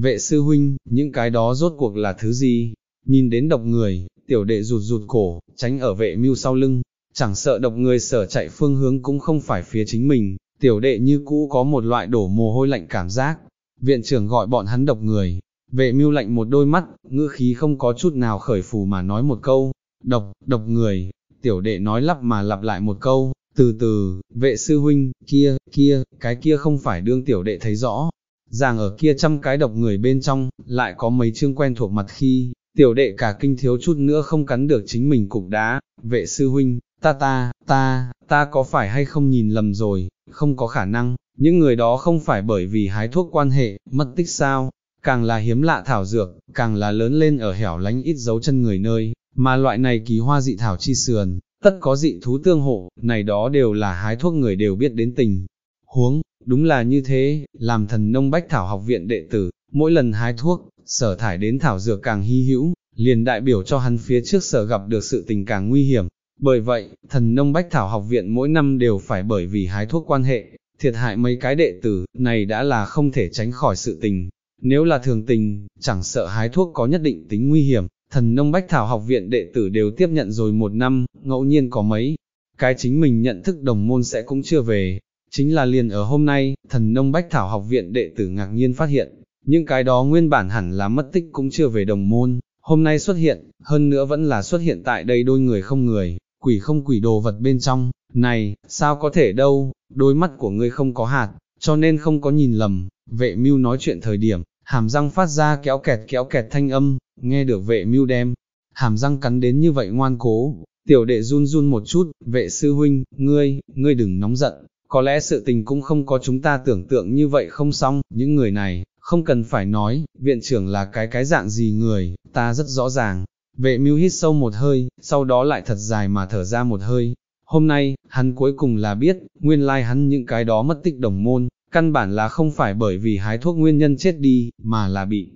vệ sư huynh, những cái đó rốt cuộc là thứ gì? Nhìn đến độc người, tiểu đệ rụt rụt cổ, tránh ở vệ mưu sau lưng, chẳng sợ độc người sở chạy phương hướng cũng không phải phía chính mình, tiểu đệ như cũ có một loại đổ mồ hôi lạnh cảm giác. Viện trưởng gọi bọn hắn độc người, vệ mưu lạnh một đôi mắt, ngữ khí không có chút nào khởi phù mà nói một câu, độc, độc người, tiểu đệ nói lắp mà lặp lại một câu, từ từ, vệ sư huynh, kia, kia, cái kia không phải đương tiểu đệ thấy rõ, ràng ở kia trăm cái độc người bên trong, lại có mấy chương quen thuộc mặt khi, tiểu đệ cả kinh thiếu chút nữa không cắn được chính mình cục đá, vệ sư huynh, ta ta, ta, ta có phải hay không nhìn lầm rồi, không có khả năng, những người đó không phải bởi vì hái thuốc quan hệ, mất tích sao, càng là hiếm lạ thảo dược, càng là lớn lên ở hẻo lánh ít dấu chân người nơi, mà loại này kỳ hoa dị thảo chi sườn, tất có dị thú tương hộ, này đó đều là hái thuốc người đều biết đến tình. Huống, đúng là như thế, làm thần nông bách thảo học viện đệ tử, mỗi lần hái thuốc, sở thải đến thảo dược càng hy hữu, liền đại biểu cho hắn phía trước sở gặp được sự tình càng nguy hiểm. Bởi vậy, thần nông bách thảo học viện mỗi năm đều phải bởi vì hái thuốc quan hệ, thiệt hại mấy cái đệ tử, này đã là không thể tránh khỏi sự tình. Nếu là thường tình, chẳng sợ hái thuốc có nhất định tính nguy hiểm, thần nông bách thảo học viện đệ tử đều tiếp nhận rồi một năm, ngẫu nhiên có mấy, cái chính mình nhận thức đồng môn sẽ cũng chưa về. Chính là liền ở hôm nay, thần nông bách thảo học viện đệ tử ngạc nhiên phát hiện, những cái đó nguyên bản hẳn là mất tích cũng chưa về đồng môn, hôm nay xuất hiện, hơn nữa vẫn là xuất hiện tại đây đôi người không người, quỷ không quỷ đồ vật bên trong, này, sao có thể đâu, đôi mắt của ngươi không có hạt, cho nên không có nhìn lầm, vệ mưu nói chuyện thời điểm, hàm răng phát ra kéo kẹt kéo kẹt thanh âm, nghe được vệ mưu đem, hàm răng cắn đến như vậy ngoan cố, tiểu đệ run run một chút, vệ sư huynh, ngươi, ngươi đừng nóng giận, có lẽ sự tình cũng không có chúng ta tưởng tượng như vậy không xong, những người này, không cần phải nói, viện trưởng là cái cái dạng gì người, ta rất rõ ràng. Vệ mưu hít sâu một hơi, sau đó lại thật dài mà thở ra một hơi. Hôm nay, hắn cuối cùng là biết, nguyên lai like hắn những cái đó mất tích đồng môn, căn bản là không phải bởi vì hái thuốc nguyên nhân chết đi, mà là bị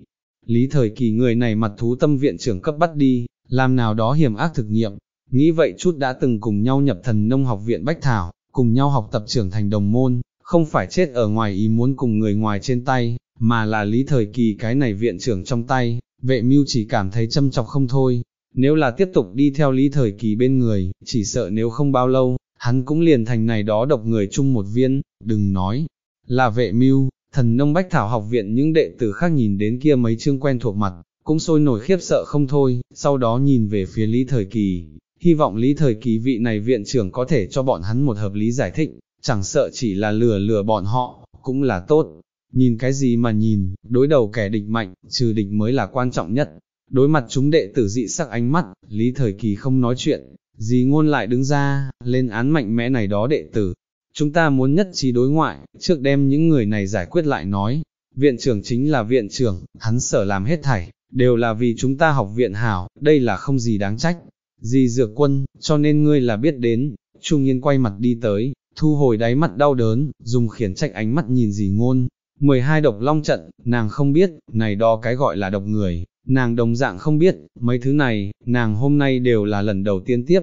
lý thời kỳ người này mặt thú tâm viện trưởng cấp bắt đi, làm nào đó hiểm ác thực nghiệm. Nghĩ vậy chút đã từng cùng nhau nhập thần nông học viện Bách Thảo, cùng nhau học tập trưởng thành đồng môn, không phải chết ở ngoài ý muốn cùng người ngoài trên tay, mà là lý thời kỳ cái này viện trưởng trong tay, vệ mưu chỉ cảm thấy châm chọc không thôi, nếu là tiếp tục đi theo lý thời kỳ bên người, chỉ sợ nếu không bao lâu, hắn cũng liền thành này đó độc người chung một viên, đừng nói, là vệ mưu, thần nông bách thảo học viện những đệ tử khác nhìn đến kia mấy chương quen thuộc mặt, cũng sôi nổi khiếp sợ không thôi, sau đó nhìn về phía lý thời kỳ, hy vọng lý thời kỳ vị này viện trưởng có thể cho bọn hắn một hợp lý giải thích, chẳng sợ chỉ là lừa lừa bọn họ, cũng là tốt. Nhìn cái gì mà nhìn, đối đầu kẻ địch mạnh, trừ địch mới là quan trọng nhất. Đối mặt chúng đệ tử dị sắc ánh mắt, Lý Thời Kỳ không nói chuyện, dì ngôn lại đứng ra, lên án mạnh mẽ này đó đệ tử. Chúng ta muốn nhất trí đối ngoại, trước đem những người này giải quyết lại nói. Viện trưởng chính là viện trưởng, hắn sở làm hết thảy, đều là vì chúng ta học viện hảo, đây là không gì đáng trách. Dì dược quân, cho nên ngươi là biết đến, Trung Nhiên quay mặt đi tới, thu hồi đáy mặt đau đớn, dùng khiển trách ánh mắt nhìn dì ngôn, 12 độc long trận, nàng không biết, này đó cái gọi là độc người, nàng đồng dạng không biết, mấy thứ này, nàng hôm nay đều là lần đầu tiên tiếp.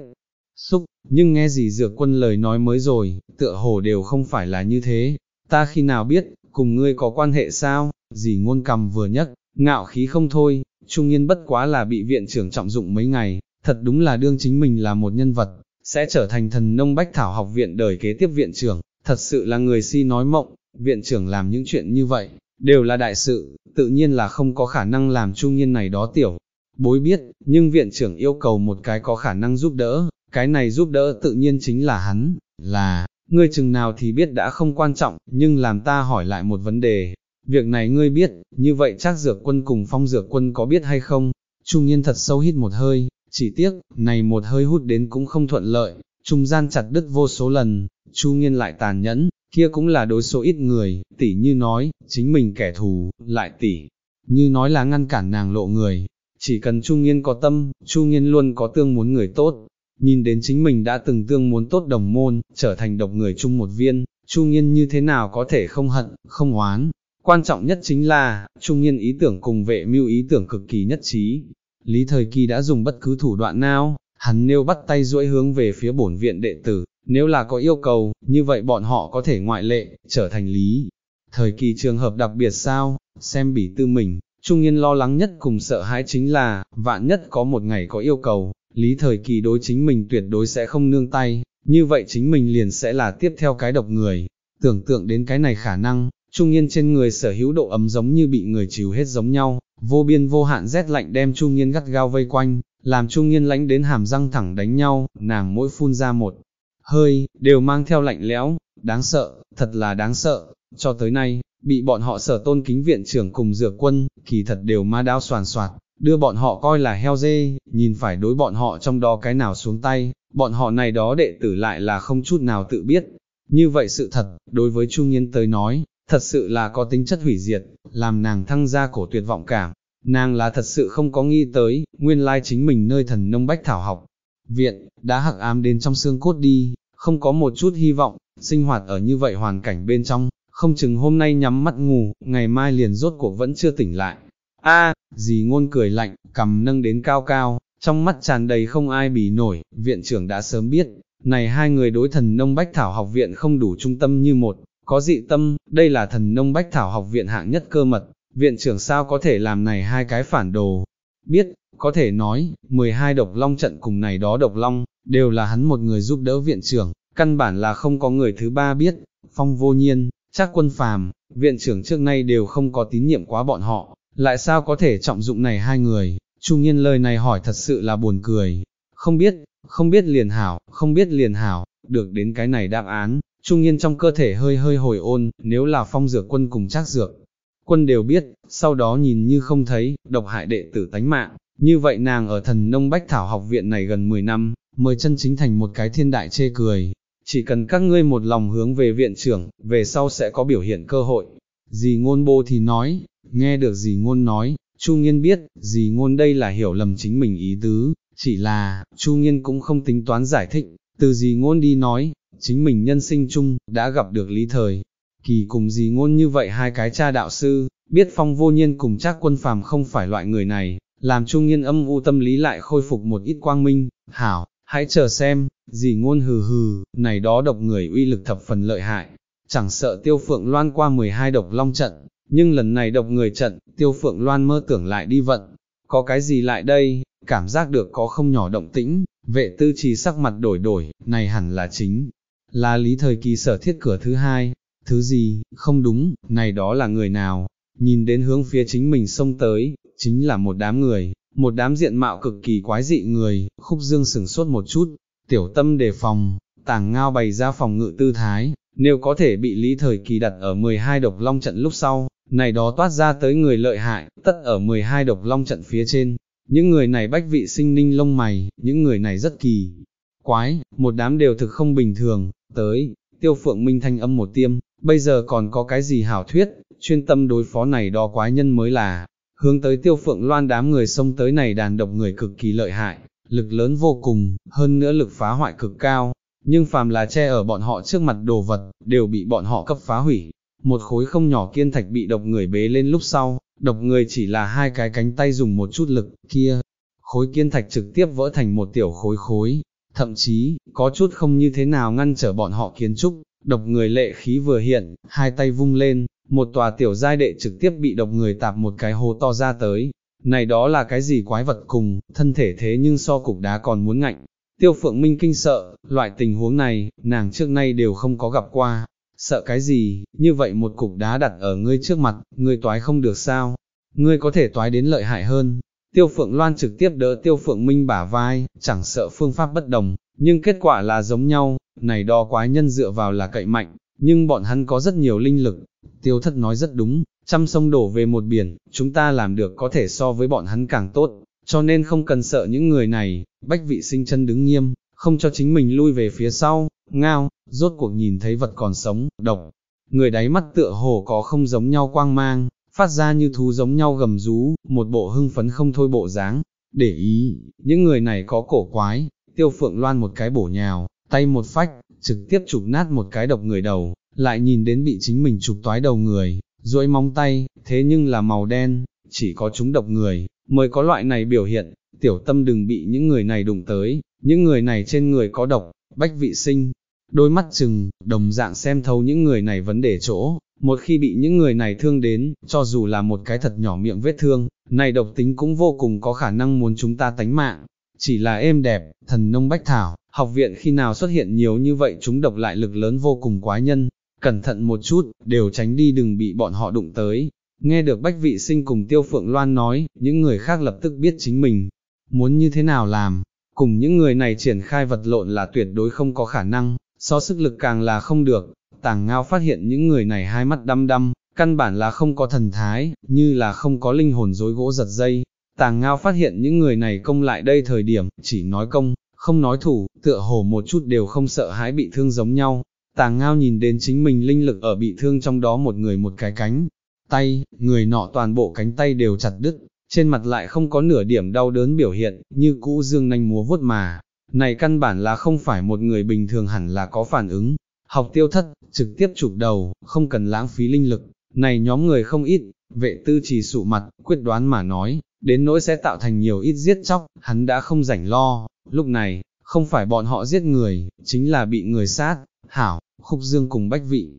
Xúc, nhưng nghe gì dược quân lời nói mới rồi, tựa hồ đều không phải là như thế, ta khi nào biết, cùng ngươi có quan hệ sao, dì ngôn cầm vừa nhất, ngạo khí không thôi, trung nhiên bất quá là bị viện trưởng trọng dụng mấy ngày, thật đúng là đương chính mình là một nhân vật, sẽ trở thành thần nông bách thảo học viện đời kế tiếp viện trưởng, thật sự là người si nói mộng, viện trưởng làm những chuyện như vậy, đều là đại sự, tự nhiên là không có khả năng làm trung nhiên này đó tiểu. Bối biết, nhưng viện trưởng yêu cầu một cái có khả năng giúp đỡ, cái này giúp đỡ tự nhiên chính là hắn, là, ngươi chừng nào thì biết đã không quan trọng, nhưng làm ta hỏi lại một vấn đề, việc này ngươi biết, như vậy chắc dược quân cùng phong dược quân có biết hay không? Trung nhiên thật sâu hít một hơi, chỉ tiếc, này một hơi hút đến cũng không thuận lợi, trung gian chặt đứt vô số lần, Chu Nghiên lại tàn nhẫn, kia cũng là đối số ít người, tỷ như nói, chính mình kẻ thù, lại tỷ, như nói là ngăn cản nàng lộ người, chỉ cần Chu Nghiên có tâm, Chu Nghiên luôn có tương muốn người tốt, nhìn đến chính mình đã từng tương muốn tốt đồng môn, trở thành độc người chung một viên, Chu Nghiên như thế nào có thể không hận, không oán. Quan trọng nhất chính là, Trung Nghiên ý tưởng cùng vệ mưu ý tưởng cực kỳ nhất trí. Lý Thời Kỳ đã dùng bất cứ thủ đoạn nào, hắn nêu bắt tay duỗi hướng về phía bổn viện đệ tử, nếu là có yêu cầu, như vậy bọn họ có thể ngoại lệ, trở thành lý. thời kỳ trường hợp đặc biệt sao, xem bỉ tư mình, trung niên lo lắng nhất cùng sợ hãi chính là, vạn nhất có một ngày có yêu cầu, lý thời kỳ đối chính mình tuyệt đối sẽ không nương tay, như vậy chính mình liền sẽ là tiếp theo cái độc người. Tưởng tượng đến cái này khả năng, trung niên trên người sở hữu độ ấm giống như bị người chịu hết giống nhau, vô biên vô hạn rét lạnh đem trung niên gắt gao vây quanh, làm trung niên lãnh đến hàm răng thẳng đánh nhau, nàng mỗi phun ra một hơi, đều mang theo lạnh lẽo, đáng sợ, thật là đáng sợ, cho tới nay, bị bọn họ sở tôn kính viện trưởng cùng dược quân, kỳ thật đều ma đao soàn soạt, đưa bọn họ coi là heo dê, nhìn phải đối bọn họ trong đó cái nào xuống tay, bọn họ này đó đệ tử lại là không chút nào tự biết. Như vậy sự thật, đối với Trung Nhiên tới nói, thật sự là có tính chất hủy diệt, làm nàng thăng ra cổ tuyệt vọng cảm. Nàng là thật sự không có nghĩ tới, nguyên lai chính mình nơi thần nông bách thảo học. Viện, đã hặc ám đến trong xương cốt đi, không có một chút hy vọng, sinh hoạt ở như vậy hoàn cảnh bên trong, không chừng hôm nay nhắm mắt ngủ, ngày mai liền rốt cuộc vẫn chưa tỉnh lại. A, dì ngôn cười lạnh, cầm nâng đến cao cao, trong mắt tràn đầy không ai bì nổi, viện trưởng đã sớm biết, này hai người đối thần nông bách thảo học viện không đủ trung tâm như một, có dị tâm, đây là thần nông bách thảo học viện hạng nhất cơ mật, viện trưởng sao có thể làm này hai cái phản đồ. Biết, có thể nói, 12 độc long trận cùng này đó độc long, đều là hắn một người giúp đỡ viện trưởng, căn bản là không có người thứ ba biết, phong vô nhiên, chắc quân phàm, viện trưởng trước nay đều không có tín nhiệm quá bọn họ, lại sao có thể trọng dụng này hai người, trung nhiên lời này hỏi thật sự là buồn cười, không biết, không biết liền hảo, không biết liền hảo, được đến cái này đáp án, trung nhiên trong cơ thể hơi hơi hồi ôn, nếu là phong dược quân cùng chắc dược, quân đều biết, sau đó nhìn như không thấy, độc hại đệ tử tánh mạng, như vậy nàng ở thần nông bách thảo học viện này gần 10 năm, mới chân chính thành một cái thiên đại chê cười, chỉ cần các ngươi một lòng hướng về viện trưởng, về sau sẽ có biểu hiện cơ hội. Dì ngôn bô thì nói, nghe được dì ngôn nói, Chu Nghiên biết, dì ngôn đây là hiểu lầm chính mình ý tứ, chỉ là, Chu Nghiên cũng không tính toán giải thích, từ dì ngôn đi nói, chính mình nhân sinh chung, đã gặp được lý thời. Kỳ cùng dì ngôn như vậy hai cái cha đạo sư, biết phong vô nhiên cùng chắc quân phàm không phải loại người này, làm trung nhiên âm u tâm lý lại khôi phục một ít quang minh, hảo, hãy chờ xem, gì ngôn hừ hừ, này đó độc người uy lực thập phần lợi hại, chẳng sợ tiêu phượng loan qua 12 độc long trận, nhưng lần này độc người trận, tiêu phượng loan mơ tưởng lại đi vận, có cái gì lại đây, cảm giác được có không nhỏ động tĩnh, vệ tư trì sắc mặt đổi đổi, này hẳn là chính, là lý thời kỳ sở thiết cửa thứ hai, thứ gì, không đúng, này đó là người nào, nhìn đến hướng phía chính mình xông tới, chính là một đám người, một đám diện mạo cực kỳ quái dị người, khúc dương sửng sốt một chút, tiểu tâm đề phòng, tàng ngao bày ra phòng ngự tư thái, nếu có thể bị lý thời kỳ đặt ở 12 độc long trận lúc sau, này đó toát ra tới người lợi hại, tất ở 12 độc long trận phía trên, những người này bách vị sinh ninh lông mày, những người này rất kỳ, quái, một đám đều thực không bình thường, tới, tiêu phượng minh thanh âm một tiêm, bây giờ còn có cái gì hảo thuyết, chuyên tâm đối phó này đo quái nhân mới là, hướng tới tiêu phượng loan đám người xông tới này đàn độc người cực kỳ lợi hại, lực lớn vô cùng, hơn nữa lực phá hoại cực cao, nhưng phàm là che ở bọn họ trước mặt đồ vật, đều bị bọn họ cấp phá hủy. Một khối không nhỏ kiên thạch bị độc người bế lên lúc sau, độc người chỉ là hai cái cánh tay dùng một chút lực, kia, khối kiên thạch trực tiếp vỡ thành một tiểu khối khối, thậm chí, có chút không như thế nào ngăn trở bọn họ kiến trúc, độc người lệ khí vừa hiện, hai tay vung lên, một tòa tiểu giai đệ trực tiếp bị độc người tạp một cái hố to ra tới. Này đó là cái gì quái vật cùng, thân thể thế nhưng so cục đá còn muốn ngạnh. Tiêu phượng minh kinh sợ, loại tình huống này, nàng trước nay đều không có gặp qua. Sợ cái gì, như vậy một cục đá đặt ở ngươi trước mặt, ngươi toái không được sao? Ngươi có thể toái đến lợi hại hơn. Tiêu phượng loan trực tiếp đỡ tiêu phượng minh bả vai, chẳng sợ phương pháp bất đồng, nhưng kết quả là giống nhau, này đo quái nhân dựa vào là cậy mạnh, nhưng bọn hắn có rất nhiều linh lực, tiêu thất nói rất đúng, trăm sông đổ về một biển, chúng ta làm được có thể so với bọn hắn càng tốt, cho nên không cần sợ những người này, bách vị sinh chân đứng nghiêm, không cho chính mình lui về phía sau, ngao, rốt cuộc nhìn thấy vật còn sống, độc, người đáy mắt tựa hồ có không giống nhau quang mang, phát ra như thú giống nhau gầm rú, một bộ hưng phấn không thôi bộ dáng. để ý, những người này có cổ quái, tiêu phượng loan một cái bổ nhào, tay một phách, trực tiếp chụp nát một cái độc người đầu, lại nhìn đến bị chính mình chụp toái đầu người, duỗi móng tay, thế nhưng là màu đen, chỉ có chúng độc người, mới có loại này biểu hiện, tiểu tâm đừng bị những người này đụng tới, những người này trên người có độc, bách vị sinh, đôi mắt chừng, đồng dạng xem thấu những người này vấn đề chỗ, một khi bị những người này thương đến, cho dù là một cái thật nhỏ miệng vết thương, này độc tính cũng vô cùng có khả năng muốn chúng ta tánh mạng. Chỉ là êm đẹp, thần nông bách thảo, học viện khi nào xuất hiện nhiều như vậy chúng độc lại lực lớn vô cùng quá nhân, cẩn thận một chút, đều tránh đi đừng bị bọn họ đụng tới. Nghe được Bách Vị Sinh cùng Tiêu Phượng Loan nói, những người khác lập tức biết chính mình, muốn như thế nào làm, cùng những người này triển khai vật lộn là tuyệt đối không có khả năng, so sức lực càng là không được, tàng ngao phát hiện những người này hai mắt đăm đăm, căn bản là không có thần thái, như là không có linh hồn dối gỗ giật dây. Tàng ngao phát hiện những người này công lại đây thời điểm, chỉ nói công, không nói thủ, tựa hồ một chút đều không sợ hãi bị thương giống nhau. Tàng ngao nhìn đến chính mình linh lực ở bị thương trong đó một người một cái cánh, tay, người nọ toàn bộ cánh tay đều chặt đứt, trên mặt lại không có nửa điểm đau đớn biểu hiện, như cũ dương nanh múa vuốt mà. Này căn bản là không phải một người bình thường hẳn là có phản ứng, học tiêu thất, trực tiếp chụp đầu, không cần lãng phí linh lực, này nhóm người không ít, vệ tư chỉ sụ mặt, quyết đoán mà nói, đến nỗi sẽ tạo thành nhiều ít giết chóc, hắn đã không rảnh lo, lúc này, không phải bọn họ giết người, chính là bị người sát, hảo, khúc dương cùng bách vị,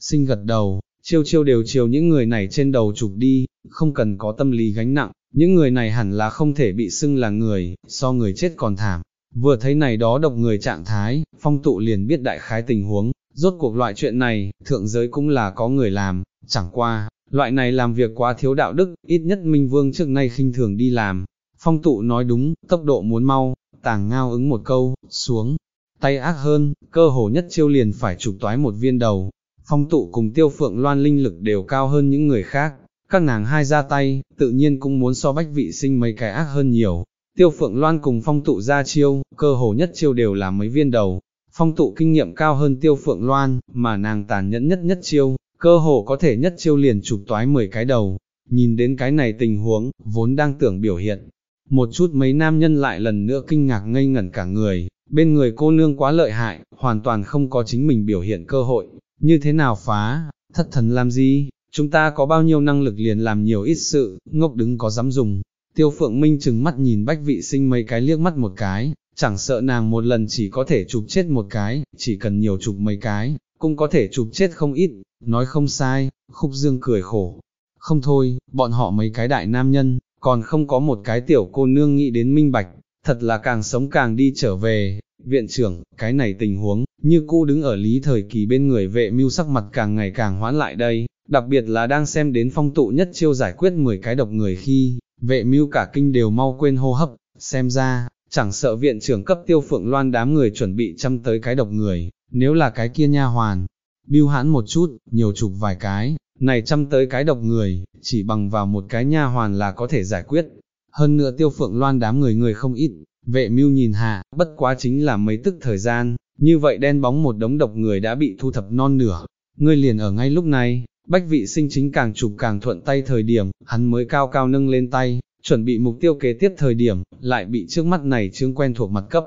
sinh gật đầu, chiêu chiêu đều chiều những người này trên đầu chụp đi, không cần có tâm lý gánh nặng, những người này hẳn là không thể bị xưng là người, so người chết còn thảm. Vừa thấy này đó độc người trạng thái, phong tụ liền biết đại khái tình huống, rốt cuộc loại chuyện này, thượng giới cũng là có người làm, chẳng qua, loại này làm việc quá thiếu đạo đức, ít nhất Minh Vương trước nay khinh thường đi làm. Phong tụ nói đúng, tốc độ muốn mau, tàng ngao ứng một câu, xuống, tay ác hơn, cơ hồ nhất chiêu liền phải chụp toái một viên đầu. Phong tụ cùng tiêu phượng loan linh lực đều cao hơn những người khác, các nàng hai ra tay, tự nhiên cũng muốn so bách vị sinh mấy cái ác hơn nhiều. Tiêu phượng loan cùng phong tụ ra chiêu, cơ hồ nhất chiêu đều là mấy viên đầu, phong tụ kinh nghiệm cao hơn tiêu phượng loan, mà nàng tàn nhẫn nhất nhất chiêu, cơ hồ có thể nhất chiêu liền chụp toái 10 cái đầu, nhìn đến cái này tình huống, vốn đang tưởng biểu hiện. Một chút mấy nam nhân lại lần nữa kinh ngạc ngây ngẩn cả người, bên người cô nương quá lợi hại, hoàn toàn không có chính mình biểu hiện cơ hội, như thế nào phá, thất thần làm gì, chúng ta có bao nhiêu năng lực liền làm nhiều ít sự, ngốc đứng có dám dùng. Tiêu phượng minh chừng mắt nhìn bách vị sinh mấy cái liếc mắt một cái, chẳng sợ nàng một lần chỉ có thể chụp chết một cái, chỉ cần nhiều chụp mấy cái, cũng có thể chụp chết không ít, nói không sai, khúc dương cười khổ. Không thôi, bọn họ mấy cái đại nam nhân, còn không có một cái tiểu cô nương nghĩ đến minh bạch, thật là càng sống càng đi trở về, viện trưởng, cái này tình huống, như cô đứng ở lý thời kỳ bên người vệ mưu sắc mặt càng ngày càng hoãn lại đây, đặc biệt là đang xem đến phong tụ nhất chiêu giải quyết 10 cái độc người khi, vệ mưu cả kinh đều mau quên hô hấp, xem ra, chẳng sợ viện trưởng cấp tiêu phượng loan đám người chuẩn bị chăm tới cái độc người, nếu là cái kia nha hoàn, biêu hãn một chút, nhiều chục vài cái, này chăm tới cái độc người, chỉ bằng vào một cái nha hoàn là có thể giải quyết. Hơn nữa tiêu phượng loan đám người người không ít, vệ mưu nhìn hạ, bất quá chính là mấy tức thời gian, như vậy đen bóng một đống độc người đã bị thu thập non nửa, ngươi liền ở ngay lúc này, bách vị sinh chính càng chụp càng thuận tay thời điểm, hắn mới cao cao nâng lên tay, chuẩn bị mục tiêu kế tiếp thời điểm, lại bị trước mắt này chứng quen thuộc mặt cấp.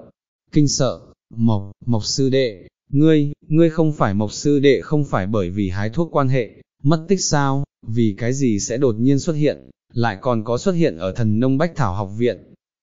Kinh sợ, Mộc, Mộc sư đệ, ngươi, ngươi không phải Mộc sư đệ không phải bởi vì hái thuốc quan hệ, mất tích sao, vì cái gì sẽ đột nhiên xuất hiện, lại còn có xuất hiện ở thần nông bách thảo học viện.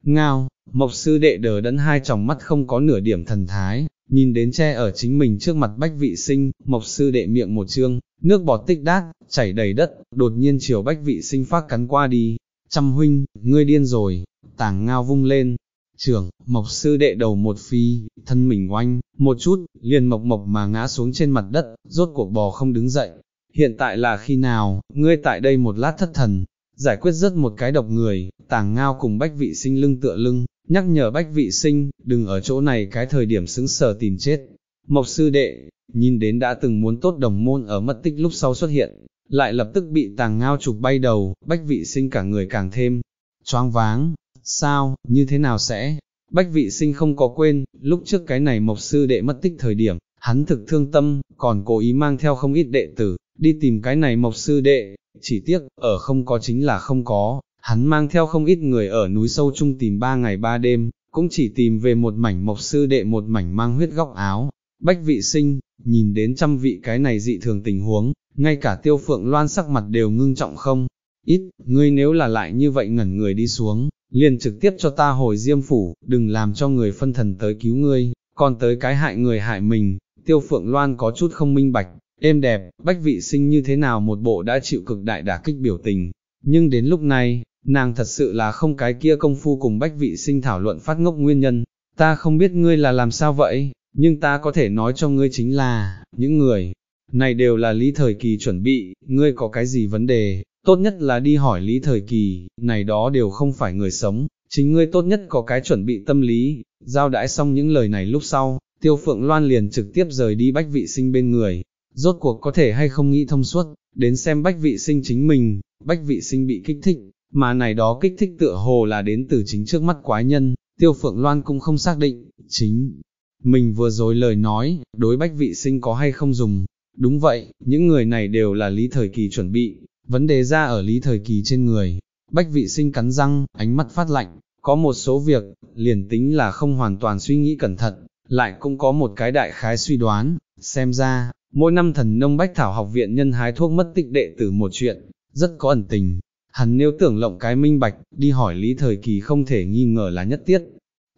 Ngao, Mộc sư đệ đờ đẫn hai tròng mắt không có nửa điểm thần thái, nhìn đến che ở chính mình trước mặt bách vị sinh, Mộc sư đệ miệng một chương, nước bọt tích đát, chảy đầy đất, đột nhiên chiều bách vị sinh phát cắn qua đi, Trăm huynh, ngươi điên rồi, tảng ngao vung lên, trưởng, mộc sư đệ đầu một phi, thân mình oanh, một chút, liền mộc mộc mà ngã xuống trên mặt đất, rốt cuộc bò không đứng dậy. Hiện tại là khi nào, ngươi tại đây một lát thất thần, giải quyết rất một cái độc người, tàng ngao cùng bách vị sinh lưng tựa lưng, nhắc nhở bách vị sinh, đừng ở chỗ này cái thời điểm xứng sở tìm chết. Mộc sư đệ, nhìn đến đã từng muốn tốt đồng môn ở mất tích lúc sau xuất hiện, lại lập tức bị tàng ngao chụp bay đầu, bách vị sinh cả người càng thêm, choáng váng, sao, như thế nào sẽ, bách vị sinh không có quên, lúc trước cái này mộc sư đệ mất tích thời điểm, hắn thực thương tâm, còn cố ý mang theo không ít đệ tử, đi tìm cái này mộc sư đệ, chỉ tiếc, ở không có chính là không có, hắn mang theo không ít người ở núi sâu chung tìm ba ngày ba đêm, cũng chỉ tìm về một mảnh mộc sư đệ một mảnh mang huyết góc áo, bách vị sinh, nhìn đến trăm vị cái này dị thường tình huống, ngay cả tiêu phượng loan sắc mặt đều ngưng trọng không, ít, ngươi nếu là lại như vậy ngẩn người đi xuống, liền trực tiếp cho ta hồi diêm phủ, đừng làm cho người phân thần tới cứu ngươi, còn tới cái hại người hại mình, tiêu phượng loan có chút không minh bạch, êm đẹp, bách vị sinh như thế nào một bộ đã chịu cực đại đả kích biểu tình, nhưng đến lúc này, nàng thật sự là không cái kia công phu cùng bách vị sinh thảo luận phát ngốc nguyên nhân, ta không biết ngươi là làm sao vậy, nhưng ta có thể nói cho ngươi chính là, những người này đều là lý thời kỳ chuẩn bị, ngươi có cái gì vấn đề, tốt nhất là đi hỏi lý thời kỳ, này đó đều không phải người sống, chính ngươi tốt nhất có cái chuẩn bị tâm lý, giao đãi xong những lời này lúc sau, tiêu phượng loan liền trực tiếp rời đi bách vị sinh bên người, rốt cuộc có thể hay không nghĩ thông suốt, đến xem bách vị sinh chính mình, bách vị sinh bị kích thích, mà này đó kích thích tựa hồ là đến từ chính trước mắt quái nhân, tiêu phượng loan cũng không xác định, chính mình vừa rồi lời nói, đối bách vị sinh có hay không dùng, đúng vậy, những người này đều là lý thời kỳ chuẩn bị, vấn đề ra ở lý thời kỳ trên người, bách vị sinh cắn răng, ánh mắt phát lạnh, có một số việc, liền tính là không hoàn toàn suy nghĩ cẩn thận, lại cũng có một cái đại khái suy đoán, xem ra, mỗi năm thần nông bách thảo học viện nhân hái thuốc mất tích đệ tử một chuyện, rất có ẩn tình, hắn nếu tưởng lộng cái minh bạch, đi hỏi lý thời kỳ không thể nghi ngờ là nhất tiết,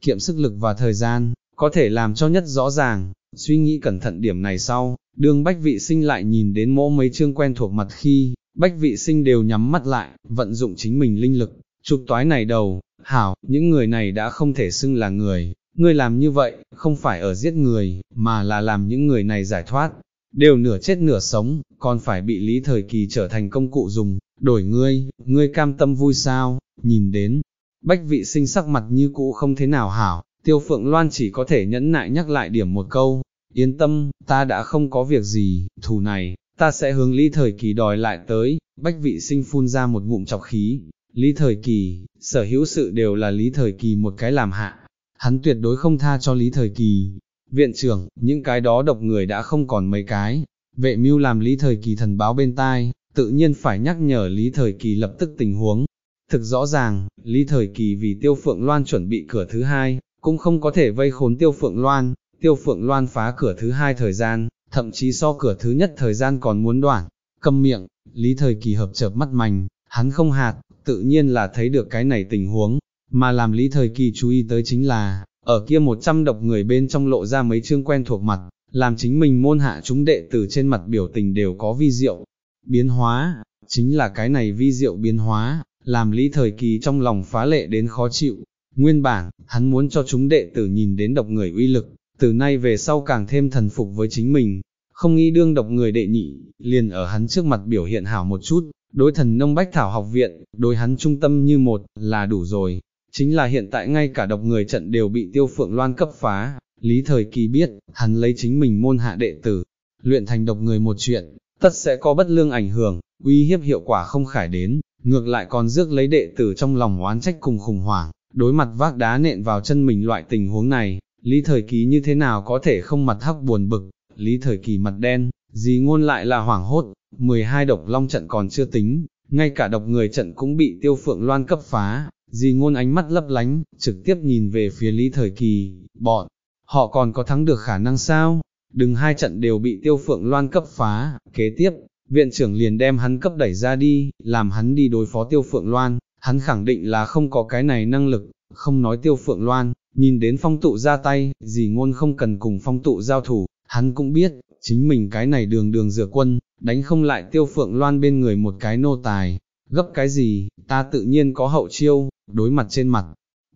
kiệm sức lực và thời gian, có thể làm cho nhất rõ ràng, suy nghĩ cẩn thận điểm này sau, đương bách vị sinh lại nhìn đến mỗ mấy chương quen thuộc mặt khi, bách vị sinh đều nhắm mắt lại, vận dụng chính mình linh lực, chụp toái này đầu, hảo, những người này đã không thể xưng là người, ngươi làm như vậy, không phải ở giết người, mà là làm những người này giải thoát, đều nửa chết nửa sống, còn phải bị lý thời kỳ trở thành công cụ dùng, đổi ngươi, ngươi cam tâm vui sao, nhìn đến, bách vị sinh sắc mặt như cũ không thế nào hảo, tiêu phượng loan chỉ có thể nhẫn nại nhắc lại điểm một câu, yên tâm, ta đã không có việc gì, thù này, ta sẽ hướng lý thời kỳ đòi lại tới, bách vị sinh phun ra một ngụm chọc khí, lý thời kỳ, sở hữu sự đều là lý thời kỳ một cái làm hạ, hắn tuyệt đối không tha cho lý thời kỳ, viện trưởng, những cái đó độc người đã không còn mấy cái, vệ mưu làm lý thời kỳ thần báo bên tai, tự nhiên phải nhắc nhở lý thời kỳ lập tức tình huống. Thực rõ ràng, lý thời kỳ vì tiêu phượng loan chuẩn bị cửa thứ hai, cũng không có thể vây khốn tiêu phượng loan, tiêu phượng loan phá cửa thứ hai thời gian, thậm chí so cửa thứ nhất thời gian còn muốn đoạn, câm miệng, lý thời kỳ hợp chợp mắt mành, hắn không hạt, tự nhiên là thấy được cái này tình huống, mà làm lý thời kỳ chú ý tới chính là, ở kia một trăm độc người bên trong lộ ra mấy chương quen thuộc mặt, làm chính mình môn hạ chúng đệ tử trên mặt biểu tình đều có vi diệu, biến hóa, chính là cái này vi diệu biến hóa, làm lý thời kỳ trong lòng phá lệ đến khó chịu. Nguyên bản, hắn muốn cho chúng đệ tử nhìn đến độc người uy lực, từ nay về sau càng thêm thần phục với chính mình, không nghĩ đương độc người đệ nhị, liền ở hắn trước mặt biểu hiện hảo một chút, đối thần nông bách thảo học viện, đối hắn trung tâm như một, là đủ rồi. Chính là hiện tại ngay cả độc người trận đều bị tiêu phượng loan cấp phá, lý thời kỳ biết, hắn lấy chính mình môn hạ đệ tử, luyện thành độc người một chuyện, tất sẽ có bất lương ảnh hưởng, uy hiếp hiệu quả không khải đến, ngược lại còn rước lấy đệ tử trong lòng oán trách cùng khủng hoảng, đối mặt vác đá nện vào chân mình loại tình huống này, lý thời kỳ như thế nào có thể không mặt hắc buồn bực, lý thời kỳ mặt đen, gì ngôn lại là hoảng hốt, 12 độc long trận còn chưa tính, ngay cả độc người trận cũng bị tiêu phượng loan cấp phá, gì ngôn ánh mắt lấp lánh, trực tiếp nhìn về phía lý thời kỳ, bọn, họ còn có thắng được khả năng sao? Đừng hai trận đều bị tiêu phượng loan cấp phá, kế tiếp, viện trưởng liền đem hắn cấp đẩy ra đi, làm hắn đi đối phó tiêu phượng loan, hắn khẳng định là không có cái này năng lực, không nói tiêu phượng loan, nhìn đến phong tụ ra tay, gì ngôn không cần cùng phong tụ giao thủ, hắn cũng biết, chính mình cái này đường đường dựa quân, đánh không lại tiêu phượng loan bên người một cái nô tài, gấp cái gì, ta tự nhiên có hậu chiêu, đối mặt trên mặt,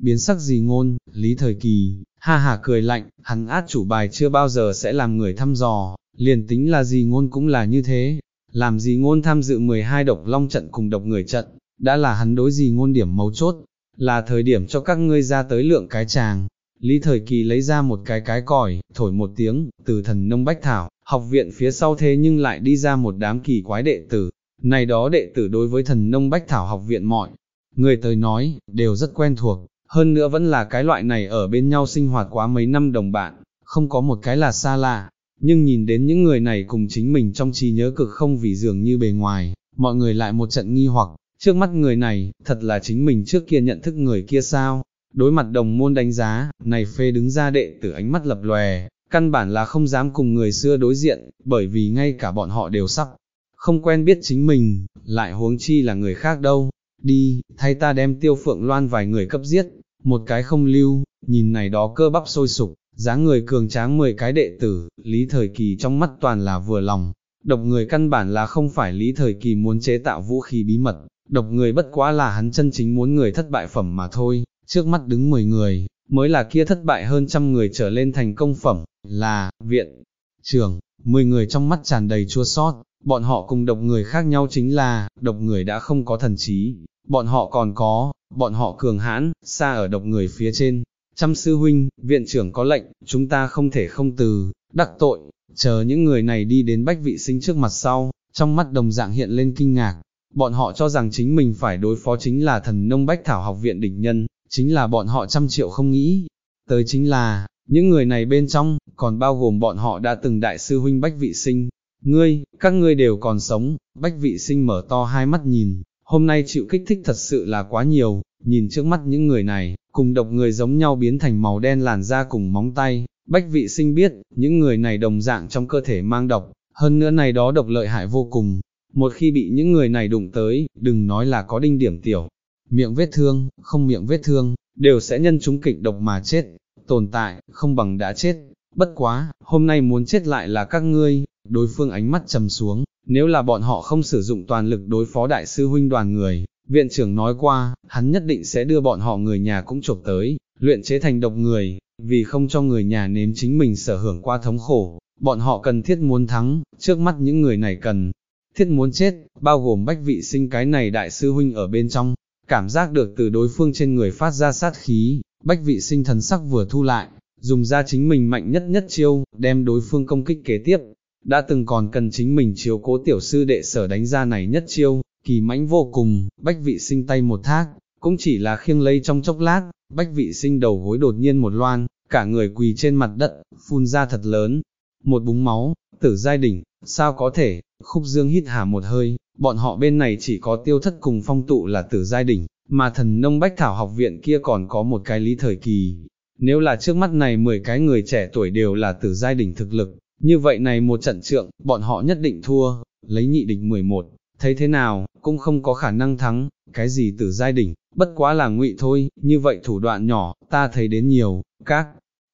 biến sắc gì ngôn, lý thời kỳ, ha ha cười lạnh, hắn át chủ bài chưa bao giờ sẽ làm người thăm dò, liền tính là gì ngôn cũng là như thế, làm gì ngôn tham dự 12 độc long trận cùng độc người trận, đã là hắn đối gì ngôn điểm mấu chốt, là thời điểm cho các ngươi ra tới lượng cái chàng. Lý Thời Kỳ lấy ra một cái cái còi, thổi một tiếng, từ thần nông bách thảo, học viện phía sau thế nhưng lại đi ra một đám kỳ quái đệ tử. Này đó đệ tử đối với thần nông bách thảo học viện mọi, người tới nói, đều rất quen thuộc, hơn nữa vẫn là cái loại này ở bên nhau sinh hoạt quá mấy năm đồng bạn, không có một cái là xa lạ, nhưng nhìn đến những người này cùng chính mình trong trí nhớ cực không vì dường như bề ngoài, mọi người lại một trận nghi hoặc, trước mắt người này, thật là chính mình trước kia nhận thức người kia sao, đối mặt đồng môn đánh giá, này phê đứng ra đệ tử ánh mắt lập lòe, căn bản là không dám cùng người xưa đối diện, bởi vì ngay cả bọn họ đều sắp, không quen biết chính mình, lại huống chi là người khác đâu, đi, thay ta đem tiêu phượng loan vài người cấp giết, một cái không lưu, nhìn này đó cơ bắp sôi sục, dáng người cường tráng 10 cái đệ tử, lý thời kỳ trong mắt toàn là vừa lòng, độc người căn bản là không phải lý thời kỳ muốn chế tạo vũ khí bí mật, độc người bất quá là hắn chân chính muốn người thất bại phẩm mà thôi, trước mắt đứng 10 người, mới là kia thất bại hơn trăm người trở lên thành công phẩm, là, viện, trưởng, 10 người trong mắt tràn đầy chua sót, bọn họ cùng độc người khác nhau chính là, độc người đã không có thần trí, bọn họ còn có, bọn họ cường hãn, xa ở độc người phía trên. Trăm sư huynh, viện trưởng có lệnh, chúng ta không thể không từ, đắc tội, chờ những người này đi đến bách vị sinh trước mặt sau, trong mắt đồng dạng hiện lên kinh ngạc, bọn họ cho rằng chính mình phải đối phó chính là thần nông bách thảo học viện địch nhân, chính là bọn họ trăm triệu không nghĩ, tới chính là, những người này bên trong, còn bao gồm bọn họ đã từng đại sư huynh bách vị sinh, ngươi, các ngươi đều còn sống, bách vị sinh mở to hai mắt nhìn, hôm nay chịu kích thích thật sự là quá nhiều, nhìn trước mắt những người này, cùng độc người giống nhau biến thành màu đen làn da cùng móng tay, bách vị sinh biết, những người này đồng dạng trong cơ thể mang độc, hơn nữa này đó độc lợi hại vô cùng, một khi bị những người này đụng tới, đừng nói là có đinh điểm tiểu, miệng vết thương, không miệng vết thương, đều sẽ nhân chúng kịch độc mà chết, tồn tại, không bằng đã chết, bất quá, hôm nay muốn chết lại là các ngươi, đối phương ánh mắt trầm xuống, nếu là bọn họ không sử dụng toàn lực đối phó đại sư huynh đoàn người, viện trưởng nói qua, hắn nhất định sẽ đưa bọn họ người nhà cũng chộp tới, luyện chế thành độc người, vì không cho người nhà nếm chính mình sở hưởng qua thống khổ, bọn họ cần thiết muốn thắng, trước mắt những người này cần thiết muốn chết, bao gồm bách vị sinh cái này đại sư huynh ở bên trong, cảm giác được từ đối phương trên người phát ra sát khí, bách vị sinh thần sắc vừa thu lại, dùng ra chính mình mạnh nhất nhất chiêu, đem đối phương công kích kế tiếp, đã từng còn cần chính mình chiếu cố tiểu sư đệ sở đánh ra này nhất chiêu, kỳ mãnh vô cùng, bách vị sinh tay một thác, cũng chỉ là khiêng lấy trong chốc lát, bách vị sinh đầu gối đột nhiên một loan, cả người quỳ trên mặt đất, phun ra thật lớn, một búng máu, tử giai đỉnh, sao có thể, khúc dương hít hà một hơi, bọn họ bên này chỉ có tiêu thất cùng phong tụ là tử giai đỉnh, mà thần nông bách thảo học viện kia còn có một cái lý thời kỳ. Nếu là trước mắt này 10 cái người trẻ tuổi đều là tử giai đỉnh thực lực, như vậy này một trận trượng, bọn họ nhất định thua, lấy nhị đỉnh 11, thấy thế nào, cũng không có khả năng thắng, cái gì tử giai đỉnh, bất quá là ngụy thôi, như vậy thủ đoạn nhỏ, ta thấy đến nhiều, các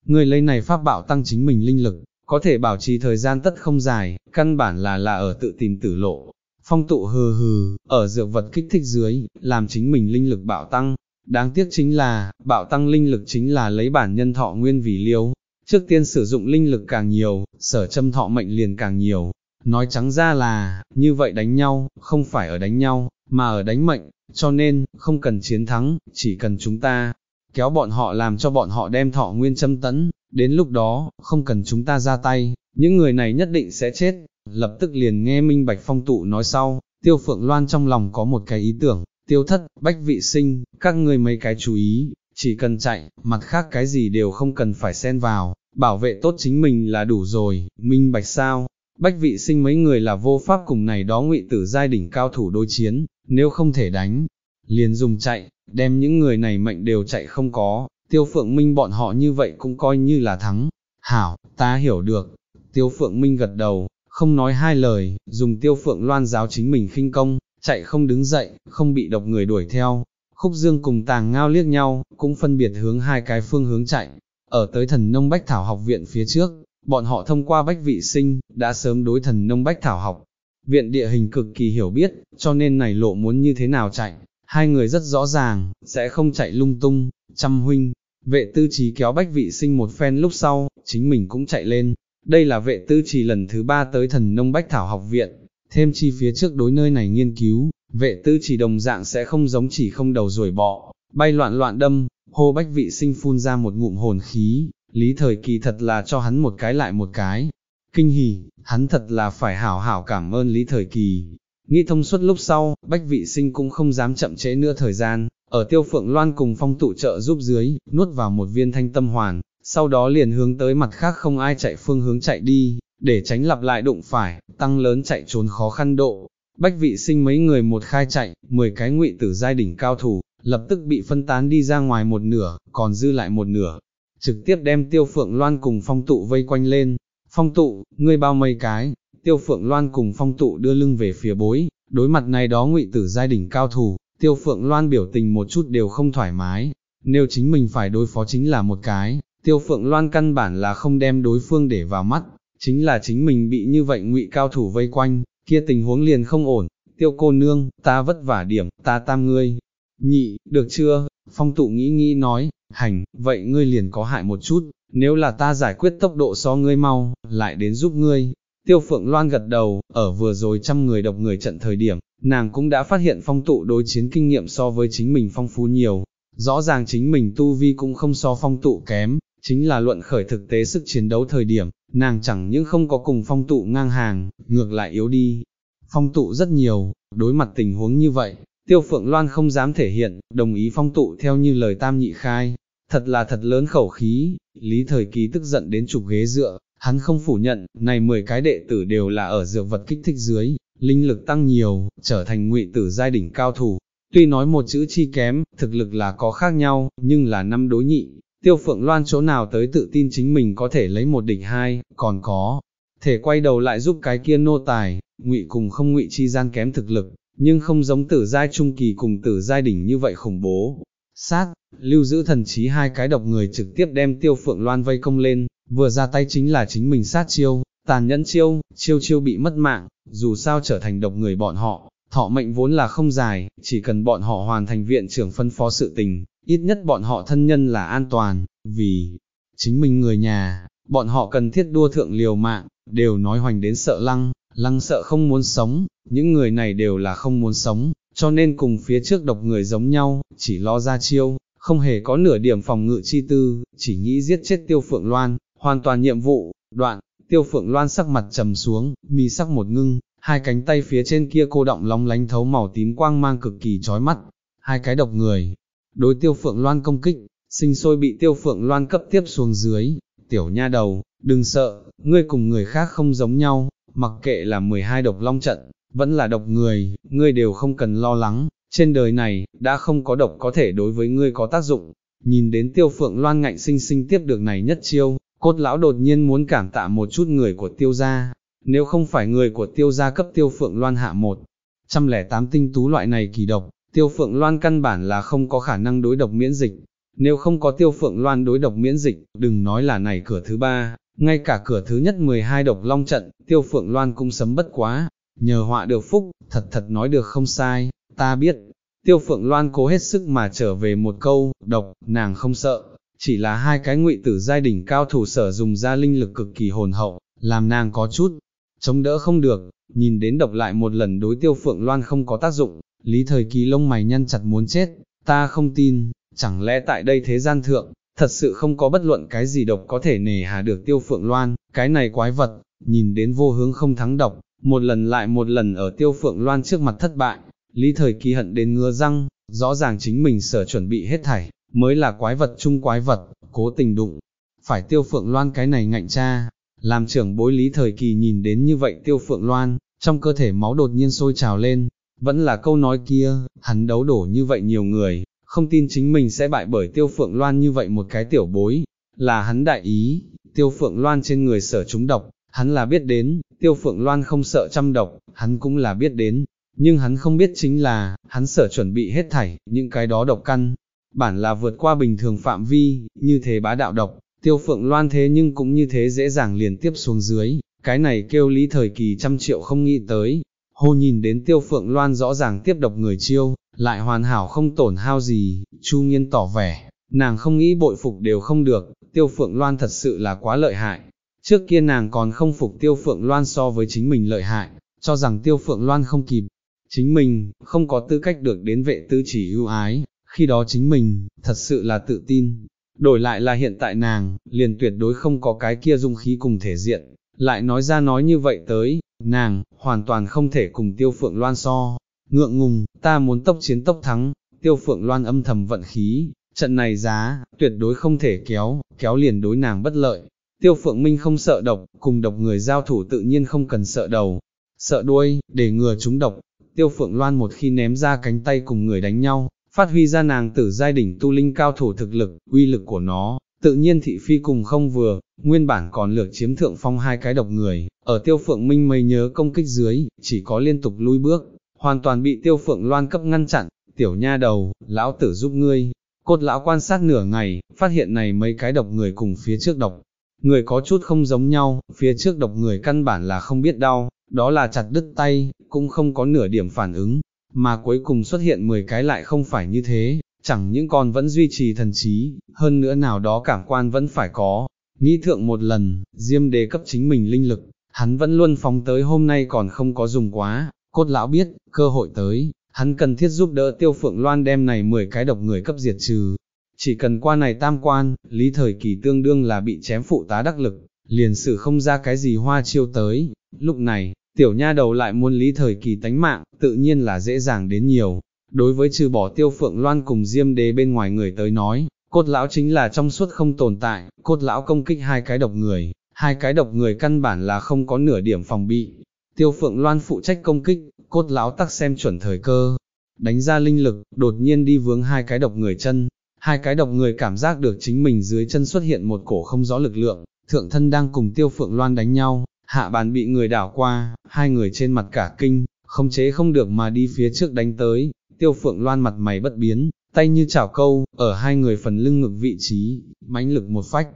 người lấy này pháp bảo tăng chính mình linh lực, có thể bảo trì thời gian tất không dài, căn bản là là ở tự tìm tử lộ. Phong tụ hừ hừ, ở dược vật kích thích dưới, làm chính mình linh lực bạo tăng, đáng tiếc chính là, bạo tăng linh lực chính là lấy bản nhân thọ nguyên vì liêu, trước tiên sử dụng linh lực càng nhiều, sở châm thọ mệnh liền càng nhiều, nói trắng ra là, như vậy đánh nhau, không phải ở đánh nhau, mà ở đánh mệnh, cho nên, không cần chiến thắng, chỉ cần chúng ta, kéo bọn họ làm cho bọn họ đem thọ nguyên châm tấn, đến lúc đó, không cần chúng ta ra tay, những người này nhất định sẽ chết, lập tức liền nghe Minh Bạch Phong tụ nói sau, Tiêu Phượng Loan trong lòng có một cái ý tưởng, tiêu thất, bách vị sinh, các ngươi mấy cái chú ý, chỉ cần chạy, mặt khác cái gì đều không cần phải xen vào, bảo vệ tốt chính mình là đủ rồi, Minh Bạch sao, bách vị sinh mấy người là vô pháp cùng này đó ngụy tử giai đỉnh cao thủ đối chiến, nếu không thể đánh, liền dùng chạy, đem những người này mệnh đều chạy không có, tiêu phượng minh bọn họ như vậy cũng coi như là thắng. Hảo, ta hiểu được. Tiêu phượng minh gật đầu, không nói hai lời, dùng tiêu phượng loan giáo chính mình khinh công, chạy không đứng dậy, không bị độc người đuổi theo. Khúc dương cùng tàng ngao liếc nhau, cũng phân biệt hướng hai cái phương hướng chạy. Ở tới thần nông bách thảo học viện phía trước, bọn họ thông qua bách vị sinh, đã sớm đối thần nông bách thảo học. Viện địa hình cực kỳ hiểu biết, cho nên này lộ muốn như thế nào chạy, hai người rất rõ ràng, sẽ không chạy lung tung, chăm huynh, vệ tư trí kéo bách vị sinh một phen lúc sau, chính mình cũng chạy lên, đây là vệ tư trì lần thứ ba tới thần nông bách thảo học viện, thêm chi phía trước đối nơi này nghiên cứu, vệ tư trì đồng dạng sẽ không giống chỉ không đầu rồi bọ, bay loạn loạn đâm, hô bách vị sinh phun ra một ngụm hồn khí, lý thời kỳ thật là cho hắn một cái lại một cái, kinh hỉ, hắn thật là phải hảo hảo cảm ơn lý thời kỳ, Nghĩ thông suốt lúc sau, Bách Vị Sinh cũng không dám chậm trễ nữa thời gian, ở Tiêu Phượng Loan cùng phong tụ trợ giúp dưới, nuốt vào một viên thanh tâm hoàn, sau đó liền hướng tới mặt khác không ai chạy phương hướng chạy đi, để tránh lặp lại đụng phải, tăng lớn chạy trốn khó khăn độ. Bách Vị Sinh mấy người một khai chạy, 10 cái ngụy tử giai đỉnh cao thủ, lập tức bị phân tán đi ra ngoài một nửa, còn dư lại một nửa, trực tiếp đem Tiêu Phượng Loan cùng phong tụ vây quanh lên. Phong tụ, ngươi bao mấy cái, Tiêu Phượng Loan cùng phong tụ đưa lưng về phía bối, đối mặt này đó ngụy tử giai đỉnh cao thủ, Tiêu Phượng Loan biểu tình một chút đều không thoải mái, nếu chính mình phải đối phó chính là một cái, Tiêu Phượng Loan căn bản là không đem đối phương để vào mắt, chính là chính mình bị như vậy ngụy cao thủ vây quanh, kia tình huống liền không ổn, tiêu cô nương, ta vất vả điểm, ta tam ngươi, nhị, được chưa, phong tụ nghĩ nghĩ nói, hành, vậy ngươi liền có hại một chút, nếu là ta giải quyết tốc độ so ngươi mau, lại đến giúp ngươi. Tiêu Phượng Loan gật đầu, ở vừa rồi trăm người độc người trận thời điểm, nàng cũng đã phát hiện phong tụ đối chiến kinh nghiệm so với chính mình phong phú nhiều, rõ ràng chính mình tu vi cũng không so phong tụ kém, chính là luận khởi thực tế sức chiến đấu thời điểm, nàng chẳng những không có cùng phong tụ ngang hàng, ngược lại yếu đi. Phong tụ rất nhiều, đối mặt tình huống như vậy, Tiêu Phượng Loan không dám thể hiện, đồng ý phong tụ theo như lời tam nhị khai, thật là thật lớn khẩu khí, lý thời kỳ tức giận đến chụp ghế dựa, hắn không phủ nhận, này 10 cái đệ tử đều là ở dược vật kích thích dưới, linh lực tăng nhiều, trở thành ngụy tử giai đỉnh cao thủ. Tuy nói một chữ chi kém, thực lực là có khác nhau, nhưng là năm đối nhị, tiêu phượng loan chỗ nào tới tự tin chính mình có thể lấy một đỉnh hai, còn có, thể quay đầu lại giúp cái kia nô tài, ngụy cùng không ngụy chi gian kém thực lực, nhưng không giống tử giai trung kỳ cùng tử giai đỉnh như vậy khủng bố. Sát, lưu giữ thần trí hai cái độc người trực tiếp đem tiêu phượng loan vây công lên, vừa ra tay chính là chính mình sát chiêu, tàn nhẫn chiêu, chiêu chiêu bị mất mạng, dù sao trở thành độc người bọn họ, thọ mệnh vốn là không dài, chỉ cần bọn họ hoàn thành viện trưởng phân phó sự tình, ít nhất bọn họ thân nhân là an toàn, vì chính mình người nhà, bọn họ cần thiết đua thượng liều mạng, đều nói hoành đến sợ lăng, lăng sợ không muốn sống, những người này đều là không muốn sống, cho nên cùng phía trước độc người giống nhau, chỉ lo ra chiêu, không hề có nửa điểm phòng ngự chi tư, chỉ nghĩ giết chết tiêu phượng loan, hoàn toàn nhiệm vụ, đoạn, tiêu phượng loan sắc mặt trầm xuống, mi sắc một ngưng, hai cánh tay phía trên kia cô động lóng lánh thấu màu tím quang mang cực kỳ chói mắt, hai cái độc người, đối tiêu phượng loan công kích, sinh sôi bị tiêu phượng loan cấp tiếp xuống dưới, tiểu nha đầu, đừng sợ, ngươi cùng người khác không giống nhau, mặc kệ là 12 độc long trận, vẫn là độc người, ngươi đều không cần lo lắng, trên đời này, đã không có độc có thể đối với ngươi có tác dụng. Nhìn đến tiêu phượng loan ngạnh sinh sinh tiếp được này nhất chiêu, cốt lão đột nhiên muốn cảm tạ một chút người của tiêu gia, nếu không phải người của tiêu gia cấp tiêu phượng loan hạ một, trăm lẻ tám tinh tú loại này kỳ độc, tiêu phượng loan căn bản là không có khả năng đối độc miễn dịch, nếu không có tiêu phượng loan đối độc miễn dịch, đừng nói là này cửa thứ ba, ngay cả cửa thứ nhất 12 độc long trận, tiêu phượng loan cũng sấm bất quá, nhờ họa được phúc, thật thật nói được không sai, ta biết, tiêu phượng loan cố hết sức mà trở về một câu, độc, nàng không sợ, chỉ là hai cái ngụy tử giai đỉnh cao thủ sở dùng ra linh lực cực kỳ hồn hậu, làm nàng có chút, chống đỡ không được, nhìn đến độc lại một lần đối tiêu phượng loan không có tác dụng, lý thời kỳ lông mày nhăn chặt muốn chết, ta không tin, chẳng lẽ tại đây thế gian thượng, thật sự không có bất luận cái gì độc có thể nề hà được tiêu phượng loan, cái này quái vật, nhìn đến vô hướng không thắng độc, một lần lại một lần ở tiêu phượng loan trước mặt thất bại, lý thời kỳ hận đến ngứa răng, rõ ràng chính mình sở chuẩn bị hết thảy, mới là quái vật chung quái vật, cố tình đụng, phải tiêu phượng loan cái này ngạnh cha, làm trưởng bối lý thời kỳ nhìn đến như vậy tiêu phượng loan, trong cơ thể máu đột nhiên sôi trào lên, vẫn là câu nói kia, hắn đấu đổ như vậy nhiều người, không tin chính mình sẽ bại bởi tiêu phượng loan như vậy một cái tiểu bối, là hắn đại ý, tiêu phượng loan trên người sở chúng độc, hắn là biết đến, tiêu phượng loan không sợ trăm độc, hắn cũng là biết đến, nhưng hắn không biết chính là, hắn sở chuẩn bị hết thảy, những cái đó độc căn, bản là vượt qua bình thường phạm vi, như thế bá đạo độc, tiêu phượng loan thế nhưng cũng như thế dễ dàng liền tiếp xuống dưới, cái này kêu lý thời kỳ trăm triệu không nghĩ tới, hồ nhìn đến tiêu phượng loan rõ ràng tiếp độc người chiêu, lại hoàn hảo không tổn hao gì, chu nghiên tỏ vẻ, nàng không nghĩ bội phục đều không được, tiêu phượng loan thật sự là quá lợi hại, trước kia nàng còn không phục tiêu phượng loan so với chính mình lợi hại, cho rằng tiêu phượng loan không kịp, chính mình, không có tư cách được đến vệ tư chỉ ưu ái, khi đó chính mình, thật sự là tự tin, đổi lại là hiện tại nàng, liền tuyệt đối không có cái kia dung khí cùng thể diện, lại nói ra nói như vậy tới, nàng, hoàn toàn không thể cùng tiêu phượng loan so, ngượng ngùng, ta muốn tốc chiến tốc thắng, tiêu phượng loan âm thầm vận khí, trận này giá, tuyệt đối không thể kéo, kéo liền đối nàng bất lợi, tiêu phượng minh không sợ độc, cùng độc người giao thủ tự nhiên không cần sợ đầu, sợ đuôi, để ngừa chúng độc, tiêu phượng loan một khi ném ra cánh tay cùng người đánh nhau, phát huy ra nàng tử giai đỉnh tu linh cao thủ thực lực, uy lực của nó, tự nhiên thị phi cùng không vừa, nguyên bản còn lược chiếm thượng phong hai cái độc người, ở tiêu phượng minh mây nhớ công kích dưới, chỉ có liên tục lui bước, hoàn toàn bị tiêu phượng loan cấp ngăn chặn, tiểu nha đầu, lão tử giúp ngươi, cốt lão quan sát nửa ngày, phát hiện này mấy cái độc người cùng phía trước độc, người có chút không giống nhau, phía trước độc người căn bản là không biết đau, đó là chặt đứt tay, cũng không có nửa điểm phản ứng, mà cuối cùng xuất hiện 10 cái lại không phải như thế, chẳng những con vẫn duy trì thần trí, hơn nữa nào đó cảm quan vẫn phải có. Nghĩ thượng một lần, Diêm đế cấp chính mình linh lực, hắn vẫn luôn phóng tới hôm nay còn không có dùng quá, cốt lão biết, cơ hội tới, hắn cần thiết giúp đỡ tiêu phượng loan đem này 10 cái độc người cấp diệt trừ. Chỉ cần qua này tam quan, lý thời kỳ tương đương là bị chém phụ tá đắc lực, liền sự không ra cái gì hoa chiêu tới. Lúc này, tiểu nha đầu lại muốn lý thời kỳ tánh mạng, tự nhiên là dễ dàng đến nhiều. Đối với trừ bỏ tiêu phượng loan cùng diêm đế bên ngoài người tới nói, cốt lão chính là trong suốt không tồn tại, cốt lão công kích hai cái độc người, hai cái độc người căn bản là không có nửa điểm phòng bị. Tiêu phượng loan phụ trách công kích, cốt lão tắc xem chuẩn thời cơ, đánh ra linh lực, đột nhiên đi vướng hai cái độc người chân, hai cái độc người cảm giác được chính mình dưới chân xuất hiện một cổ không rõ lực lượng, thượng thân đang cùng tiêu phượng loan đánh nhau, hạ bàn bị người đảo qua, hai người trên mặt cả kinh, không chế không được mà đi phía trước đánh tới, tiêu phượng loan mặt mày bất biến, tay như chảo câu, ở hai người phần lưng ngực vị trí, mãnh lực một phách,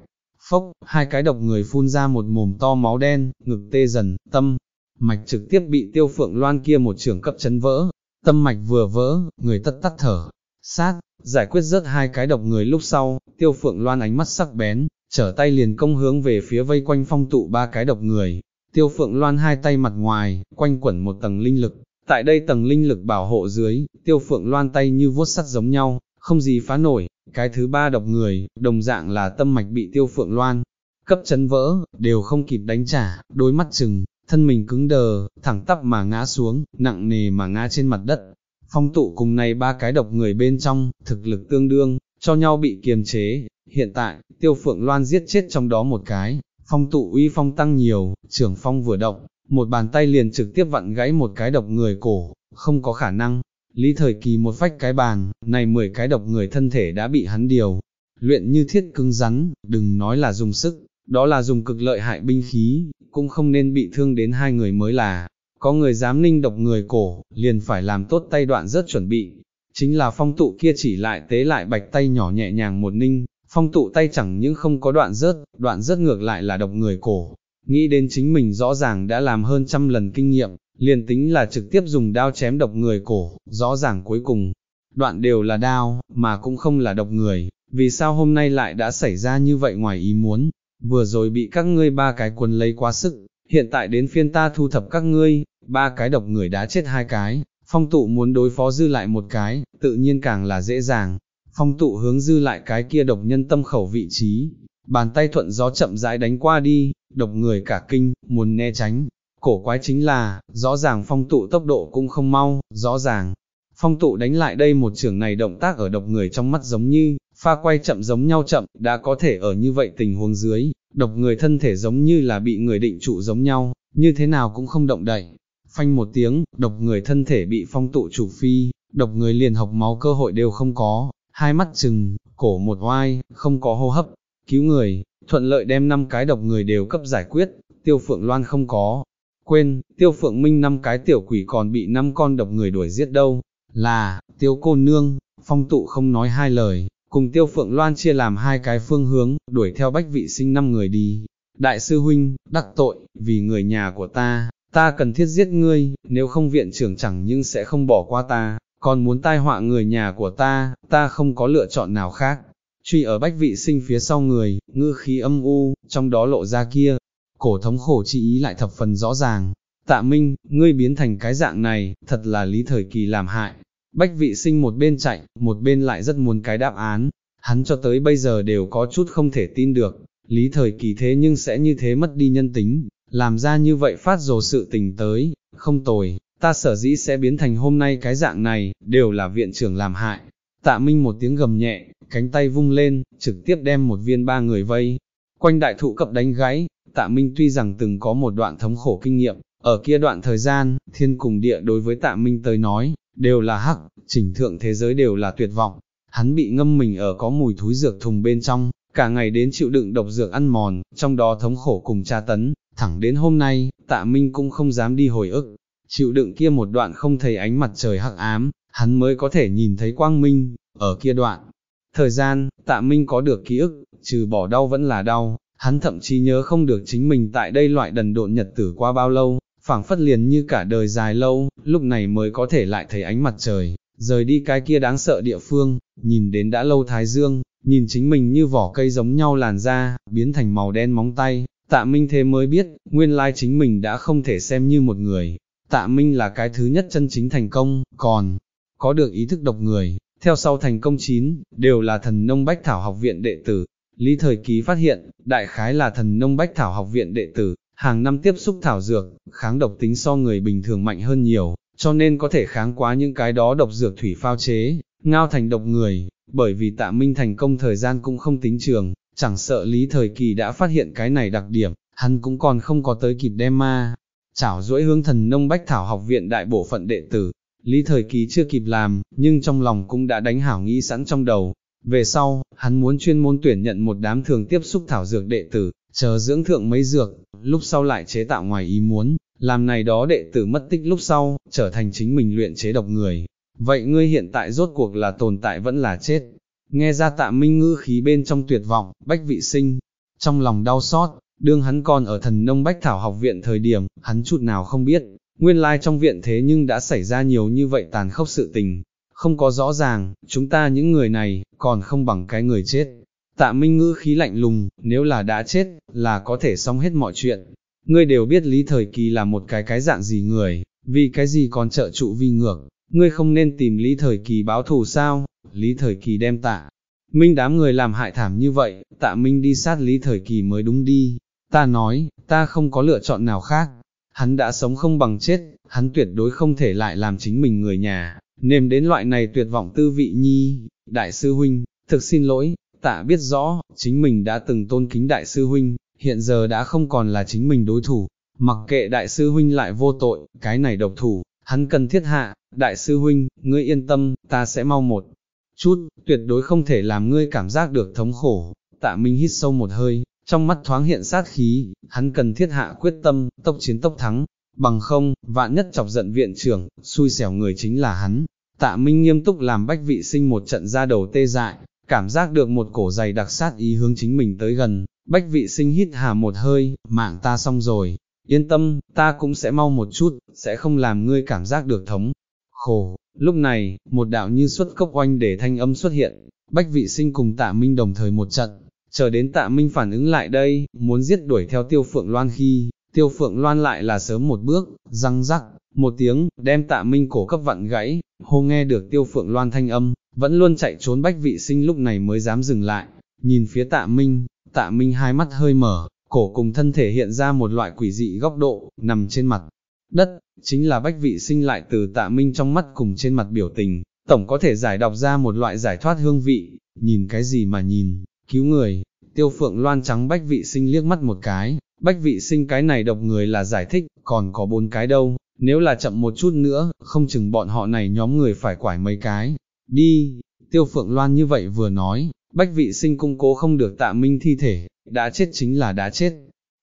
phốc, hai cái độc người phun ra một mồm to máu đen, ngực tê dần, tâm, mạch trực tiếp bị tiêu phượng loan kia một trưởng cấp chấn vỡ, tâm mạch vừa vỡ, người tất tắt thở, sát, giải quyết rớt hai cái độc người lúc sau, tiêu phượng loan ánh mắt sắc bén, trở tay liền công hướng về phía vây quanh phong tụ ba cái độc người, tiêu phượng loan hai tay mặt ngoài, quanh quẩn một tầng linh lực, tại đây tầng linh lực bảo hộ dưới, tiêu phượng loan tay như vuốt sắt giống nhau, không gì phá nổi, cái thứ ba độc người, đồng dạng là tâm mạch bị tiêu phượng loan, cấp chấn vỡ, đều không kịp đánh trả, đôi mắt chừng, thân mình cứng đờ, thẳng tắp mà ngã xuống, nặng nề mà ngã trên mặt đất. Phong tụ cùng này ba cái độc người bên trong, thực lực tương đương, cho nhau bị kiềm chế. Hiện tại, tiêu phượng loan giết chết trong đó một cái, phong tụ uy phong tăng nhiều, trưởng phong vừa động, một bàn tay liền trực tiếp vặn gãy một cái độc người cổ, không có khả năng. Lý thời kỳ một phách cái bàn, này mười cái độc người thân thể đã bị hắn điều, luyện như thiết cứng rắn, đừng nói là dùng sức, đó là dùng cực lợi hại binh khí, cũng không nên bị thương đến hai người mới là, có người dám ninh độc người cổ, liền phải làm tốt tay đoạn rất chuẩn bị, chính là phong tụ kia chỉ lại tế lại bạch tay nhỏ nhẹ nhàng một ninh, phong tụ tay chẳng những không có đoạn rớt, đoạn rớt ngược lại là độc người cổ, nghĩ đến chính mình rõ ràng đã làm hơn trăm lần kinh nghiệm, liền tính là trực tiếp dùng đao chém độc người cổ, rõ ràng cuối cùng, đoạn đều là đao, mà cũng không là độc người, vì sao hôm nay lại đã xảy ra như vậy ngoài ý muốn, vừa rồi bị các ngươi ba cái quần lấy quá sức, hiện tại đến phiên ta thu thập các ngươi, ba cái độc người đã chết hai cái, phong tụ muốn đối phó dư lại một cái, tự nhiên càng là dễ dàng, phong tụ hướng dư lại cái kia độc nhân tâm khẩu vị trí, bàn tay thuận gió chậm rãi đánh qua đi, độc người cả kinh, muốn né tránh, cổ quái chính là, rõ ràng phong tụ tốc độ cũng không mau, rõ ràng, phong tụ đánh lại đây một trường này động tác ở độc người trong mắt giống như, pha quay chậm giống nhau chậm, đã có thể ở như vậy tình huống dưới, độc người thân thể giống như là bị người định trụ giống nhau, như thế nào cũng không động đậy. Phanh một tiếng, độc người thân thể bị phong tụ chủ phi, độc người liền học máu cơ hội đều không có, hai mắt chừng, cổ một oai, không có hô hấp, cứu người, thuận lợi đem năm cái độc người đều cấp giải quyết, tiêu phượng loan không có. Quên, tiêu phượng minh năm cái tiểu quỷ còn bị năm con độc người đuổi giết đâu, là, tiêu cô nương, phong tụ không nói hai lời, cùng tiêu phượng loan chia làm hai cái phương hướng, đuổi theo bách vị sinh năm người đi. Đại sư huynh, đắc tội, vì người nhà của ta, ta cần thiết giết ngươi, nếu không viện trưởng chẳng nhưng sẽ không bỏ qua ta, còn muốn tai họa người nhà của ta, ta không có lựa chọn nào khác. Truy ở bách vị sinh phía sau người, ngư khí âm u, trong đó lộ ra kia, cổ thống khổ chi ý lại thập phần rõ ràng. Tạ Minh, ngươi biến thành cái dạng này, thật là lý thời kỳ làm hại, Bách vị sinh một bên chạy, một bên lại rất muốn cái đáp án, hắn cho tới bây giờ đều có chút không thể tin được, lý thời kỳ thế nhưng sẽ như thế mất đi nhân tính, làm ra như vậy phát dồ sự tình tới, không tồi, ta sở dĩ sẽ biến thành hôm nay cái dạng này, đều là viện trưởng làm hại. Tạ Minh một tiếng gầm nhẹ, cánh tay vung lên, trực tiếp đem một viên ba người vây. Quanh đại thụ cập đánh gáy, Tạ Minh tuy rằng từng có một đoạn thống khổ kinh nghiệm, ở kia đoạn thời gian, thiên cùng địa đối với Tạ Minh tới nói, đều là hắc, chỉnh thượng thế giới đều là tuyệt vọng, hắn bị ngâm mình ở có mùi thúi dược thùng bên trong, cả ngày đến chịu đựng độc dược ăn mòn, trong đó thống khổ cùng tra tấn, thẳng đến hôm nay, tạ minh cũng không dám đi hồi ức, chịu đựng kia một đoạn không thấy ánh mặt trời hắc ám, hắn mới có thể nhìn thấy quang minh, ở kia đoạn. Thời gian, tạ minh có được ký ức, trừ bỏ đau vẫn là đau, hắn thậm chí nhớ không được chính mình tại đây loại đần độn nhật tử qua bao lâu, phảng phất liền như cả đời dài lâu, lúc này mới có thể lại thấy ánh mặt trời, rời đi cái kia đáng sợ địa phương, nhìn đến đã lâu thái dương, nhìn chính mình như vỏ cây giống nhau làn da, biến thành màu đen móng tay, tạ minh thế mới biết, nguyên lai chính mình đã không thể xem như một người, tạ minh là cái thứ nhất chân chính thành công, còn, có được ý thức độc người, theo sau thành công chín, đều là thần nông bách thảo học viện đệ tử. Lý Thời Ký phát hiện, đại khái là thần nông bách thảo học viện đệ tử, hàng năm tiếp xúc thảo dược, kháng độc tính so người bình thường mạnh hơn nhiều, cho nên có thể kháng quá những cái đó độc dược thủy phao chế, ngao thành độc người, bởi vì tạ minh thành công thời gian cũng không tính trường, chẳng sợ Lý Thời Kỳ đã phát hiện cái này đặc điểm, hắn cũng còn không có tới kịp đem ma. Chảo duỗi hướng thần nông bách thảo học viện đại bộ phận đệ tử, Lý Thời Kỳ chưa kịp làm, nhưng trong lòng cũng đã đánh hảo nghĩ sẵn trong đầu. Về sau, hắn muốn chuyên môn tuyển nhận một đám thường tiếp xúc thảo dược đệ tử, chờ dưỡng thượng mấy dược, lúc sau lại chế tạo ngoài ý muốn, làm này đó đệ tử mất tích lúc sau, trở thành chính mình luyện chế độc người. Vậy ngươi hiện tại rốt cuộc là tồn tại vẫn là chết? Nghe ra tạ minh ngữ khí bên trong tuyệt vọng, bách vị sinh, trong lòng đau xót, đương hắn còn ở thần nông bách thảo học viện thời điểm, hắn chút nào không biết, nguyên lai trong viện thế nhưng đã xảy ra nhiều như vậy tàn khốc sự tình, không có rõ ràng, chúng ta những người này, còn không bằng cái người chết. Tạ Minh ngữ khí lạnh lùng, nếu là đã chết, là có thể xong hết mọi chuyện. Ngươi đều biết Lý Thời Kỳ là một cái cái dạng gì người, vì cái gì còn trợ trụ vi ngược, ngươi không nên tìm Lý Thời Kỳ báo thù sao, Lý Thời Kỳ đem tạ. Minh đám người làm hại thảm như vậy, tạ Minh đi sát Lý Thời Kỳ mới đúng đi, ta nói, ta không có lựa chọn nào khác, hắn đã sống không bằng chết, hắn tuyệt đối không thể lại làm chính mình người nhà, nềm đến loại này tuyệt vọng tư vị nhi, đại sư huynh, thực xin lỗi, tạ biết rõ, chính mình đã từng tôn kính đại sư huynh, hiện giờ đã không còn là chính mình đối thủ, mặc kệ đại sư huynh lại vô tội, cái này độc thủ, hắn cần thiết hạ, đại sư huynh, ngươi yên tâm, ta sẽ mau một chút, tuyệt đối không thể làm ngươi cảm giác được thống khổ, tạ minh hít sâu một hơi, trong mắt thoáng hiện sát khí, hắn cần thiết hạ quyết tâm, tốc chiến tốc thắng, bằng không, vạn nhất chọc giận viện trưởng, xui xẻo người chính là hắn. Tạ Minh nghiêm túc làm bách vị sinh một trận ra đầu tê dại, cảm giác được một cổ dày đặc sát ý hướng chính mình tới gần, bách vị sinh hít hà một hơi, mạng ta xong rồi, yên tâm, ta cũng sẽ mau một chút, sẽ không làm ngươi cảm giác được thống, khổ. Lúc này, một đạo như xuất cốc oanh để thanh âm xuất hiện, bách vị sinh cùng tạ minh đồng thời một trận, chờ đến tạ minh phản ứng lại đây, muốn giết đuổi theo tiêu phượng loan khi, tiêu phượng loan lại là sớm một bước, răng rắc, một tiếng, đem tạ minh cổ cấp vặn gãy, hô nghe được tiêu phượng loan thanh âm, vẫn luôn chạy trốn bách vị sinh lúc này mới dám dừng lại, nhìn phía tạ minh, tạ minh hai mắt hơi mở, cổ cùng thân thể hiện ra một loại quỷ dị góc độ, nằm trên mặt đất, chính là bách vị sinh lại từ tạ minh trong mắt cùng trên mặt biểu tình, tổng có thể giải đọc ra một loại giải thoát hương vị, nhìn cái gì mà nhìn, cứu người, tiêu phượng loan trắng bách vị sinh liếc mắt một cái, bách vị sinh cái này độc người là giải thích, còn có bốn cái đâu, nếu là chậm một chút nữa, không chừng bọn họ này nhóm người phải quải mấy cái, đi, tiêu phượng loan như vậy vừa nói, bách vị sinh cung cố không được tạ minh thi thể, đã chết chính là đã chết,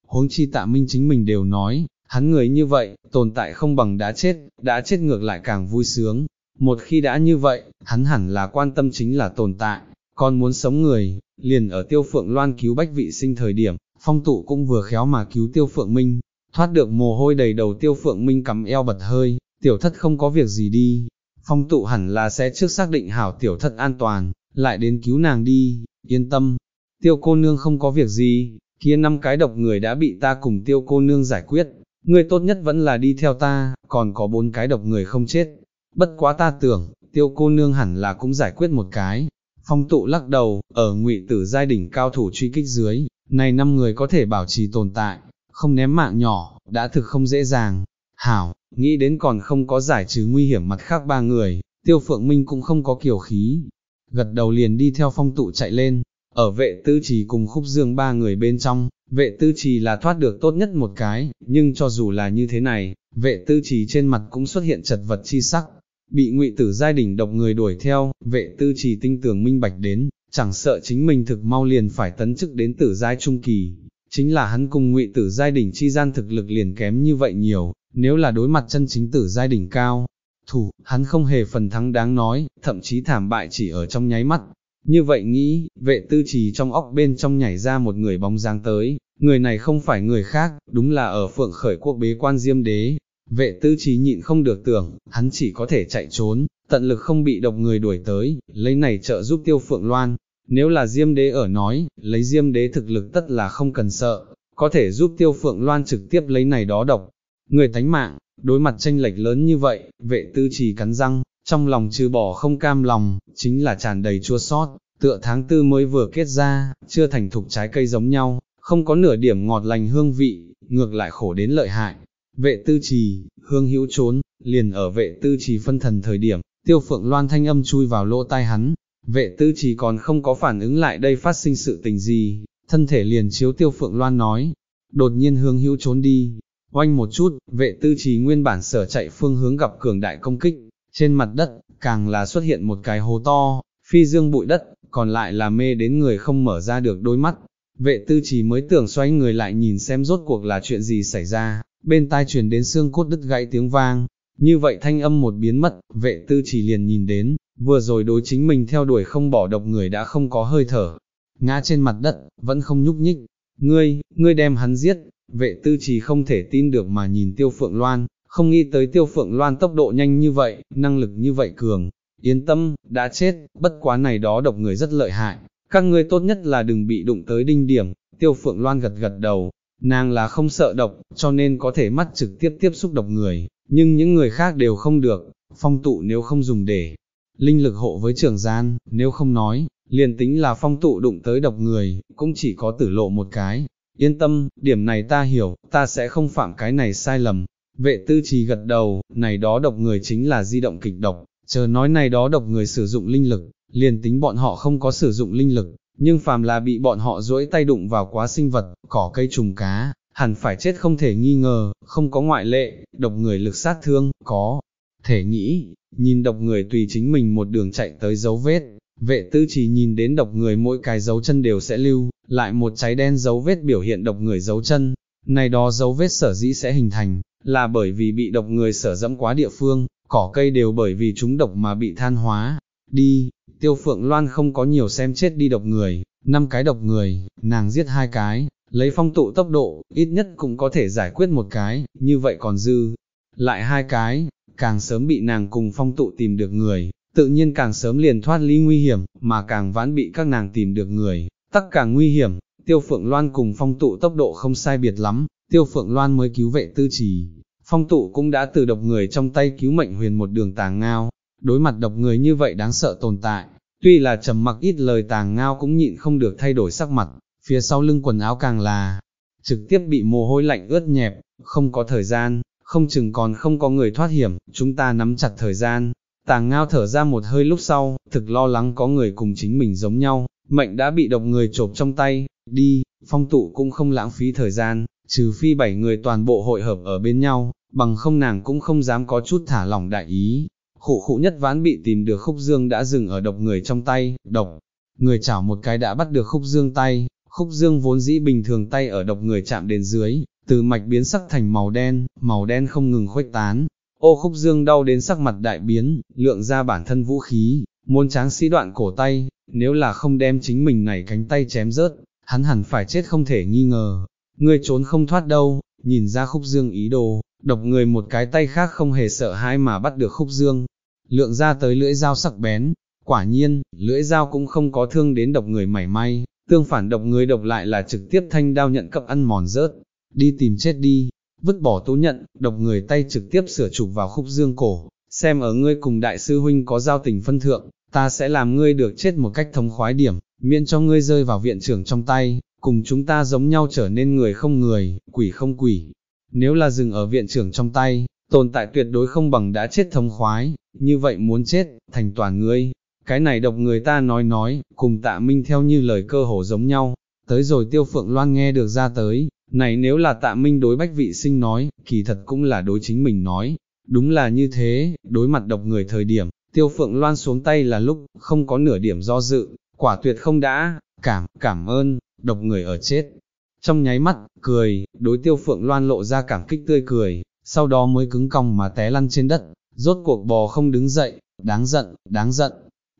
huống chi tạ minh chính mình đều nói, hắn người như vậy, tồn tại không bằng đã chết, đã chết ngược lại càng vui sướng, một khi đã như vậy, hắn hẳn là quan tâm chính là tồn tại, còn muốn sống người, liền ở tiêu phượng loan cứu bách vị sinh thời điểm, phong tụ cũng vừa khéo mà cứu tiêu phượng minh, thoát được mồ hôi đầy đầu tiêu phượng minh cắm eo bật hơi, tiểu thất không có việc gì đi, phong tụ hẳn là sẽ trước xác định hảo tiểu thất an toàn, lại đến cứu nàng đi, yên tâm, tiêu cô nương không có việc gì, kia năm cái độc người đã bị ta cùng tiêu cô nương giải quyết, ngươi tốt nhất vẫn là đi theo ta, còn có bốn cái độc người không chết, bất quá ta tưởng, tiêu cô nương hẳn là cũng giải quyết một cái, Phong tụ lắc đầu, ở ngụy tử giai đỉnh cao thủ truy kích dưới, này năm người có thể bảo trì tồn tại, không ném mạng nhỏ, đã thực không dễ dàng. Hảo, nghĩ đến còn không có giải trừ nguy hiểm mặt khác ba người, tiêu phượng minh cũng không có kiểu khí. Gật đầu liền đi theo phong tụ chạy lên, ở vệ tư trì cùng khúc dương ba người bên trong, vệ tư trì là thoát được tốt nhất một cái, nhưng cho dù là như thế này, vệ tư trì trên mặt cũng xuất hiện chật vật chi sắc, bị ngụy tử giai đỉnh độc người đuổi theo, vệ tư trì tinh tường minh bạch đến, chẳng sợ chính mình thực mau liền phải tấn chức đến tử giai trung kỳ, chính là hắn cùng ngụy tử giai đỉnh chi gian thực lực liền kém như vậy nhiều, nếu là đối mặt chân chính tử giai đỉnh cao, thủ, hắn không hề phần thắng đáng nói, thậm chí thảm bại chỉ ở trong nháy mắt, như vậy nghĩ, vệ tư trì trong óc bên trong nhảy ra một người bóng dáng tới, người này không phải người khác, đúng là ở phượng khởi quốc bế quan diêm đế. Vệ tư trí nhịn không được tưởng, hắn chỉ có thể chạy trốn, tận lực không bị độc người đuổi tới, lấy này trợ giúp tiêu phượng loan. Nếu là diêm đế ở nói, lấy diêm đế thực lực tất là không cần sợ, có thể giúp tiêu phượng loan trực tiếp lấy này đó độc. Người tánh mạng, đối mặt tranh lệch lớn như vậy, vệ tư trì cắn răng, trong lòng trừ bỏ không cam lòng, chính là tràn đầy chua sót, tựa tháng tư mới vừa kết ra, chưa thành thục trái cây giống nhau, không có nửa điểm ngọt lành hương vị, ngược lại khổ đến lợi hại. Vệ tư trì, hương hữu trốn, liền ở vệ tư trì phân thần thời điểm, tiêu phượng loan thanh âm chui vào lỗ tai hắn, vệ tư trì còn không có phản ứng lại đây phát sinh sự tình gì, thân thể liền chiếu tiêu phượng loan nói, đột nhiên hương hữu trốn đi, oanh một chút, vệ tư trí nguyên bản sở chạy phương hướng gặp cường đại công kích, trên mặt đất, càng là xuất hiện một cái hố to, phi dương bụi đất, còn lại là mê đến người không mở ra được đôi mắt, Vệ tư trí mới tưởng xoay người lại nhìn xem rốt cuộc là chuyện gì xảy ra, bên tai truyền đến xương cốt đứt gãy tiếng vang, như vậy thanh âm một biến mất, vệ tư chỉ liền nhìn đến, vừa rồi đối chính mình theo đuổi không bỏ độc người đã không có hơi thở, ngã trên mặt đất, vẫn không nhúc nhích, ngươi, ngươi đem hắn giết, vệ tư chỉ không thể tin được mà nhìn tiêu phượng loan, không nghĩ tới tiêu phượng loan tốc độ nhanh như vậy, năng lực như vậy cường, yên tâm, đã chết, bất quá này đó độc người rất lợi hại, các ngươi tốt nhất là đừng bị đụng tới đinh điểm, tiêu phượng loan gật gật đầu, nàng là không sợ độc, cho nên có thể mắt trực tiếp tiếp xúc độc người, nhưng những người khác đều không được, phong tụ nếu không dùng để, linh lực hộ với trưởng gian, nếu không nói, liền tính là phong tụ đụng tới độc người, cũng chỉ có tử lộ một cái, yên tâm, điểm này ta hiểu, ta sẽ không phạm cái này sai lầm. Vệ tư trì gật đầu, này đó độc người chính là di động kịch độc, chờ nói này đó độc người sử dụng linh lực, liền tính bọn họ không có sử dụng linh lực, nhưng phàm là bị bọn họ duỗi tay đụng vào quá sinh vật, cỏ cây trùng cá, hẳn phải chết không thể nghi ngờ, không có ngoại lệ, độc người lực sát thương, có thể nghĩ, nhìn độc người tùy chính mình một đường chạy tới dấu vết, vệ tư chỉ nhìn đến độc người mỗi cái dấu chân đều sẽ lưu, lại một cháy đen dấu vết biểu hiện độc người dấu chân, này đó dấu vết sở dĩ sẽ hình thành, là bởi vì bị độc người sở dẫm quá địa phương, cỏ cây đều bởi vì chúng độc mà bị than hóa, đi, tiêu phượng loan không có nhiều xem chết đi độc người, năm cái độc người, nàng giết hai cái, lấy phong tụ tốc độ, ít nhất cũng có thể giải quyết một cái, như vậy còn dư, lại hai cái, càng sớm bị nàng cùng phong tụ tìm được người, tự nhiên càng sớm liền thoát ly nguy hiểm, mà càng vãn bị các nàng tìm được người, tất cả nguy hiểm, tiêu phượng loan cùng phong tụ tốc độ không sai biệt lắm, tiêu phượng loan mới cứu vệ tư trì, phong tụ cũng đã từ độc người trong tay cứu mệnh huyền một đường tàng ngao, đối mặt độc người như vậy đáng sợ tồn tại, tuy là trầm mặc ít lời tàng ngao cũng nhịn không được thay đổi sắc mặt, phía sau lưng quần áo càng là, trực tiếp bị mồ hôi lạnh ướt nhẹp, không có thời gian, không chừng còn không có người thoát hiểm, chúng ta nắm chặt thời gian. Tàng ngao thở ra một hơi lúc sau, thực lo lắng có người cùng chính mình giống nhau, mệnh đã bị độc người chộp trong tay, đi, phong tụ cũng không lãng phí thời gian, trừ phi bảy người toàn bộ hội hợp ở bên nhau, bằng không nàng cũng không dám có chút thả lỏng đại ý, khụ khụ nhất ván bị tìm được khúc dương đã dừng ở độc người trong tay, độc, người chảo một cái đã bắt được khúc dương tay, khúc dương vốn dĩ bình thường tay ở độc người chạm đến dưới, từ mạch biến sắc thành màu đen, màu đen không ngừng khuếch tán, ô khúc dương đau đến sắc mặt đại biến, lượng ra bản thân vũ khí, muốn tráng sĩ đoạn cổ tay, nếu là không đem chính mình này cánh tay chém rớt, hắn hẳn phải chết không thể nghi ngờ, người trốn không thoát đâu, nhìn ra khúc dương ý đồ, độc người một cái tay khác không hề sợ hãi mà bắt được khúc dương, lượng ra tới lưỡi dao sắc bén, quả nhiên, lưỡi dao cũng không có thương đến độc người mảy may, tương phản độc người độc lại là trực tiếp thanh đao nhận cấp ăn mòn rớt, đi tìm chết đi, vứt bỏ tú nhận, độc người tay trực tiếp sửa chụp vào khúc dương cổ, xem ở ngươi cùng đại sư huynh có giao tình phân thượng, ta sẽ làm ngươi được chết một cách thống khoái điểm, miễn cho ngươi rơi vào viện trưởng trong tay, cùng chúng ta giống nhau trở nên người không người, quỷ không quỷ. Nếu là dừng ở viện trưởng trong tay, tồn tại tuyệt đối không bằng đã chết thống khoái, như vậy muốn chết, thành toàn ngươi. Cái này độc người ta nói nói, cùng tạ minh theo như lời cơ hồ giống nhau, tới rồi tiêu phượng loan nghe được ra tới, này nếu là tạ minh đối bách vị sinh nói, kỳ thật cũng là đối chính mình nói, đúng là như thế, đối mặt độc người thời điểm, tiêu phượng loan xuống tay là lúc, không có nửa điểm do dự, quả tuyệt không đã, cảm, cảm ơn, độc người ở chết. Trong nháy mắt, cười, đối tiêu phượng loan lộ ra cảm kích tươi cười, sau đó mới cứng còng mà té lăn trên đất, rốt cuộc bò không đứng dậy, đáng giận, đáng giận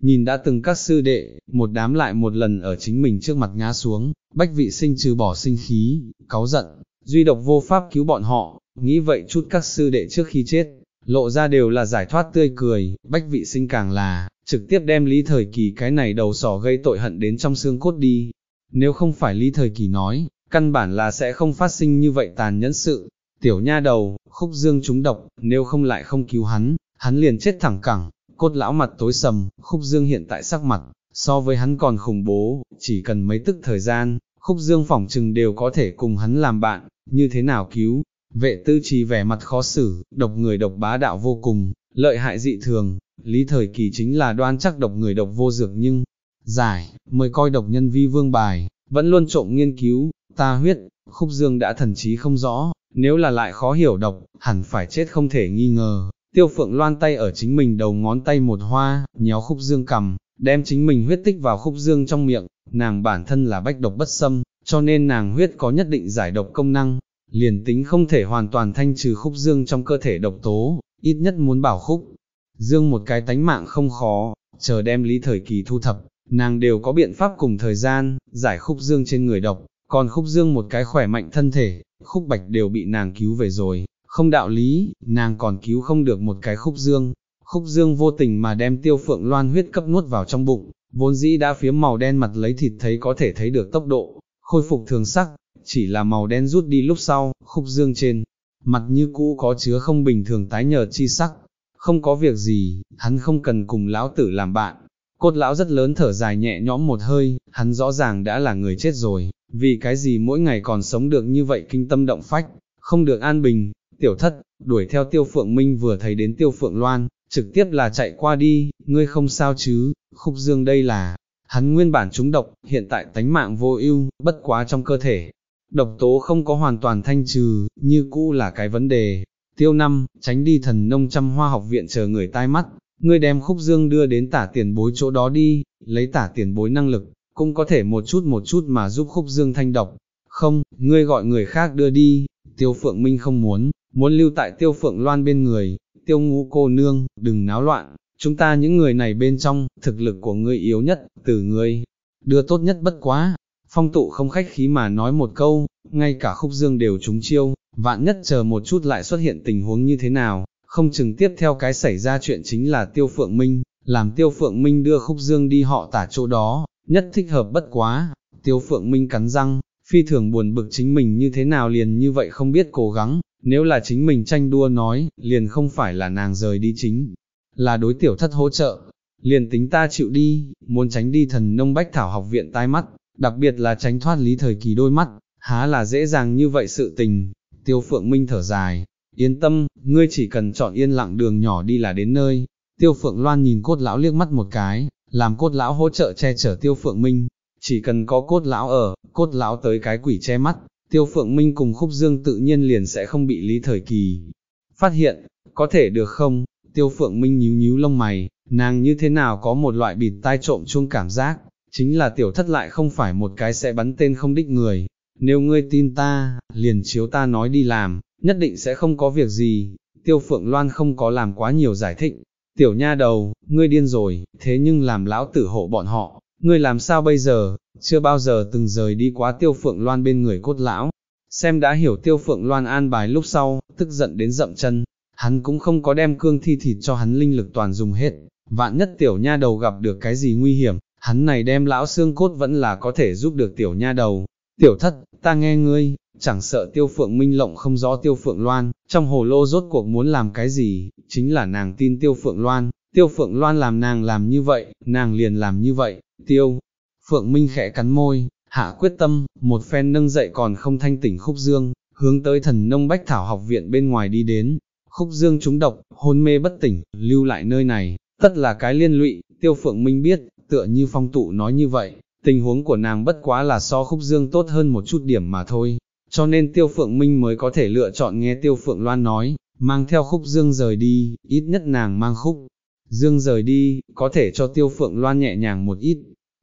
nhìn đã từng các sư đệ, một đám lại một lần ở chính mình trước mặt ngã xuống, bách vị sinh trừ bỏ sinh khí, cáu giận, duy độc vô pháp cứu bọn họ, nghĩ vậy chút các sư đệ trước khi chết, lộ ra đều là giải thoát tươi cười, bách vị sinh càng là, trực tiếp đem lý thời kỳ cái này đầu sỏ gây tội hận đến trong xương cốt đi. Nếu không phải lý thời kỳ nói, căn bản là sẽ không phát sinh như vậy tàn nhẫn sự. Tiểu nha đầu, khúc dương trúng độc, nếu không lại không cứu hắn, hắn liền chết thẳng cẳng, cốt lão mặt tối sầm, khúc dương hiện tại sắc mặt, so với hắn còn khủng bố, chỉ cần mấy tức thời gian, khúc dương phỏng chừng đều có thể cùng hắn làm bạn, như thế nào cứu, vệ tư trì vẻ mặt khó xử, độc người độc bá đạo vô cùng, lợi hại dị thường, lý thời kỳ chính là đoan chắc độc người độc vô dược nhưng, giải, mới coi độc nhân vi vương bài, vẫn luôn trộm nghiên cứu, ta huyết, khúc dương đã thần trí không rõ, nếu là lại khó hiểu độc, hẳn phải chết không thể nghi ngờ. Tiêu phượng loan tay ở chính mình đầu ngón tay một hoa, nhéo khúc dương cầm, đem chính mình huyết tích vào khúc dương trong miệng, nàng bản thân là bách độc bất xâm, cho nên nàng huyết có nhất định giải độc công năng, liền tính không thể hoàn toàn thanh trừ khúc dương trong cơ thể độc tố, ít nhất muốn bảo khúc. Dương một cái tánh mạng không khó, chờ đem lý thời kỳ thu thập, nàng đều có biện pháp cùng thời gian, giải khúc dương trên người độc, còn khúc dương một cái khỏe mạnh thân thể, khúc bạch đều bị nàng cứu về rồi, không đạo lý, nàng còn cứu không được một cái khúc dương. Khúc dương vô tình mà đem tiêu phượng loan huyết cấp nuốt vào trong bụng, vốn dĩ đã phía màu đen mặt lấy thịt thấy có thể thấy được tốc độ, khôi phục thường sắc, chỉ là màu đen rút đi lúc sau, khúc dương trên, mặt như cũ có chứa không bình thường tái nhờ chi sắc, không có việc gì, hắn không cần cùng lão tử làm bạn. Cốt lão rất lớn thở dài nhẹ nhõm một hơi, hắn rõ ràng đã là người chết rồi, vì cái gì mỗi ngày còn sống được như vậy kinh tâm động phách, không được an bình, tiểu thất, đuổi theo tiêu phượng minh vừa thấy đến tiêu phượng loan, trực tiếp là chạy qua đi, ngươi không sao chứ, khúc dương đây là, hắn nguyên bản trúng độc, hiện tại tánh mạng vô ưu, bất quá trong cơ thể, độc tố không có hoàn toàn thanh trừ, như cũ là cái vấn đề. Tiêu năm, tránh đi thần nông trăm hoa học viện chờ người tai mắt, ngươi đem khúc dương đưa đến tả tiền bối chỗ đó đi, lấy tả tiền bối năng lực, cũng có thể một chút một chút mà giúp khúc dương thanh độc. Không, ngươi gọi người khác đưa đi, tiêu phượng minh không muốn, muốn lưu tại tiêu phượng loan bên người, tiêu ngũ cô nương, đừng náo loạn, chúng ta những người này bên trong, thực lực của ngươi yếu nhất, từ ngươi, đưa tốt nhất bất quá, phong tụ không khách khí mà nói một câu, ngay cả khúc dương đều trúng chiêu, vạn nhất chờ một chút lại xuất hiện tình huống như thế nào, không chừng tiếp theo cái xảy ra chuyện chính là tiêu phượng minh, làm tiêu phượng minh đưa khúc dương đi họ tả chỗ đó, nhất thích hợp bất quá, tiêu phượng minh cắn răng, phi thường buồn bực chính mình như thế nào liền như vậy không biết cố gắng, nếu là chính mình tranh đua nói, liền không phải là nàng rời đi chính, là đối tiểu thất hỗ trợ, liền tính ta chịu đi, muốn tránh đi thần nông bách thảo học viện tai mắt, đặc biệt là tránh thoát lý thời kỳ đôi mắt, há là dễ dàng như vậy sự tình, tiêu phượng minh thở dài, yên tâm, ngươi chỉ cần chọn yên lặng đường nhỏ đi là đến nơi, tiêu phượng loan nhìn cốt lão liếc mắt một cái, làm cốt lão hỗ trợ che chở tiêu phượng minh, chỉ cần có cốt lão ở, cốt lão tới cái quỷ che mắt, tiêu phượng minh cùng khúc dương tự nhiên liền sẽ không bị lý thời kỳ phát hiện, có thể được không, tiêu phượng minh nhíu nhíu lông mày, nàng như thế nào có một loại bịt tai trộm chuông cảm giác, chính là tiểu thất lại không phải một cái sẽ bắn tên không đích người, nếu ngươi tin ta, liền chiếu ta nói đi làm, nhất định sẽ không có việc gì, tiêu phượng loan không có làm quá nhiều giải thích, tiểu nha đầu, ngươi điên rồi, thế nhưng làm lão tử hộ bọn họ, ngươi làm sao bây giờ, chưa bao giờ từng rời đi quá tiêu phượng loan bên người cốt lão, xem đã hiểu tiêu phượng loan an bài lúc sau, tức giận đến dậm chân, hắn cũng không có đem cương thi thịt cho hắn linh lực toàn dùng hết, vạn nhất tiểu nha đầu gặp được cái gì nguy hiểm, hắn này đem lão xương cốt vẫn là có thể giúp được tiểu nha đầu. Tiểu thất, ta nghe ngươi, chẳng sợ tiêu phượng minh lộng không rõ tiêu phượng loan, trong hồ lô rốt cuộc muốn làm cái gì, chính là nàng tin tiêu phượng loan, tiêu phượng loan làm nàng làm như vậy, nàng liền làm như vậy, tiêu. Phượng minh khẽ cắn môi, hạ quyết tâm, một phen nâng dậy còn không thanh tỉnh khúc dương, hướng tới thần nông bách thảo học viện bên ngoài đi đến, khúc dương trúng độc, hôn mê bất tỉnh, lưu lại nơi này, tất là cái liên lụy, tiêu phượng minh biết, tựa như phong tụ nói như vậy, tình huống của nàng bất quá là so khúc dương tốt hơn một chút điểm mà thôi, cho nên tiêu phượng minh mới có thể lựa chọn nghe tiêu phượng loan nói, mang theo khúc dương rời đi, ít nhất nàng mang khúc. Dương rời đi, có thể cho tiêu phượng loan nhẹ nhàng một ít.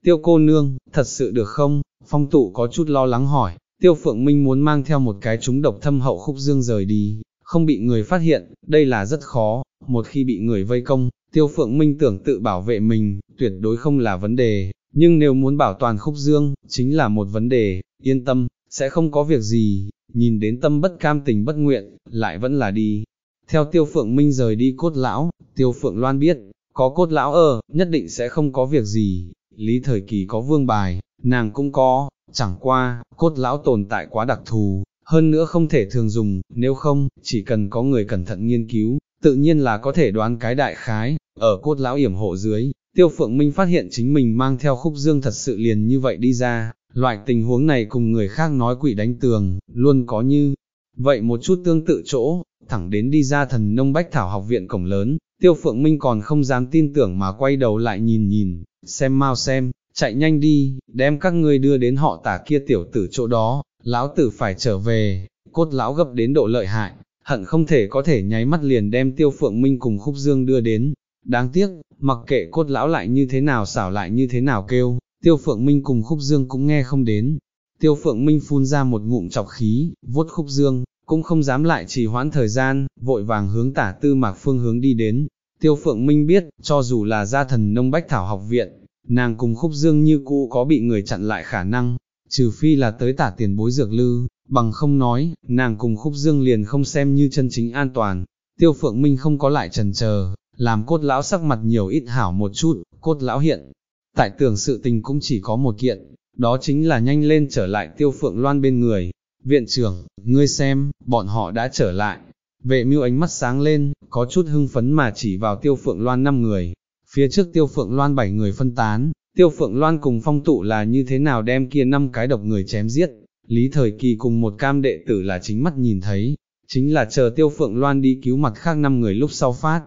Tiêu cô nương, thật sự được không? Phong tụ có chút lo lắng hỏi, tiêu phượng minh muốn mang theo một cái trúng độc thâm hậu khúc dương rời đi, không bị người phát hiện, đây là rất khó, một khi bị người vây công, Tiêu Phượng Minh tưởng tự bảo vệ mình, tuyệt đối không là vấn đề, nhưng nếu muốn bảo toàn khúc dương, chính là một vấn đề, yên tâm, sẽ không có việc gì, nhìn đến tâm bất cam tình bất nguyện, lại vẫn là đi. Theo Tiêu Phượng Minh rời đi cốt lão, Tiêu Phượng Loan biết, có cốt lão ở, nhất định sẽ không có việc gì, lý thời kỳ có vương bài, nàng cũng có, chẳng qua, cốt lão tồn tại quá đặc thù, hơn nữa không thể thường dùng, nếu không, chỉ cần có người cẩn thận nghiên cứu, tự nhiên là có thể đoán cái đại khái, ở cốt lão yểm hộ dưới, Tiêu Phượng Minh phát hiện chính mình mang theo khúc dương thật sự liền như vậy đi ra, loại tình huống này cùng người khác nói quỷ đánh tường, luôn có như, vậy một chút tương tự chỗ, thẳng đến đi ra thần nông bách thảo học viện cổng lớn, Tiêu Phượng Minh còn không dám tin tưởng mà quay đầu lại nhìn nhìn, xem mau xem, chạy nhanh đi, đem các ngươi đưa đến họ tả kia tiểu tử chỗ đó, lão tử phải trở về, cốt lão gấp đến độ lợi hại, hận không thể có thể nháy mắt liền đem Tiêu Phượng Minh cùng Khúc Dương đưa đến, đáng tiếc, mặc kệ cốt lão lại như thế nào xảo lại như thế nào kêu, Tiêu Phượng Minh cùng Khúc Dương cũng nghe không đến. Tiêu Phượng Minh phun ra một ngụm chọc khí, vuốt Khúc Dương, cũng không dám lại trì hoãn thời gian, vội vàng hướng tả tư mạc phương hướng đi đến. Tiêu Phượng Minh biết, cho dù là gia thần nông bách thảo học viện, nàng cùng khúc dương như cũ có bị người chặn lại khả năng, trừ phi là tới tả tiền bối dược lư, bằng không nói, nàng cùng khúc dương liền không xem như chân chính an toàn. Tiêu Phượng Minh không có lại trần chờ, làm cốt lão sắc mặt nhiều ít hảo một chút, cốt lão hiện. Tại tưởng sự tình cũng chỉ có một kiện, đó chính là nhanh lên trở lại tiêu phượng loan bên người, Viện trưởng, ngươi xem, bọn họ đã trở lại. Vệ miêu ánh mắt sáng lên, có chút hưng phấn mà chỉ vào tiêu phượng loan năm người. Phía trước tiêu phượng loan bảy người phân tán, tiêu phượng loan cùng phong tụ là như thế nào đem kia năm cái độc người chém giết. Lý thời kỳ cùng một cam đệ tử là chính mắt nhìn thấy, chính là chờ tiêu phượng loan đi cứu mặt khác năm người lúc sau phát.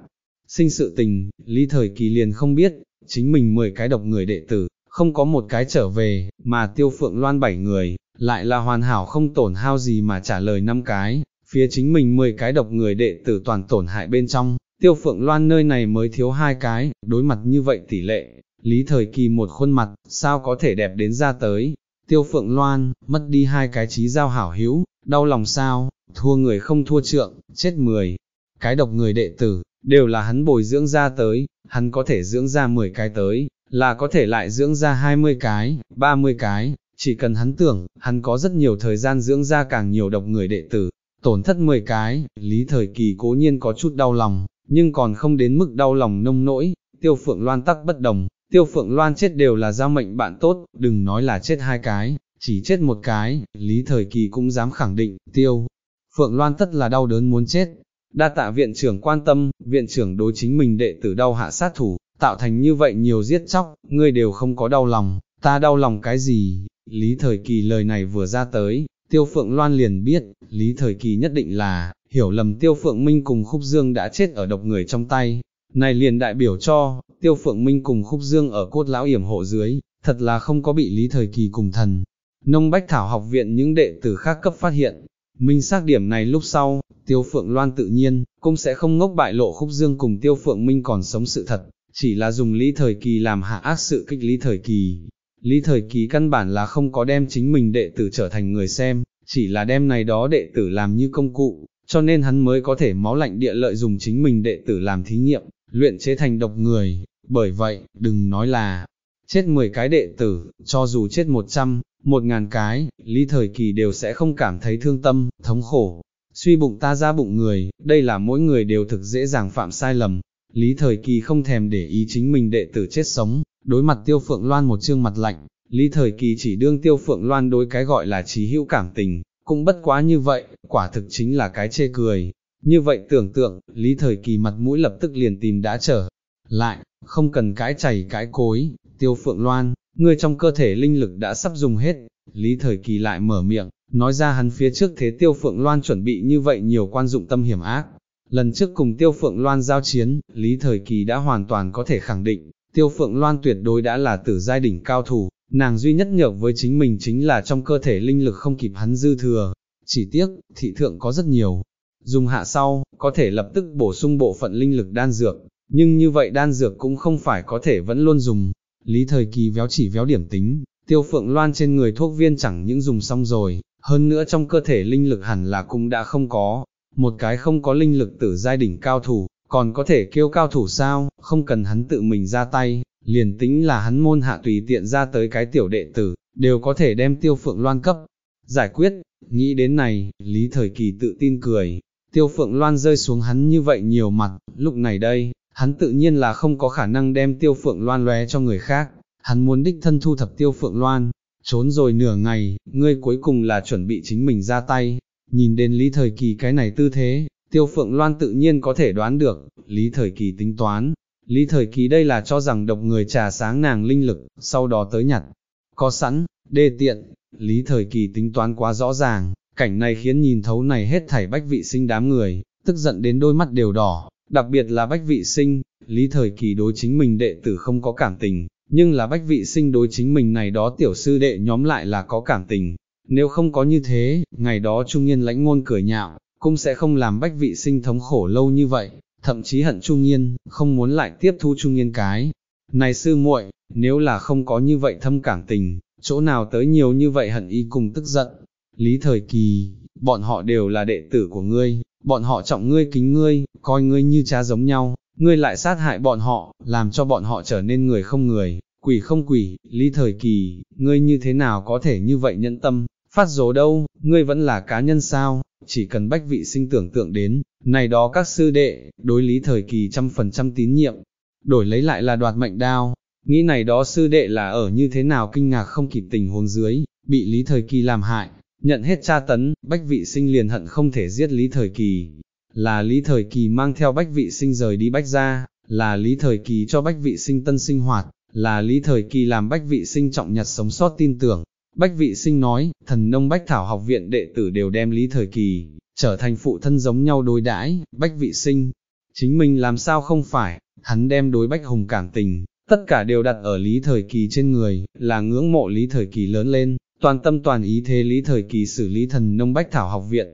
Sinh sự tình, lý thời kỳ liền không biết, chính mình 10 cái độc người đệ tử, không có một cái trở về, mà tiêu phượng loan bảy người, lại là hoàn hảo không tổn hao gì mà trả lời năm cái, phía chính mình 10 cái độc người đệ tử toàn tổn hại bên trong, tiêu phượng loan nơi này mới thiếu hai cái, đối mặt như vậy tỷ lệ, lý thời kỳ một khuôn mặt, sao có thể đẹp đến ra tới, tiêu phượng loan, mất đi hai cái trí giao hảo hữu, đau lòng sao, thua người không thua trượng, chết mười, cái độc người đệ tử, đều là hắn bồi dưỡng ra tới, hắn có thể dưỡng ra 10 cái tới, là có thể lại dưỡng ra 20 cái, 30 cái, chỉ cần hắn tưởng, hắn có rất nhiều thời gian dưỡng ra càng nhiều độc người đệ tử, tổn thất 10 cái, lý thời kỳ cố nhiên có chút đau lòng, nhưng còn không đến mức đau lòng nông nỗi, tiêu phượng loan tắc bất đồng, tiêu phượng loan chết đều là giao mệnh bạn tốt, đừng nói là chết hai cái, chỉ chết một cái, lý thời kỳ cũng dám khẳng định, tiêu, phượng loan tất là đau đớn muốn chết. Đa tạ viện trưởng quan tâm, viện trưởng đối chính mình đệ tử đau hạ sát thủ, tạo thành như vậy nhiều giết chóc, ngươi đều không có đau lòng, ta đau lòng cái gì, Lý Thời Kỳ lời này vừa ra tới, Tiêu Phượng Loan liền biết, Lý Thời Kỳ nhất định là, hiểu lầm Tiêu Phượng Minh cùng Khúc Dương đã chết ở độc người trong tay. Này liền đại biểu cho, Tiêu Phượng Minh cùng Khúc Dương ở cốt lão yểm hộ dưới, thật là không có bị Lý Thời Kỳ cùng thần. Nông Bách Thảo học viện những đệ tử khác cấp phát hiện, minh xác điểm này lúc sau, Tiêu Phượng Loan tự nhiên, cũng sẽ không ngốc bại lộ Khúc Dương cùng Tiêu Phượng Minh còn sống sự thật, chỉ là dùng Lý Thời Kỳ làm hạ ác sự kích Lý Thời Kỳ, Lý thời kỳ căn bản là không có đem chính mình đệ tử trở thành người xem, chỉ là đem này đó đệ tử làm như công cụ, cho nên hắn mới có thể máu lạnh địa lợi dùng chính mình đệ tử làm thí nghiệm, luyện chế thành độc người. Bởi vậy, đừng nói là chết 10 cái đệ tử, cho dù chết 100, 1000 cái, lý thời kỳ đều sẽ không cảm thấy thương tâm, thống khổ. Suy bụng ta ra bụng người, đây là mỗi người đều thực dễ dàng phạm sai lầm. Lý thời kỳ không thèm để ý chính mình đệ tử chết sống, Đối mặt tiêu phượng loan một trương mặt lạnh, lý thời kỳ chỉ đương tiêu phượng loan đối cái gọi là trí hữu cảm tình, cũng bất quá như vậy, quả thực chính là cái chê cười. Như vậy tưởng tượng, lý thời kỳ mặt mũi lập tức liền tìm đã trở lại, không cần cái chảy cái cối, tiêu phượng loan, người trong cơ thể linh lực đã sắp dùng hết, lý thời kỳ lại mở miệng, nói ra hắn phía trước thế tiêu phượng loan chuẩn bị như vậy nhiều quan dụng tâm hiểm ác. Lần trước cùng tiêu phượng loan giao chiến, lý thời kỳ đã hoàn toàn có thể khẳng định, Tiêu Phượng Loan tuyệt đối đã là tử giai đỉnh cao thủ, nàng duy nhất nhược với chính mình chính là trong cơ thể linh lực không kịp hắn dư thừa. Chỉ tiếc, thị thượng có rất nhiều. Dùng hạ sau, có thể lập tức bổ sung bộ phận linh lực đan dược, nhưng như vậy đan dược cũng không phải có thể vẫn luôn dùng. Lý thời kỳ véo chỉ véo điểm tính, tiêu phượng loan trên người thuốc viên chẳng những dùng xong rồi, hơn nữa trong cơ thể linh lực hẳn là cũng đã không có. Một cái không có linh lực tử giai đỉnh cao thủ, còn có thể kêu cao thủ sao, không cần hắn tự mình ra tay, liền tính là hắn môn hạ tùy tiện ra tới cái tiểu đệ tử, đều có thể đem tiêu phượng loan cấp. Giải quyết, nghĩ đến này, Lý Thời Kỳ tự tin cười, tiêu phượng loan rơi xuống hắn như vậy nhiều mặt, lúc này đây, hắn tự nhiên là không có khả năng đem tiêu phượng loan lóe cho người khác, hắn muốn đích thân thu thập tiêu phượng loan, trốn rồi nửa ngày, ngươi cuối cùng là chuẩn bị chính mình ra tay, nhìn đến Lý Thời Kỳ cái này tư thế, tiêu phượng loan tự nhiên có thể đoán được, Lý Thời Kỳ tính toán, Lý Thời Kỳ đây là cho rằng độc người trà sáng nàng linh lực, sau đó tới nhặt, có sẵn, đê tiện, Lý Thời Kỳ tính toán quá rõ ràng, cảnh này khiến nhìn thấu này hết thảy bách vị sinh đám người, tức giận đến đôi mắt đều đỏ, đặc biệt là bách vị sinh, Lý Thời Kỳ đối chính mình đệ tử không có cảm tình, nhưng là bách vị sinh đối chính mình này đó tiểu sư đệ nhóm lại là có cảm tình, nếu không có như thế, ngày đó trung nhiên lãnh ngôn cười nhạo, cũng sẽ không làm bách vị sinh thống khổ lâu như vậy, thậm chí hận trung nhiên, không muốn lại tiếp thu trung nhiên cái. Này sư muội, nếu là không có như vậy thâm cảm tình, chỗ nào tới nhiều như vậy hận y cùng tức giận. Lý thời kỳ, bọn họ đều là đệ tử của ngươi, bọn họ trọng ngươi kính ngươi, coi ngươi như cha giống nhau, ngươi lại sát hại bọn họ, làm cho bọn họ trở nên người không người, quỷ không quỷ, lý thời kỳ, ngươi như thế nào có thể như vậy nhẫn tâm, phát dố đâu, ngươi vẫn là cá nhân sao, chỉ cần bách vị sinh tưởng tượng đến, này đó các sư đệ, đối lý thời kỳ trăm phần trăm tín nhiệm, đổi lấy lại là đoạt mệnh đao, nghĩ này đó sư đệ là ở như thế nào kinh ngạc không kịp tình huống dưới, bị lý thời kỳ làm hại, nhận hết tra tấn, bách vị sinh liền hận không thể giết lý thời kỳ, là lý thời kỳ mang theo bách vị sinh rời đi bách ra, là lý thời kỳ cho bách vị sinh tân sinh hoạt, là lý thời kỳ làm bách vị sinh trọng nhật sống sót tin tưởng. Bách vị sinh nói, thần nông bách thảo học viện đệ tử đều đem lý thời kỳ, trở thành phụ thân giống nhau đối đãi, bách vị sinh. Chính mình làm sao không phải, hắn đem đối bách hùng cảm tình, tất cả đều đặt ở lý thời kỳ trên người, là ngưỡng mộ lý thời kỳ lớn lên, toàn tâm toàn ý thế lý thời kỳ xử lý thần nông bách thảo học viện.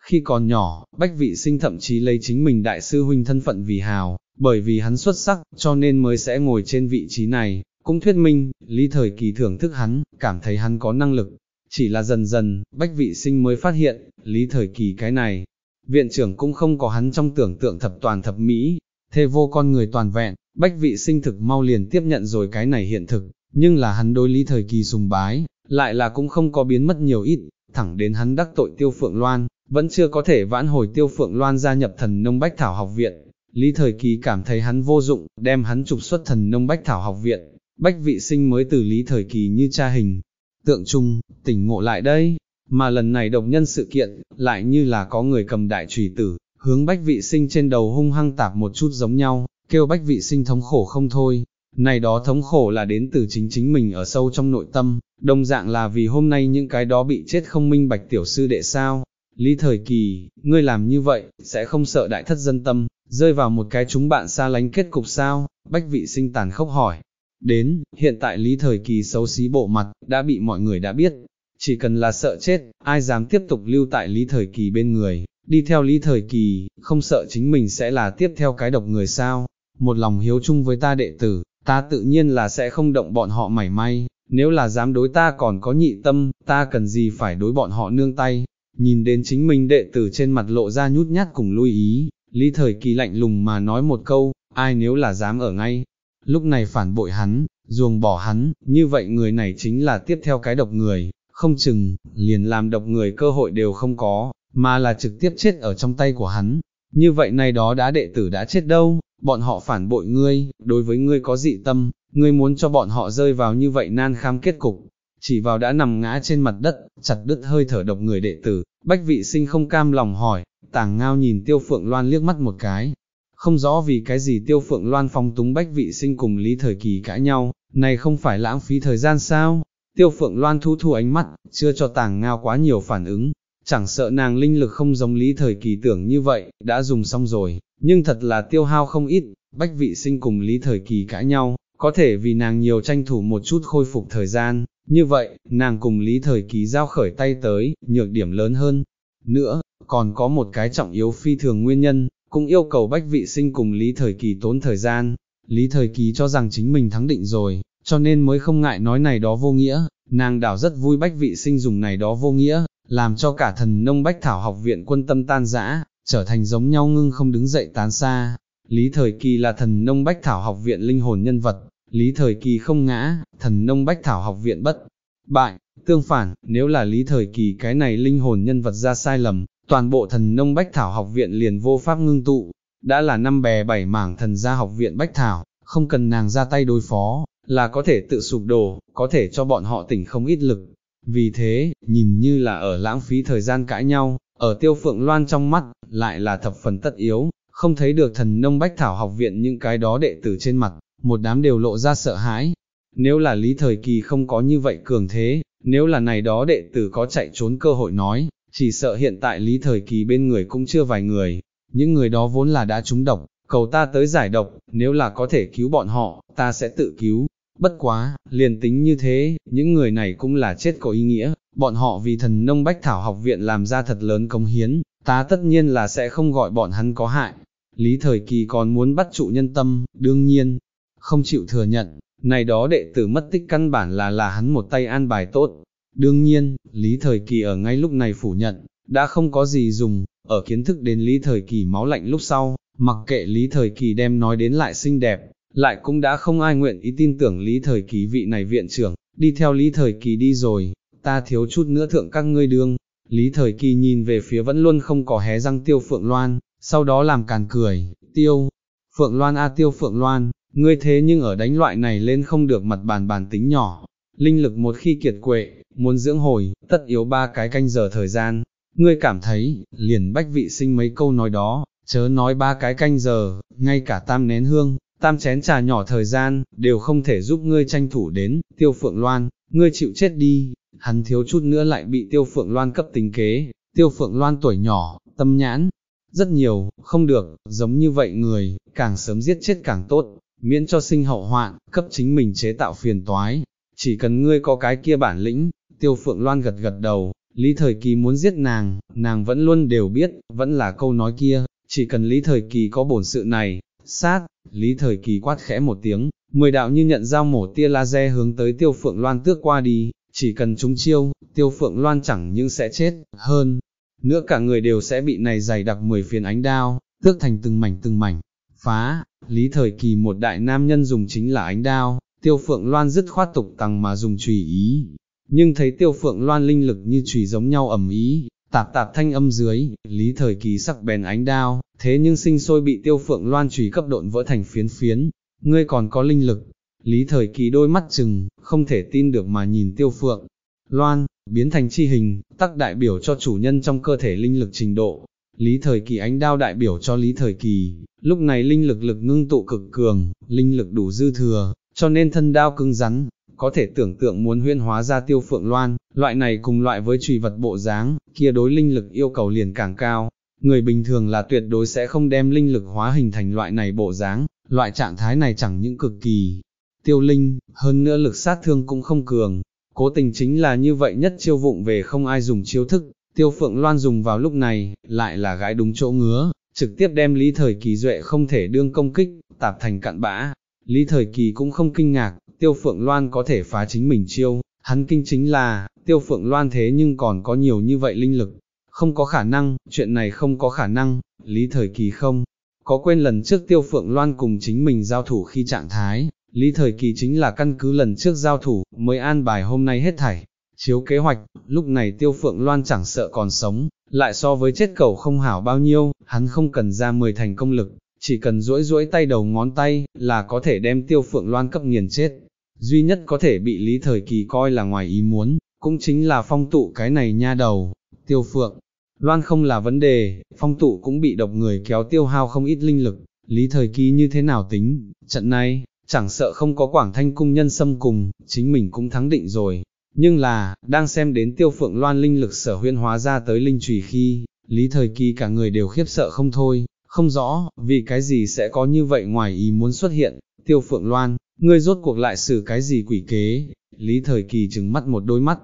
Khi còn nhỏ, bách vị sinh thậm chí lấy chính mình đại sư huynh thân phận vì hào, bởi vì hắn xuất sắc, cho nên mới sẽ ngồi trên vị trí này, cũng thuyết minh, lý thời kỳ thưởng thức hắn, cảm thấy hắn có năng lực. Chỉ là dần dần, bách vị sinh mới phát hiện, lý thời kỳ cái này, viện trưởng cũng không có hắn trong tưởng tượng thập toàn thập mỹ, thê vô con người toàn vẹn, bách vị sinh thực mau liền tiếp nhận rồi cái này hiện thực, nhưng là hắn đối lý thời kỳ sùng bái, lại là cũng không có biến mất nhiều ít, thẳng đến hắn đắc tội tiêu phượng loan, vẫn chưa có thể vãn hồi tiêu phượng loan gia nhập thần nông bách thảo học viện. Lý thời kỳ cảm thấy hắn vô dụng, đem hắn trục xuất thần nông bách thảo học viện, bách vị sinh mới từ lý thời kỳ như cha hình, tượng trung, tỉnh ngộ lại đây, mà lần này độc nhân sự kiện, lại như là có người cầm đại trùy tử, hướng bách vị sinh trên đầu hung hăng tạp một chút giống nhau, kêu bách vị sinh thống khổ không thôi, này đó thống khổ là đến từ chính chính mình ở sâu trong nội tâm, đồng dạng là vì hôm nay những cái đó bị chết không minh bạch tiểu sư đệ sao. Lý thời kỳ, ngươi làm như vậy, sẽ không sợ đại thất dân tâm, rơi vào một cái chúng bạn xa lánh kết cục sao, bách vị sinh tàn khốc hỏi. Đến, hiện tại lý thời kỳ xấu xí bộ mặt, đã bị mọi người đã biết, chỉ cần là sợ chết, ai dám tiếp tục lưu tại lý thời kỳ bên người, đi theo lý thời kỳ, không sợ chính mình sẽ là tiếp theo cái độc người sao, một lòng hiếu chung với ta đệ tử, ta tự nhiên là sẽ không động bọn họ mảy may, nếu là dám đối ta còn có nhị tâm, ta cần gì phải đối bọn họ nương tay, nhìn đến chính mình đệ tử trên mặt lộ ra nhút nhát cùng lui ý, lý thời kỳ lạnh lùng mà nói một câu, ai nếu là dám ở ngay, lúc này phản bội hắn, ruồng bỏ hắn, như vậy người này chính là tiếp theo cái độc người, không chừng, liền làm độc người cơ hội đều không có, mà là trực tiếp chết ở trong tay của hắn, như vậy này đó đã đệ tử đã chết đâu, bọn họ phản bội ngươi, đối với ngươi có dị tâm, ngươi muốn cho bọn họ rơi vào như vậy nan kham kết cục, chỉ vào đã nằm ngã trên mặt đất, chặt đứt hơi thở độc người đệ tử, bách vị sinh không cam lòng hỏi, tàng ngao nhìn tiêu phượng loan liếc mắt một cái, không rõ vì cái gì tiêu phượng loan phong túng bách vị sinh cùng lý thời kỳ cãi nhau, này không phải lãng phí thời gian sao, tiêu phượng loan thu thu ánh mắt, chưa cho tàng ngao quá nhiều phản ứng, chẳng sợ nàng linh lực không giống lý thời kỳ tưởng như vậy, đã dùng xong rồi, nhưng thật là tiêu hao không ít, bách vị sinh cùng lý thời kỳ cãi nhau, có thể vì nàng nhiều tranh thủ một chút khôi phục thời gian, như vậy, nàng cùng lý thời kỳ giao khởi tay tới, nhược điểm lớn hơn. Nữa, còn có một cái trọng yếu phi thường nguyên nhân, cũng yêu cầu bách vị sinh cùng lý thời kỳ tốn thời gian. Lý thời kỳ cho rằng chính mình thắng định rồi, cho nên mới không ngại nói này đó vô nghĩa, nàng đảo rất vui bách vị sinh dùng này đó vô nghĩa, làm cho cả thần nông bách thảo học viện quân tâm tan rã, trở thành giống nhau ngưng không đứng dậy tán xa. Lý Thời Kỳ là thần nông bách thảo học viện linh hồn nhân vật, Lý Thời Kỳ không ngã, thần nông bách thảo học viện bất bại, tương phản, nếu là Lý Thời Kỳ cái này linh hồn nhân vật ra sai lầm, toàn bộ thần nông bách thảo học viện liền vô pháp ngưng tụ, đã là năm bè bảy mảng thần gia học viện bách thảo, không cần nàng ra tay đối phó, là có thể tự sụp đổ, có thể cho bọn họ tỉnh không ít lực. Vì thế, nhìn như là ở lãng phí thời gian cãi nhau, ở tiêu phượng loan trong mắt, lại là thập phần tất yếu, không thấy được thần nông bách thảo học viện những cái đó đệ tử trên mặt, một đám đều lộ ra sợ hãi. Nếu là lý thời kỳ không có như vậy cường thế, nếu là này đó đệ tử có chạy trốn cơ hội nói, chỉ sợ hiện tại lý thời kỳ bên người cũng chưa vài người, những người đó vốn là đã trúng độc, cầu ta tới giải độc, nếu là có thể cứu bọn họ, ta sẽ tự cứu. Bất quá, liền tính như thế, những người này cũng là chết có ý nghĩa, bọn họ vì thần nông bách thảo học viện làm ra thật lớn công hiến, ta tất nhiên là sẽ không gọi bọn hắn có hại. Lý Thời Kỳ còn muốn bắt trụ nhân tâm, đương nhiên, không chịu thừa nhận, này đó đệ tử mất tích căn bản là là hắn một tay an bài tốt. Đương nhiên, Lý Thời Kỳ ở ngay lúc này phủ nhận, đã không có gì dùng, ở kiến thức đến Lý Thời Kỳ máu lạnh lúc sau, mặc kệ Lý Thời Kỳ đem nói đến lại xinh đẹp, lại cũng đã không ai nguyện ý tin tưởng Lý Thời Kỳ vị này viện trưởng, đi theo Lý Thời Kỳ đi rồi, ta thiếu chút nữa thượng các ngươi đương. Lý Thời Kỳ nhìn về phía vẫn luôn không có hé răng Tiêu Phượng Loan, sau đó làm càn cười, Tiêu, Phượng Loan a Tiêu Phượng Loan, ngươi thế nhưng ở đánh loại này lên không được mặt bàn bàn tính nhỏ, linh lực một khi kiệt quệ, muốn dưỡng hồi, tất yếu ba cái canh giờ thời gian, ngươi cảm thấy, liền bách vị sinh mấy câu nói đó, chớ nói ba cái canh giờ, ngay cả tam nén hương, tam chén trà nhỏ thời gian, đều không thể giúp ngươi tranh thủ đến, tiêu phượng loan, ngươi chịu chết đi, hắn thiếu chút nữa lại bị tiêu phượng loan cấp tính kế, tiêu phượng loan tuổi nhỏ, tâm nhãn, rất nhiều, không được, giống như vậy người, càng sớm giết chết càng tốt, miễn cho sinh hậu hoạn, cấp chính mình chế tạo phiền toái, chỉ cần ngươi có cái kia bản lĩnh, tiêu phượng loan gật gật đầu, Lý Thời Kỳ muốn giết nàng, nàng vẫn luôn đều biết, vẫn là câu nói kia, chỉ cần Lý Thời Kỳ có bổn sự này, sát, Lý Thời Kỳ quát khẽ một tiếng, mười đạo như nhận dao mổ tia laser hướng tới Tiêu Phượng Loan tước qua đi, chỉ cần chúng chiêu, Tiêu Phượng Loan chẳng những sẽ chết, hơn, nữa cả người đều sẽ bị này dày đặc mười phiền ánh đao, tước thành từng mảnh từng mảnh, phá, Lý Thời Kỳ một đại nam nhân dùng chính là ánh đao, Tiêu Phượng Loan dứt khoát tục tăng mà dùng chùy ý, nhưng thấy tiêu phượng loan linh lực như chùy giống nhau ẩm ý, tạp tạp thanh âm dưới, lý thời kỳ sắc bèn ánh đao, thế nhưng sinh sôi bị tiêu phượng loan chùy cấp độn vỡ thành phiến phiến, ngươi còn có linh lực, lý thời kỳ đôi mắt chừng, không thể tin được mà nhìn tiêu phượng. Loan, biến thành chi hình, tắc đại biểu cho chủ nhân trong cơ thể linh lực trình độ. Lý thời kỳ ánh đao đại biểu cho lý thời kỳ, lúc này linh lực lực ngưng tụ cực cường, linh lực đủ dư thừa, cho nên thân đao cứng rắn, có thể tưởng tượng muốn huyên hóa ra tiêu phượng loan, loại này cùng loại với trùy vật bộ dáng, kia đối linh lực yêu cầu liền càng cao. Người bình thường là tuyệt đối sẽ không đem linh lực hóa hình thành loại này bộ dáng, loại trạng thái này chẳng những cực kỳ tiêu linh, hơn nữa lực sát thương cũng không cường. Cố tình chính là như vậy nhất chiêu vụng về không ai dùng chiêu thức, tiêu phượng loan dùng vào lúc này, lại là gái đúng chỗ ngứa, trực tiếp đem lý thời kỳ duệ không thể đương công kích, tạp thành cạn bã. Lý thời kỳ cũng không kinh ngạc, tiêu phượng loan có thể phá chính mình chiêu, hắn kinh chính là, tiêu phượng loan thế nhưng còn có nhiều như vậy linh lực, không có khả năng, chuyện này không có khả năng, lý thời kỳ không, có quên lần trước tiêu phượng loan cùng chính mình giao thủ khi trạng thái, lý thời kỳ chính là căn cứ lần trước giao thủ, mới an bài hôm nay hết thảy, chiếu kế hoạch, lúc này tiêu phượng loan chẳng sợ còn sống, lại so với chết cầu không hảo bao nhiêu, hắn không cần ra 10 thành công lực, chỉ cần duỗi duỗi tay đầu ngón tay, là có thể đem tiêu phượng loan cấp nghiền chết duy nhất có thể bị lý thời kỳ coi là ngoài ý muốn, cũng chính là phong tụ cái này nha đầu, tiêu phượng. Loan không là vấn đề, phong tụ cũng bị độc người kéo tiêu hao không ít linh lực, lý thời kỳ như thế nào tính, trận này, chẳng sợ không có quảng thanh cung nhân xâm cùng, chính mình cũng thắng định rồi. Nhưng là, đang xem đến tiêu phượng loan linh lực sở huyên hóa ra tới linh trùy khi, lý thời kỳ cả người đều khiếp sợ không thôi, không rõ, vì cái gì sẽ có như vậy ngoài ý muốn xuất hiện, tiêu phượng loan, ngươi rốt cuộc lại xử cái gì quỷ kế, lý thời kỳ trừng mắt một đôi mắt,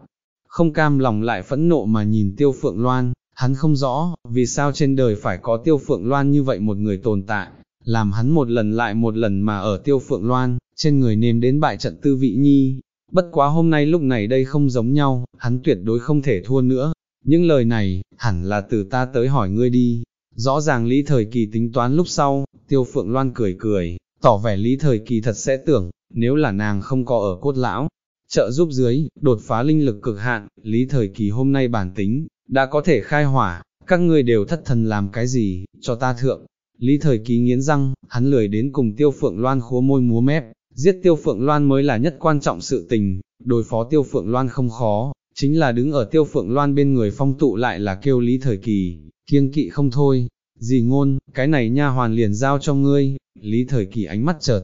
không cam lòng lại phẫn nộ mà nhìn tiêu phượng loan, hắn không rõ, vì sao trên đời phải có tiêu phượng loan như vậy một người tồn tại, làm hắn một lần lại một lần mà ở tiêu phượng loan, trên người nêm đến bại trận tư vị nhi, bất quá hôm nay lúc này đây không giống nhau, hắn tuyệt đối không thể thua nữa, những lời này, hẳn là từ ta tới hỏi ngươi đi, Rõ ràng Lý Thời Kỳ tính toán lúc sau, Tiêu Phượng Loan cười cười, tỏ vẻ Lý Thời Kỳ thật sẽ tưởng, nếu là nàng không có ở cốt lão, trợ giúp dưới, đột phá linh lực cực hạn, Lý Thời Kỳ hôm nay bản tính, đã có thể khai hỏa, các ngươi đều thất thần làm cái gì, cho ta thượng. Lý Thời Kỳ nghiến răng, hắn lười đến cùng Tiêu Phượng Loan khúa môi múa mép, giết Tiêu Phượng Loan mới là nhất quan trọng sự tình, đối phó Tiêu Phượng Loan không khó, chính là đứng ở Tiêu Phượng Loan bên người phong tụ lại là kêu Lý Thời Kỳ, kiêng kỵ không thôi, Dì ngôn, cái này nha hoàn liền giao cho ngươi, Lý Thời Kỳ ánh mắt chợt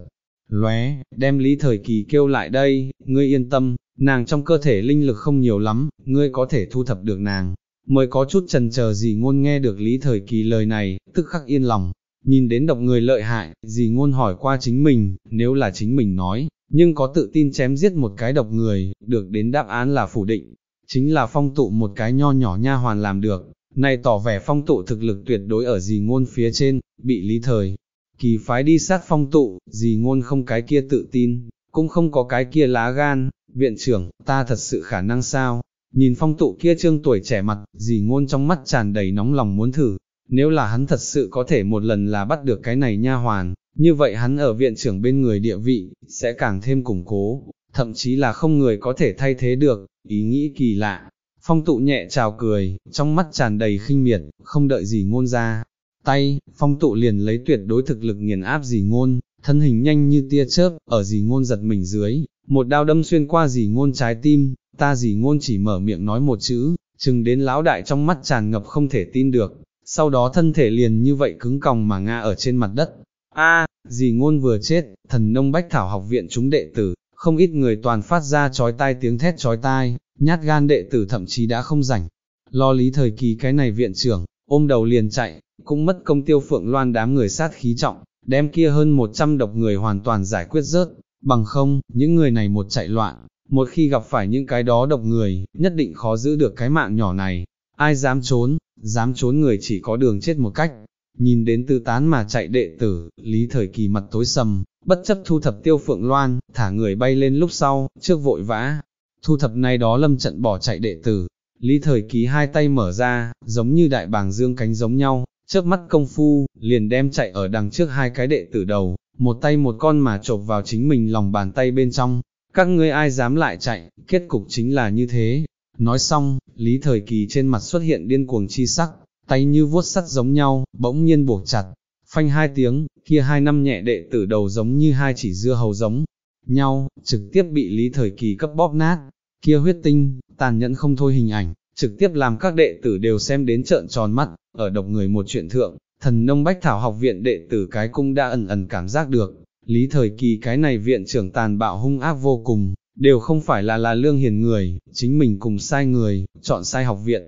lóe, đem Lý Thời Kỳ kêu lại đây, ngươi yên tâm, nàng trong cơ thể linh lực không nhiều lắm, ngươi có thể thu thập được nàng, mới có chút trần chờ Dì ngôn nghe được Lý Thời Kỳ lời này, tức khắc yên lòng, nhìn đến độc người lợi hại, Dì ngôn hỏi qua chính mình, nếu là chính mình nói, nhưng có tự tin chém giết một cái độc người, được đến đáp án là phủ định, chính là phong tụ một cái nho nhỏ nha hoàn làm được, này tỏ vẻ phong tụ thực lực tuyệt đối ở dì ngôn phía trên, bị lý thời. Kỳ phái đi sát phong tụ, dì ngôn không cái kia tự tin, cũng không có cái kia lá gan, viện trưởng, ta thật sự khả năng sao, nhìn phong tụ kia trương tuổi trẻ mặt, dì ngôn trong mắt tràn đầy nóng lòng muốn thử, nếu là hắn thật sự có thể một lần là bắt được cái này nha hoàn, như vậy hắn ở viện trưởng bên người địa vị, sẽ càng thêm củng cố, thậm chí là không người có thể thay thế được, ý nghĩ kỳ lạ. Phong tụ nhẹ chào cười, trong mắt tràn đầy khinh miệt, không đợi gì ngôn ra. Tay, phong tụ liền lấy tuyệt đối thực lực nghiền áp gì ngôn, thân hình nhanh như tia chớp, ở gì ngôn giật mình dưới, một đao đâm xuyên qua gì ngôn trái tim, ta gì ngôn chỉ mở miệng nói một chữ, chừng đến lão đại trong mắt tràn ngập không thể tin được, sau đó thân thể liền như vậy cứng còng mà ngã ở trên mặt đất. A, dì ngôn vừa chết, thần nông bách thảo học viện chúng đệ tử, không ít người toàn phát ra chói tai tiếng thét chói tai, nhát gan đệ tử thậm chí đã không rảnh. Lo lý thời kỳ cái này viện trưởng, ôm đầu liền chạy, cũng mất công tiêu phượng loan đám người sát khí trọng, đem kia hơn 100 độc người hoàn toàn giải quyết rớt, bằng không, những người này một chạy loạn, một khi gặp phải những cái đó độc người, nhất định khó giữ được cái mạng nhỏ này, ai dám trốn, dám trốn người chỉ có đường chết một cách. Nhìn đến tư tán mà chạy đệ tử, lý thời kỳ mặt tối sầm, bất chấp thu thập tiêu phượng loan, thả người bay lên lúc sau, trước vội vã, thu thập này đó lâm trận bỏ chạy đệ tử, lý thời kỳ hai tay mở ra, giống như đại bàng dương cánh giống nhau, trước mắt công phu, liền đem chạy ở đằng trước hai cái đệ tử đầu, một tay một con mà chộp vào chính mình lòng bàn tay bên trong, các ngươi ai dám lại chạy, kết cục chính là như thế. Nói xong, lý thời kỳ trên mặt xuất hiện điên cuồng chi sắc, tay như vuốt sắt giống nhau, bỗng nhiên buộc chặt, phanh hai tiếng, kia hai năm nhẹ đệ tử đầu giống như hai chỉ dưa hầu giống nhau, trực tiếp bị lý thời kỳ cấp bóp nát, kia huyết tinh, tàn nhẫn không thôi hình ảnh, trực tiếp làm các đệ tử đều xem đến trợn tròn mắt, ở độc người một chuyện thượng, thần nông bách thảo học viện đệ tử cái cung đã ẩn ẩn cảm giác được, lý thời kỳ cái này viện trưởng tàn bạo hung ác vô cùng, đều không phải là là lương hiền người, chính mình cùng sai người, chọn sai học viện.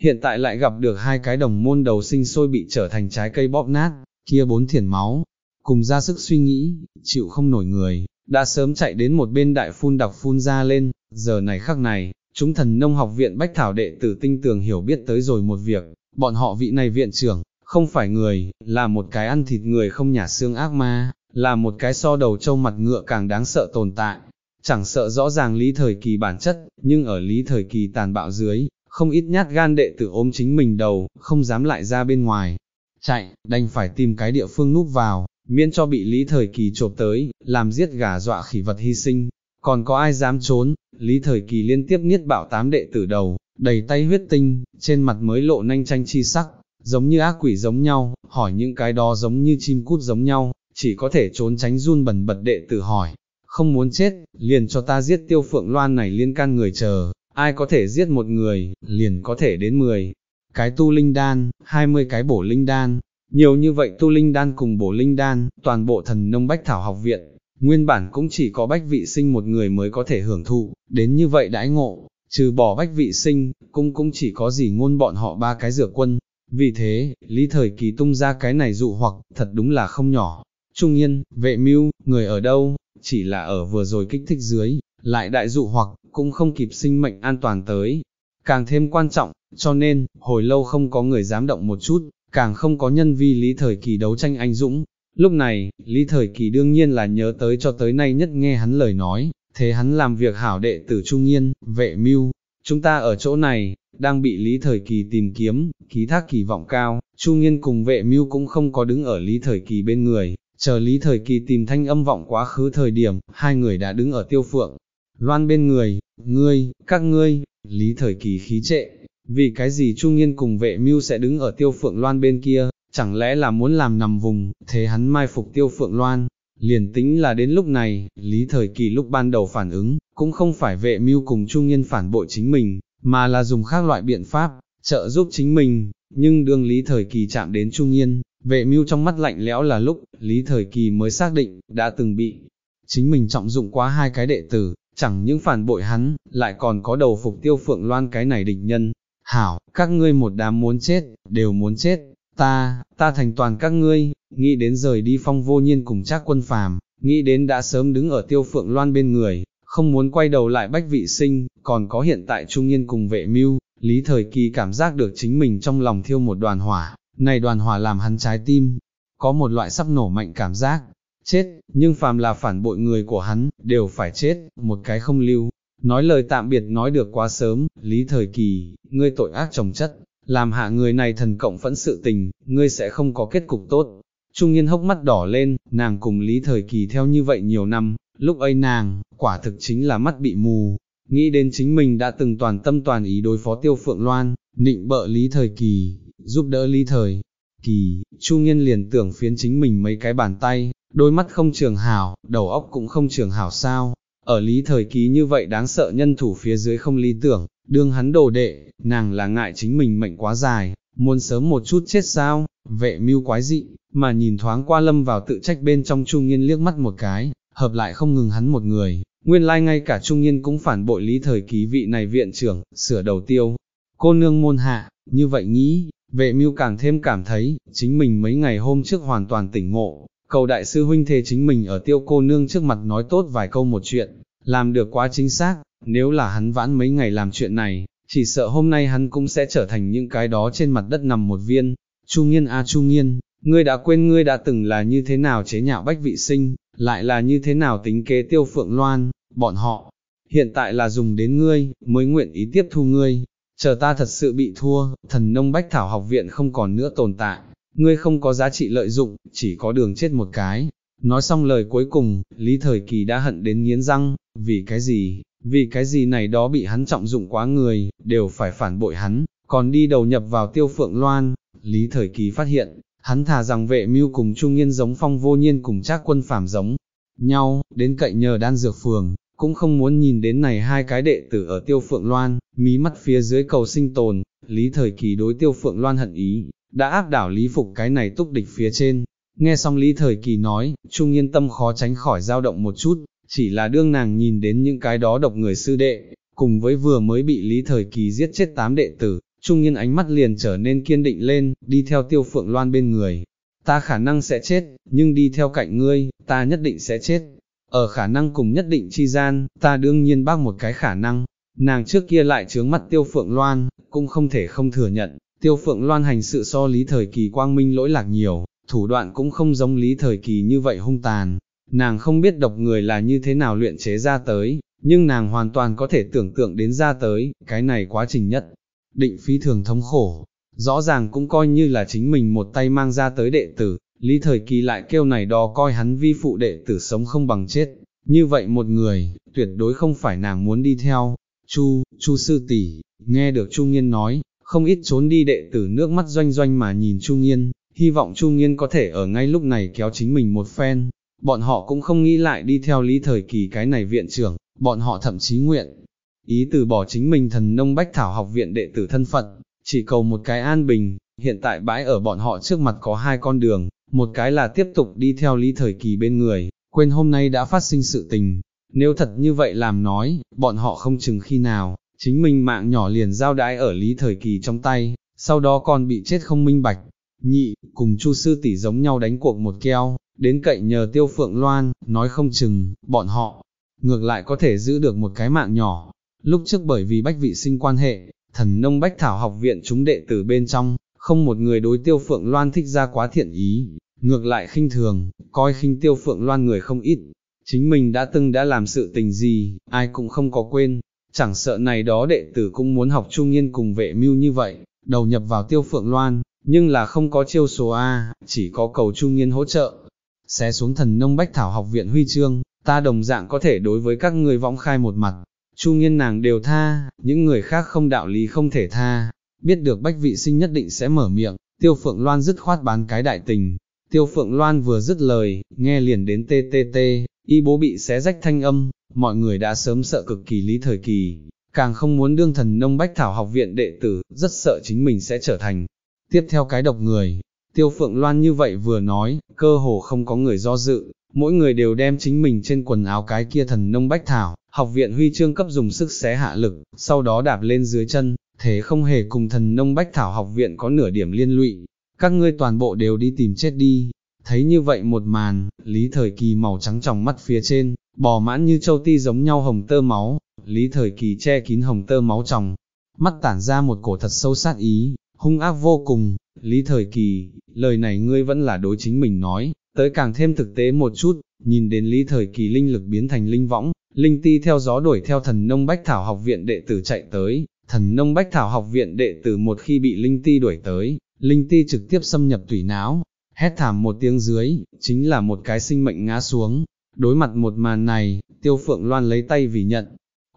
Hiện tại lại gặp được hai cái đồng môn đầu sinh sôi bị trở thành trái cây bóp nát, kia bốn thiền máu, cùng ra sức suy nghĩ, chịu không nổi người, đã sớm chạy đến một bên đại phun đặc phun ra lên, giờ này khắc này, chúng thần nông học viện bách thảo đệ tử tinh tường hiểu biết tới rồi một việc, bọn họ vị này viện trưởng, không phải người, là một cái ăn thịt người không nhả xương ác ma, là một cái so đầu trâu mặt ngựa càng đáng sợ tồn tại, chẳng sợ rõ ràng lý thời kỳ bản chất, nhưng ở lý thời kỳ tàn bạo dưới, không ít nhát gan đệ tử ôm chính mình đầu, không dám lại ra bên ngoài, chạy, đành phải tìm cái địa phương núp vào, miễn cho bị lý thời kỳ chộp tới, làm giết gà dọa khỉ vật hy sinh, còn có ai dám trốn, lý thời kỳ liên tiếp niết bảo tám đệ tử đầu, đầy tay huyết tinh, trên mặt mới lộ nanh tranh chi sắc, giống như ác quỷ giống nhau, hỏi những cái đó giống như chim cút giống nhau, chỉ có thể trốn tránh run bẩn bật đệ tử hỏi, không muốn chết, liền cho ta giết tiêu phượng loan này liên can người chờ, ai có thể giết một người, liền có thể đến 10 cái tu linh đan, 20 cái bổ linh đan, nhiều như vậy tu linh đan cùng bổ linh đan, toàn bộ thần nông bách thảo học viện, nguyên bản cũng chỉ có bách vị sinh một người mới có thể hưởng thụ, đến như vậy đãi ngộ, trừ bỏ bách vị sinh, cũng cũng chỉ có gì ngôn bọn họ ba cái dược quân. Vì thế, lý thời kỳ tung ra cái này dụ hoặc, thật đúng là không nhỏ. Trung yên, vệ mưu, người ở đâu, chỉ là ở vừa rồi kích thích dưới, lại đại dụ hoặc, cũng không kịp sinh mệnh an toàn tới. Càng thêm quan trọng, cho nên, hồi lâu không có người dám động một chút, càng không có nhân vi lý thời kỳ đấu tranh anh dũng. Lúc này, lý thời kỳ đương nhiên là nhớ tới cho tới nay nhất nghe hắn lời nói, thế hắn làm việc hảo đệ tử trung nhiên, vệ mưu, chúng ta ở chỗ này, đang bị lý thời kỳ tìm kiếm, ký thác kỳ vọng cao, Chu Nghiên cùng vệ mưu cũng không có đứng ở Lý Thời Kỳ bên người, chờ Lý Thời Kỳ tìm thanh âm vọng quá khứ thời điểm, hai người đã đứng ở tiêu phượng. Loan bên người, ngươi, các ngươi, Lý Thời Kỳ khí trệ, vì cái gì Chu Nghiên cùng vệ mưu sẽ đứng ở tiêu phượng loan bên kia, chẳng lẽ là muốn làm nằm vùng, thế hắn mai phục tiêu phượng loan, liền tính là đến lúc này, Lý Thời Kỳ lúc ban đầu phản ứng, cũng không phải vệ mưu cùng Chu Nghiên phản bội chính mình, mà là dùng khác loại biện pháp, trợ giúp chính mình, nhưng đương Lý Thời Kỳ chạm đến Chu Nghiên, vệ mưu trong mắt lạnh lẽo là lúc, Lý Thời Kỳ mới xác định, đã từng bị chính mình trọng dụng quá hai cái đệ tử, chẳng những phản bội hắn, lại còn có đầu phục tiêu phượng loan cái này địch nhân. Hảo, các ngươi một đám muốn chết, đều muốn chết, ta, ta thành toàn các ngươi, nghĩ đến rời đi phong vô nhiên cùng chắc quân phàm, nghĩ đến đã sớm đứng ở tiêu phượng loan bên người, không muốn quay đầu lại bách vị sinh, còn có hiện tại trung niên cùng vệ mưu, lý thời kỳ cảm giác được chính mình trong lòng thiêu một đoàn hỏa, này đoàn hỏa làm hắn trái tim, có một loại sắp nổ mạnh cảm giác, chết, nhưng phàm là phản bội người của hắn, đều phải chết, một cái không lưu. Nói lời tạm biệt nói được quá sớm, lý thời kỳ, ngươi tội ác trồng chất, làm hạ người này thần cộng phẫn sự tình, ngươi sẽ không có kết cục tốt. Trung nhiên hốc mắt đỏ lên, nàng cùng lý thời kỳ theo như vậy nhiều năm, lúc ấy nàng, quả thực chính là mắt bị mù, nghĩ đến chính mình đã từng toàn tâm toàn ý đối phó tiêu phượng loan, nịnh bợ lý thời kỳ, giúp đỡ lý thời kỳ, Chu nhiên liền tưởng phiến chính mình mấy cái bàn tay, đôi mắt không trường hảo, đầu óc cũng không trường hảo sao, ở lý thời kỳ như vậy đáng sợ nhân thủ phía dưới không lý tưởng, đương hắn đồ đệ, nàng là ngại chính mình mệnh quá dài, muốn sớm một chút chết sao, vệ mưu quái dị, mà nhìn thoáng qua lâm vào tự trách bên trong Trung Nghiên liếc mắt một cái, hợp lại không ngừng hắn một người, nguyên lai like ngay cả Trung Nghiên cũng phản bội lý thời ký vị này viện trưởng, sửa đầu tiêu, cô nương môn hạ, như vậy nghĩ, vệ mưu càng thêm cảm thấy, chính mình mấy ngày hôm trước hoàn toàn tỉnh ngộ, cầu đại sư huynh thề chính mình ở tiêu cô nương trước mặt nói tốt vài câu một chuyện, làm được quá chính xác, nếu là hắn vãn mấy ngày làm chuyện này, chỉ sợ hôm nay hắn cũng sẽ trở thành những cái đó trên mặt đất nằm một viên. Chu Nghiên a Chu Nghiên, ngươi đã quên ngươi đã từng là như thế nào chế nhạo bách vị sinh, lại là như thế nào tính kế tiêu phượng loan, bọn họ, hiện tại là dùng đến ngươi, mới nguyện ý tiếp thu ngươi, chờ ta thật sự bị thua, thần nông bách thảo học viện không còn nữa tồn tại, ngươi không có giá trị lợi dụng, chỉ có đường chết một cái. Nói xong lời cuối cùng, Lý Thời Kỳ đã hận đến nghiến răng, vì cái gì, vì cái gì này đó bị hắn trọng dụng quá người, đều phải phản bội hắn, còn đi đầu nhập vào tiêu phượng loan. Lý Thời Kỳ phát hiện, hắn thà rằng vệ mưu cùng trung nghiên giống phong vô nhiên cùng trác quân phàm giống nhau, đến cậy nhờ đan dược phường, cũng không muốn nhìn đến này hai cái đệ tử ở tiêu phượng loan, mí mắt phía dưới cầu sinh tồn, Lý Thời Kỳ đối tiêu phượng loan hận ý, đã áp đảo Lý Phục cái này túc địch phía trên. Nghe xong Lý Thời Kỳ nói, Trung Yên tâm khó tránh khỏi dao động một chút, chỉ là đương nàng nhìn đến những cái đó độc người sư đệ, cùng với vừa mới bị Lý Thời Kỳ giết chết tám đệ tử, Trung Yên ánh mắt liền trở nên kiên định lên, đi theo Tiêu Phượng Loan bên người. Ta khả năng sẽ chết, nhưng đi theo cạnh ngươi, ta nhất định sẽ chết. Ở khả năng cùng nhất định chi gian, ta đương nhiên bác một cái khả năng. Nàng trước kia lại trướng mắt Tiêu Phượng Loan, cũng không thể không thừa nhận, Tiêu Phượng Loan hành sự so lý thời kỳ quang minh lỗi lạc nhiều, thủ đoạn cũng không giống lý thời kỳ như vậy hung tàn. Nàng không biết độc người là như thế nào luyện chế ra tới, nhưng nàng hoàn toàn có thể tưởng tượng đến ra tới, cái này quá trình nhất. Định phi thường thống khổ, rõ ràng cũng coi như là chính mình một tay mang ra tới đệ tử, lý thời kỳ lại kêu này đó coi hắn vi phụ đệ tử sống không bằng chết. Như vậy một người, tuyệt đối không phải nàng muốn đi theo. Chu, Chu sư tỷ, nghe được Chu Nghiên nói, không ít trốn đi đệ tử nước mắt doanh doanh mà nhìn Chu Nghiên, hy vọng Chu Nghiên có thể ở ngay lúc này kéo chính mình một phen, bọn họ cũng không nghĩ lại đi theo lý thời kỳ cái này viện trưởng, bọn họ thậm chí nguyện, ý từ bỏ chính mình thần nông bách thảo học viện đệ tử thân phận, chỉ cầu một cái an bình, hiện tại bãi ở bọn họ trước mặt có hai con đường, một cái là tiếp tục đi theo lý thời kỳ bên người, quên hôm nay đã phát sinh sự tình, nếu thật như vậy làm nói, bọn họ không chừng khi nào, chính mình mạng nhỏ liền giao đãi ở lý thời kỳ trong tay, sau đó còn bị chết không minh bạch. Nhị, cùng chu sư tỷ giống nhau đánh cuộc một keo, đến cậy nhờ tiêu phượng loan, nói không chừng, bọn họ, ngược lại có thể giữ được một cái mạng nhỏ. Lúc trước bởi vì bách vị sinh quan hệ, thần nông bách thảo học viện chúng đệ tử bên trong, không một người đối tiêu phượng loan thích ra quá thiện ý, ngược lại khinh thường, coi khinh tiêu phượng loan người không ít. Chính mình đã từng đã làm sự tình gì, ai cũng không có quên, chẳng sợ này đó đệ tử cũng muốn học trung nghiên cùng vệ mưu như vậy, đầu nhập vào tiêu phượng loan, nhưng là không có chiêu số A, chỉ có cầu Chu Nghiên hỗ trợ. Xé xuống thần nông bách thảo học viện huy chương, ta đồng dạng có thể đối với các người võng khai một mặt. Chu Nghiên nàng đều tha, những người khác không đạo lý không thể tha. Biết được bách vị sinh nhất định sẽ mở miệng, tiêu phượng loan dứt khoát bán cái đại tình. Tiêu phượng loan vừa dứt lời, nghe liền đến tê tê tê, y bố bị xé rách thanh âm, mọi người đã sớm sợ cực kỳ lý thời kỳ, càng không muốn đương thần nông bách thảo học viện đệ tử, rất sợ chính mình sẽ trở thành. Tiếp theo cái độc người, tiêu phượng loan như vậy vừa nói, cơ hồ không có người do dự, mỗi người đều đem chính mình trên quần áo cái kia thần nông bách thảo, học viện huy chương cấp dùng sức xé hạ lực, sau đó đạp lên dưới chân, thế không hề cùng thần nông bách thảo học viện có nửa điểm liên lụy, các ngươi toàn bộ đều đi tìm chết đi. Thấy như vậy một màn, lý thời kỳ màu trắng trong mắt phía trên, bò mãn như châu ti giống nhau hồng tơ máu, lý thời kỳ che kín hồng tơ máu trong, mắt tản ra một cổ thật sâu sát ý, hung ác vô cùng, lý thời kỳ, lời này ngươi vẫn là đối chính mình nói, tới càng thêm thực tế một chút, nhìn đến lý thời kỳ linh lực biến thành linh võng, linh ti theo gió đuổi theo thần nông bách thảo học viện đệ tử chạy tới, thần nông bách thảo học viện đệ tử một khi bị linh ti đuổi tới, linh ti trực tiếp xâm nhập tủy não, hét thảm một tiếng dưới, chính là một cái sinh mệnh ngã xuống, đối mặt một màn này, tiêu phượng loan lấy tay vì nhận,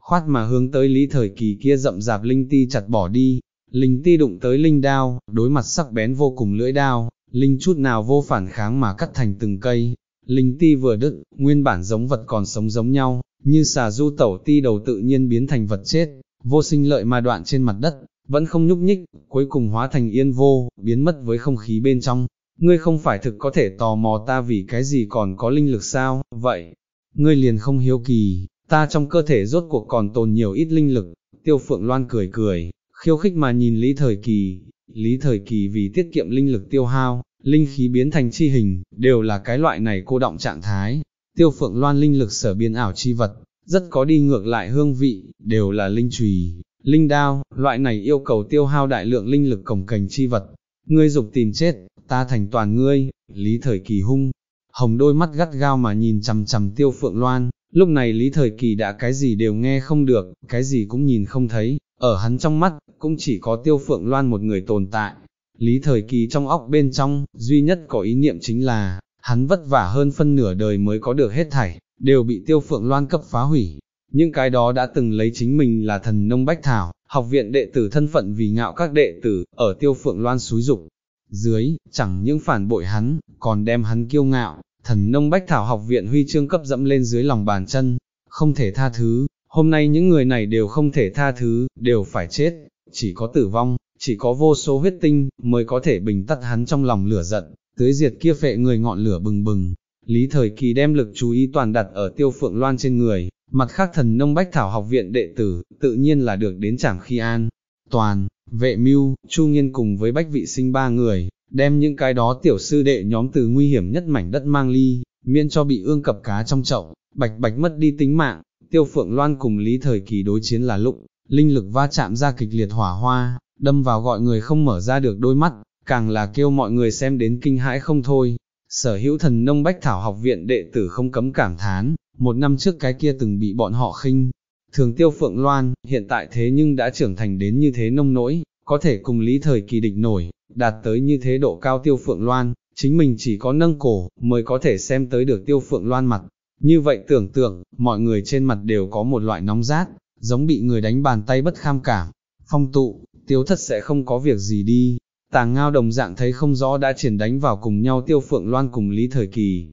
khoát mà hướng tới lý thời kỳ kia rậm rạp linh ti chặt bỏ đi, linh ti đụng tới linh đao, đối mặt sắc bén vô cùng lưỡi đao, linh chút nào vô phản kháng mà cắt thành từng cây, linh ti vừa đứt, nguyên bản giống vật còn sống giống nhau, như xà du tẩu ti đầu tự nhiên biến thành vật chết, vô sinh lợi mà đoạn trên mặt đất, vẫn không nhúc nhích, cuối cùng hóa thành yên vô, biến mất với không khí bên trong. Ngươi không phải thực có thể tò mò ta vì cái gì còn có linh lực sao, vậy, ngươi liền không hiếu kỳ, ta trong cơ thể rốt cuộc còn tồn nhiều ít linh lực, tiêu phượng loan cười cười, khiêu khích mà nhìn Lý Thời Kỳ, Lý Thời Kỳ vì tiết kiệm linh lực tiêu hao, linh khí biến thành chi hình, đều là cái loại này cô động trạng thái, tiêu phượng loan linh lực sở biến ảo chi vật, rất có đi ngược lại hương vị, đều là linh trùy, linh đao, loại này yêu cầu tiêu hao đại lượng linh lực cổng cành chi vật, ngươi dục tìm chết, ta thành toàn ngươi, Lý Thời Kỳ hung, hồng đôi mắt gắt gao mà nhìn chằm chằm tiêu phượng loan, lúc này Lý Thời Kỳ đã cái gì đều nghe không được, cái gì cũng nhìn không thấy, ở hắn trong mắt, cũng chỉ có tiêu phượng loan một người tồn tại. Lý Thời Kỳ trong óc bên trong, duy nhất có ý niệm chính là, hắn vất vả hơn phân nửa đời mới có được hết thảy, đều bị tiêu phượng loan cấp phá hủy. Những cái đó đã từng lấy chính mình là thần nông bách thảo, học viện đệ tử thân phận vì ngạo các đệ tử, ở tiêu phượng loan xúi dục. Dưới, chẳng những phản bội hắn, còn đem hắn kiêu ngạo, thần nông bách thảo học viện huy chương cấp dẫm lên dưới lòng bàn chân, không thể tha thứ, hôm nay những người này đều không thể tha thứ, đều phải chết, chỉ có tử vong, chỉ có vô số huyết tinh, mới có thể bình tắt hắn trong lòng lửa giận, tưới diệt kia phệ người ngọn lửa bừng bừng. Lý Thời Kỳ đem lực chú ý toàn đặt ở tiêu phượng loan trên người, mặt khác thần nông bách thảo học viện đệ tử, tự nhiên là được đến chẳng khi an. Toàn, vệ mưu, chu nghiên cùng với bách vị sinh ba người, đem những cái đó tiểu sư đệ nhóm từ nguy hiểm nhất mảnh đất mang ly, miễn cho bị ương cập cá trong chậu, bạch bạch mất đi tính mạng, tiêu phượng loan cùng lý thời kỳ đối chiến là lụng, linh lực va chạm ra kịch liệt hỏa hoa, đâm vào gọi người không mở ra được đôi mắt, càng là kêu mọi người xem đến kinh hãi không thôi. Sở hữu thần nông bách thảo học viện đệ tử không cấm cảm thán, một năm trước cái kia từng bị bọn họ khinh. Thường tiêu phượng loan, hiện tại thế nhưng đã trưởng thành đến như thế nông nỗi, có thể cùng lý thời kỳ địch nổi, đạt tới như thế độ cao tiêu phượng loan, chính mình chỉ có nâng cổ, mới có thể xem tới được tiêu phượng loan mặt. Như vậy tưởng tượng, mọi người trên mặt đều có một loại nóng rát, giống bị người đánh bàn tay bất kham cảm. Phong tụ, tiêu thất sẽ không có việc gì đi. Tàng ngao đồng dạng thấy không rõ đã triển đánh vào cùng nhau tiêu phượng loan cùng lý thời kỳ.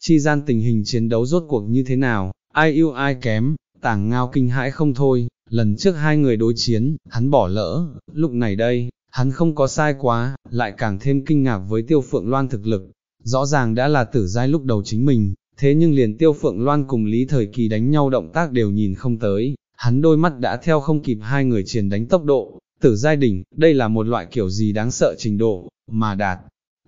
Chi gian tình hình chiến đấu rốt cuộc như thế nào, ai yêu ai kém, tàng ngao kinh hãi không thôi, lần trước hai người đối chiến, hắn bỏ lỡ, lúc này đây, hắn không có sai quá, lại càng thêm kinh ngạc với tiêu phượng loan thực lực, rõ ràng đã là tử giai lúc đầu chính mình, thế nhưng liền tiêu phượng loan cùng lý thời kỳ đánh nhau động tác đều nhìn không tới, hắn đôi mắt đã theo không kịp hai người chiến đánh tốc độ, tử giai đỉnh, đây là một loại kiểu gì đáng sợ trình độ, mà đạt.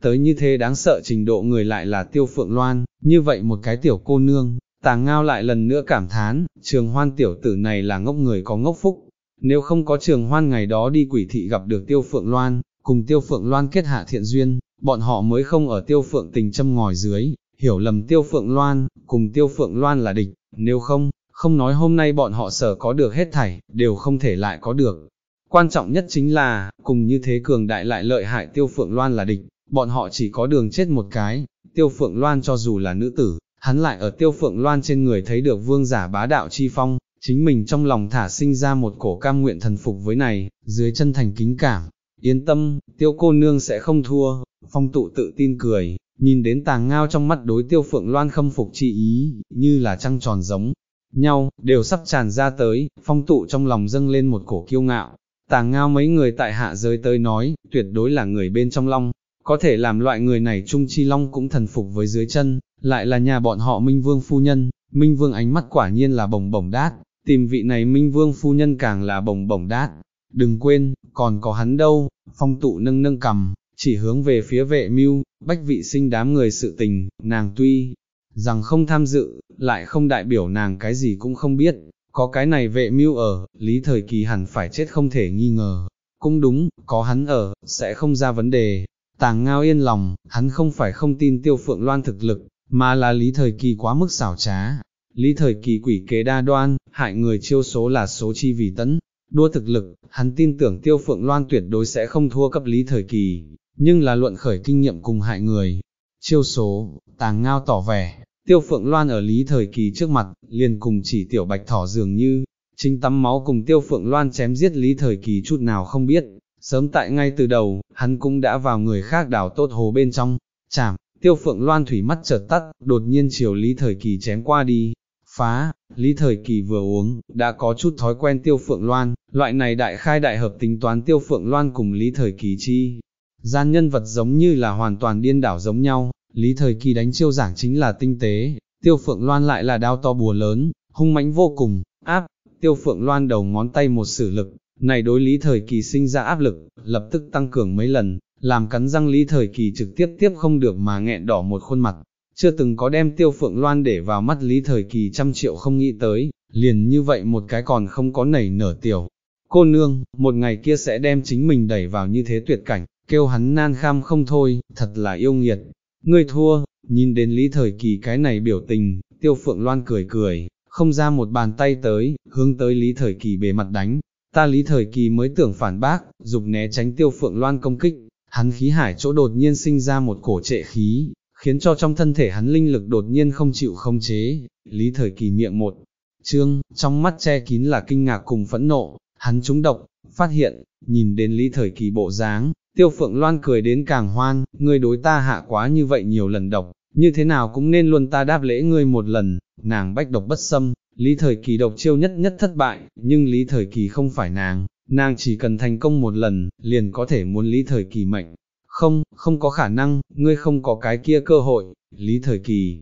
Tới như thế đáng sợ trình độ người lại là tiêu phượng loan, như vậy một cái tiểu cô nương, tàng ngao lại lần nữa cảm thán, trường hoan tiểu tử này là ngốc người có ngốc phúc, nếu không có trường hoan ngày đó đi quỷ thị gặp được tiêu phượng loan, cùng tiêu phượng loan kết hạ thiện duyên, bọn họ mới không ở tiêu phượng tình châm ngòi dưới, hiểu lầm tiêu phượng loan, cùng tiêu phượng loan là địch, nếu không, không nói hôm nay bọn họ sở có được hết thảy, đều không thể lại có được. Quan trọng nhất chính là, cùng như thế cường đại lại lợi hại Tiêu Phượng Loan là địch, bọn họ chỉ có đường chết một cái, Tiêu Phượng Loan cho dù là nữ tử, hắn lại ở Tiêu Phượng Loan trên người thấy được vương giả bá đạo chi phong, chính mình trong lòng thả sinh ra một cổ cam nguyện thần phục với này, dưới chân thành kính cảm, yên tâm, Tiêu cô nương sẽ không thua, phong tụ tự tin cười, nhìn đến tàng ngao trong mắt đối Tiêu Phượng Loan khâm phục chi ý, như là trăng tròn giống nhau, đều sắp tràn ra tới, phong tụ trong lòng dâng lên một cổ kiêu ngạo, tàng ngao mấy người tại hạ giới tới nói, tuyệt đối là người bên trong long, có thể làm loại người này Trung Chi Long cũng thần phục với dưới chân, lại là nhà bọn họ Minh Vương phu nhân, Minh Vương ánh mắt quả nhiên là bồng bồng đát, tìm vị này Minh Vương phu nhân càng là bồng bồng đát. Đừng quên, còn có hắn đâu, phong tụ nâng nâng cầm, chỉ hướng về phía vệ mưu, bách vị sinh đám người sự tình, nàng tuy rằng không tham dự, lại không đại biểu nàng cái gì cũng không biết, có cái này vệ mưu ở, lý thời kỳ hẳn phải chết không thể nghi ngờ. Cũng đúng, có hắn ở, sẽ không ra vấn đề, Tàng ngao yên lòng, hắn không phải không tin tiêu phượng loan thực lực, mà là lý thời kỳ quá mức xảo trá. Lý thời kỳ quỷ kế đa đoan, hại người chiêu số là số chi vì tấn. Đua thực lực, hắn tin tưởng tiêu phượng loan tuyệt đối sẽ không thua cấp lý thời kỳ, nhưng là luận khởi kinh nghiệm cùng hại người. Chiêu số, tàng ngao tỏ vẻ, tiêu phượng loan ở lý thời kỳ trước mặt, liền cùng chỉ tiểu bạch thỏ dường như, chính tắm máu cùng tiêu phượng loan chém giết lý thời kỳ chút nào không biết, Sớm tại ngay từ đầu, hắn cũng đã vào người khác đảo tốt hồ bên trong, chảm, tiêu phượng loan thủy mắt chợt tắt, đột nhiên chiều Lý Thời Kỳ chém qua đi, phá, Lý Thời Kỳ vừa uống, đã có chút thói quen tiêu phượng loan, loại này đại khai đại hợp tính toán tiêu phượng loan cùng Lý Thời Kỳ chi. Gian nhân vật giống như là hoàn toàn điên đảo giống nhau, Lý Thời Kỳ đánh chiêu giảng chính là tinh tế, tiêu phượng loan lại là đao to bùa lớn, hung mãnh vô cùng, áp, tiêu phượng loan đầu ngón tay một sử lực, này đối lý thời kỳ sinh ra áp lực, lập tức tăng cường mấy lần, làm cắn răng lý thời kỳ trực tiếp tiếp không được mà nghẹn đỏ một khuôn mặt. Chưa từng có đem tiêu phượng loan để vào mắt lý thời kỳ trăm triệu không nghĩ tới, liền như vậy một cái còn không có nảy nở tiểu. Cô nương, một ngày kia sẽ đem chính mình đẩy vào như thế tuyệt cảnh, kêu hắn nan kham không thôi, thật là yêu nghiệt. Ngươi thua, nhìn đến lý thời kỳ cái này biểu tình, tiêu phượng loan cười cười, không ra một bàn tay tới, hướng tới lý thời kỳ bề mặt đánh, Ta lý thời kỳ mới tưởng phản bác, dục né tránh tiêu phượng loan công kích, hắn khí hải chỗ đột nhiên sinh ra một cổ trệ khí, khiến cho trong thân thể hắn linh lực đột nhiên không chịu không chế, lý thời kỳ miệng một, trương, trong mắt che kín là kinh ngạc cùng phẫn nộ, hắn trúng độc, phát hiện, nhìn đến lý thời kỳ bộ dáng, tiêu phượng loan cười đến càng hoan, ngươi đối ta hạ quá như vậy nhiều lần độc, như thế nào cũng nên luôn ta đáp lễ ngươi một lần, nàng bách độc bất xâm, Lý thời kỳ độc chiêu nhất nhất thất bại, nhưng lý thời kỳ không phải nàng, nàng chỉ cần thành công một lần, liền có thể muốn lý thời kỳ mệnh. Không, không có khả năng, ngươi không có cái kia cơ hội, lý thời kỳ.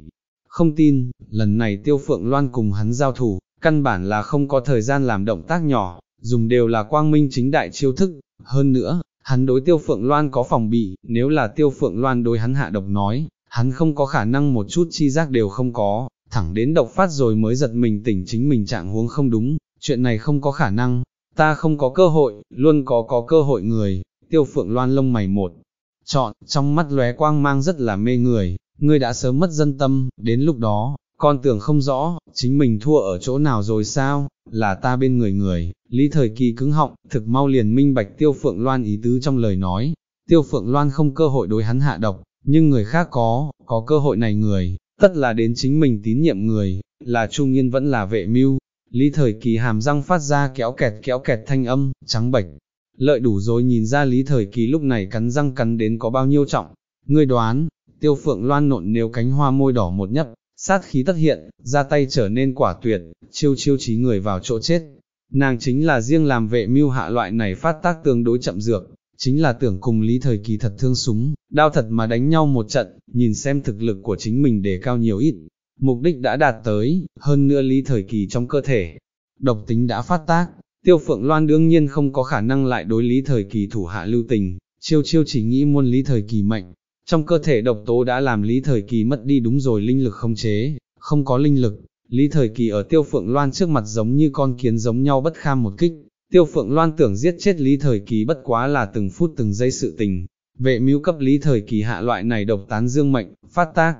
Không tin, lần này tiêu phượng loan cùng hắn giao thủ, căn bản là không có thời gian làm động tác nhỏ, dùng đều là quang minh chính đại chiêu thức. Hơn nữa, hắn đối tiêu phượng loan có phòng bị, nếu là tiêu phượng loan đối hắn hạ độc nói, hắn không có khả năng một chút chi giác đều không có, thẳng đến độc phát rồi mới giật mình tỉnh chính mình trạng huống không đúng, chuyện này không có khả năng, ta không có cơ hội, luôn có có cơ hội người, tiêu phượng loan lông mày một, chọn, trong mắt lóe quang mang rất là mê người, ngươi đã sớm mất dân tâm, đến lúc đó, con tưởng không rõ, chính mình thua ở chỗ nào rồi sao, là ta bên người người, lý thời kỳ cứng họng, thực mau liền minh bạch tiêu phượng loan ý tứ trong lời nói, tiêu phượng loan không cơ hội đối hắn hạ độc, nhưng người khác có, có cơ hội này người, tất là đến chính mình tín nhiệm người, là trung nhiên vẫn là vệ mưu. Lý thời kỳ hàm răng phát ra kéo kẹt kéo kẹt thanh âm, trắng bệch. Lợi đủ rồi nhìn ra lý thời kỳ lúc này cắn răng cắn đến có bao nhiêu trọng. Ngươi đoán, tiêu phượng loan nộn nếu cánh hoa môi đỏ một nhấp, sát khí tất hiện, ra tay trở nên quả tuyệt, chiêu chiêu trí người vào chỗ chết. Nàng chính là riêng làm vệ mưu hạ loại này phát tác tương đối chậm dược, chính là tưởng cùng lý thời kỳ thật thương súng, đao thật mà đánh nhau một trận, nhìn xem thực lực của chính mình để cao nhiều ít. Mục đích đã đạt tới, hơn nữa lý thời kỳ trong cơ thể, độc tính đã phát tác, tiêu phượng loan đương nhiên không có khả năng lại đối lý thời kỳ thủ hạ lưu tình, chiêu chiêu chỉ nghĩ muôn lý thời kỳ mạnh trong cơ thể độc tố đã làm lý thời kỳ mất đi đúng rồi linh lực không chế, không có linh lực, lý thời kỳ ở tiêu phượng loan trước mặt giống như con kiến giống nhau bất kham một kích, Tiêu Phượng Loan tưởng giết chết Lý Thời Kỳ bất quá là từng phút từng giây sự tình, vệ mưu cấp Lý Thời Kỳ hạ loại này độc tán dương mệnh, phát tác.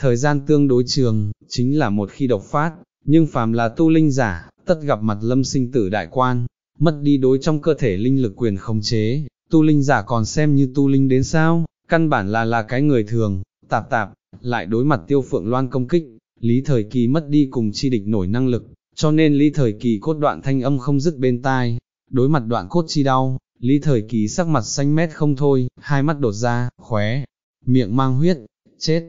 Thời gian tương đối trường, chính là một khi độc phát, nhưng phàm là tu linh giả, tất gặp mặt lâm sinh tử đại quan, mất đi đối trong cơ thể linh lực quyền khống chế, tu linh giả còn xem như tu linh đến sao, căn bản là là cái người thường, tạp tạp, lại đối mặt tiêu phượng loan công kích, lý thời kỳ mất đi cùng chi địch nổi năng lực, cho nên lý thời kỳ cốt đoạn thanh âm không dứt bên tai, đối mặt đoạn cốt chi đau, lý thời kỳ sắc mặt xanh mét không thôi, hai mắt đột ra, khóe, miệng mang huyết, chết.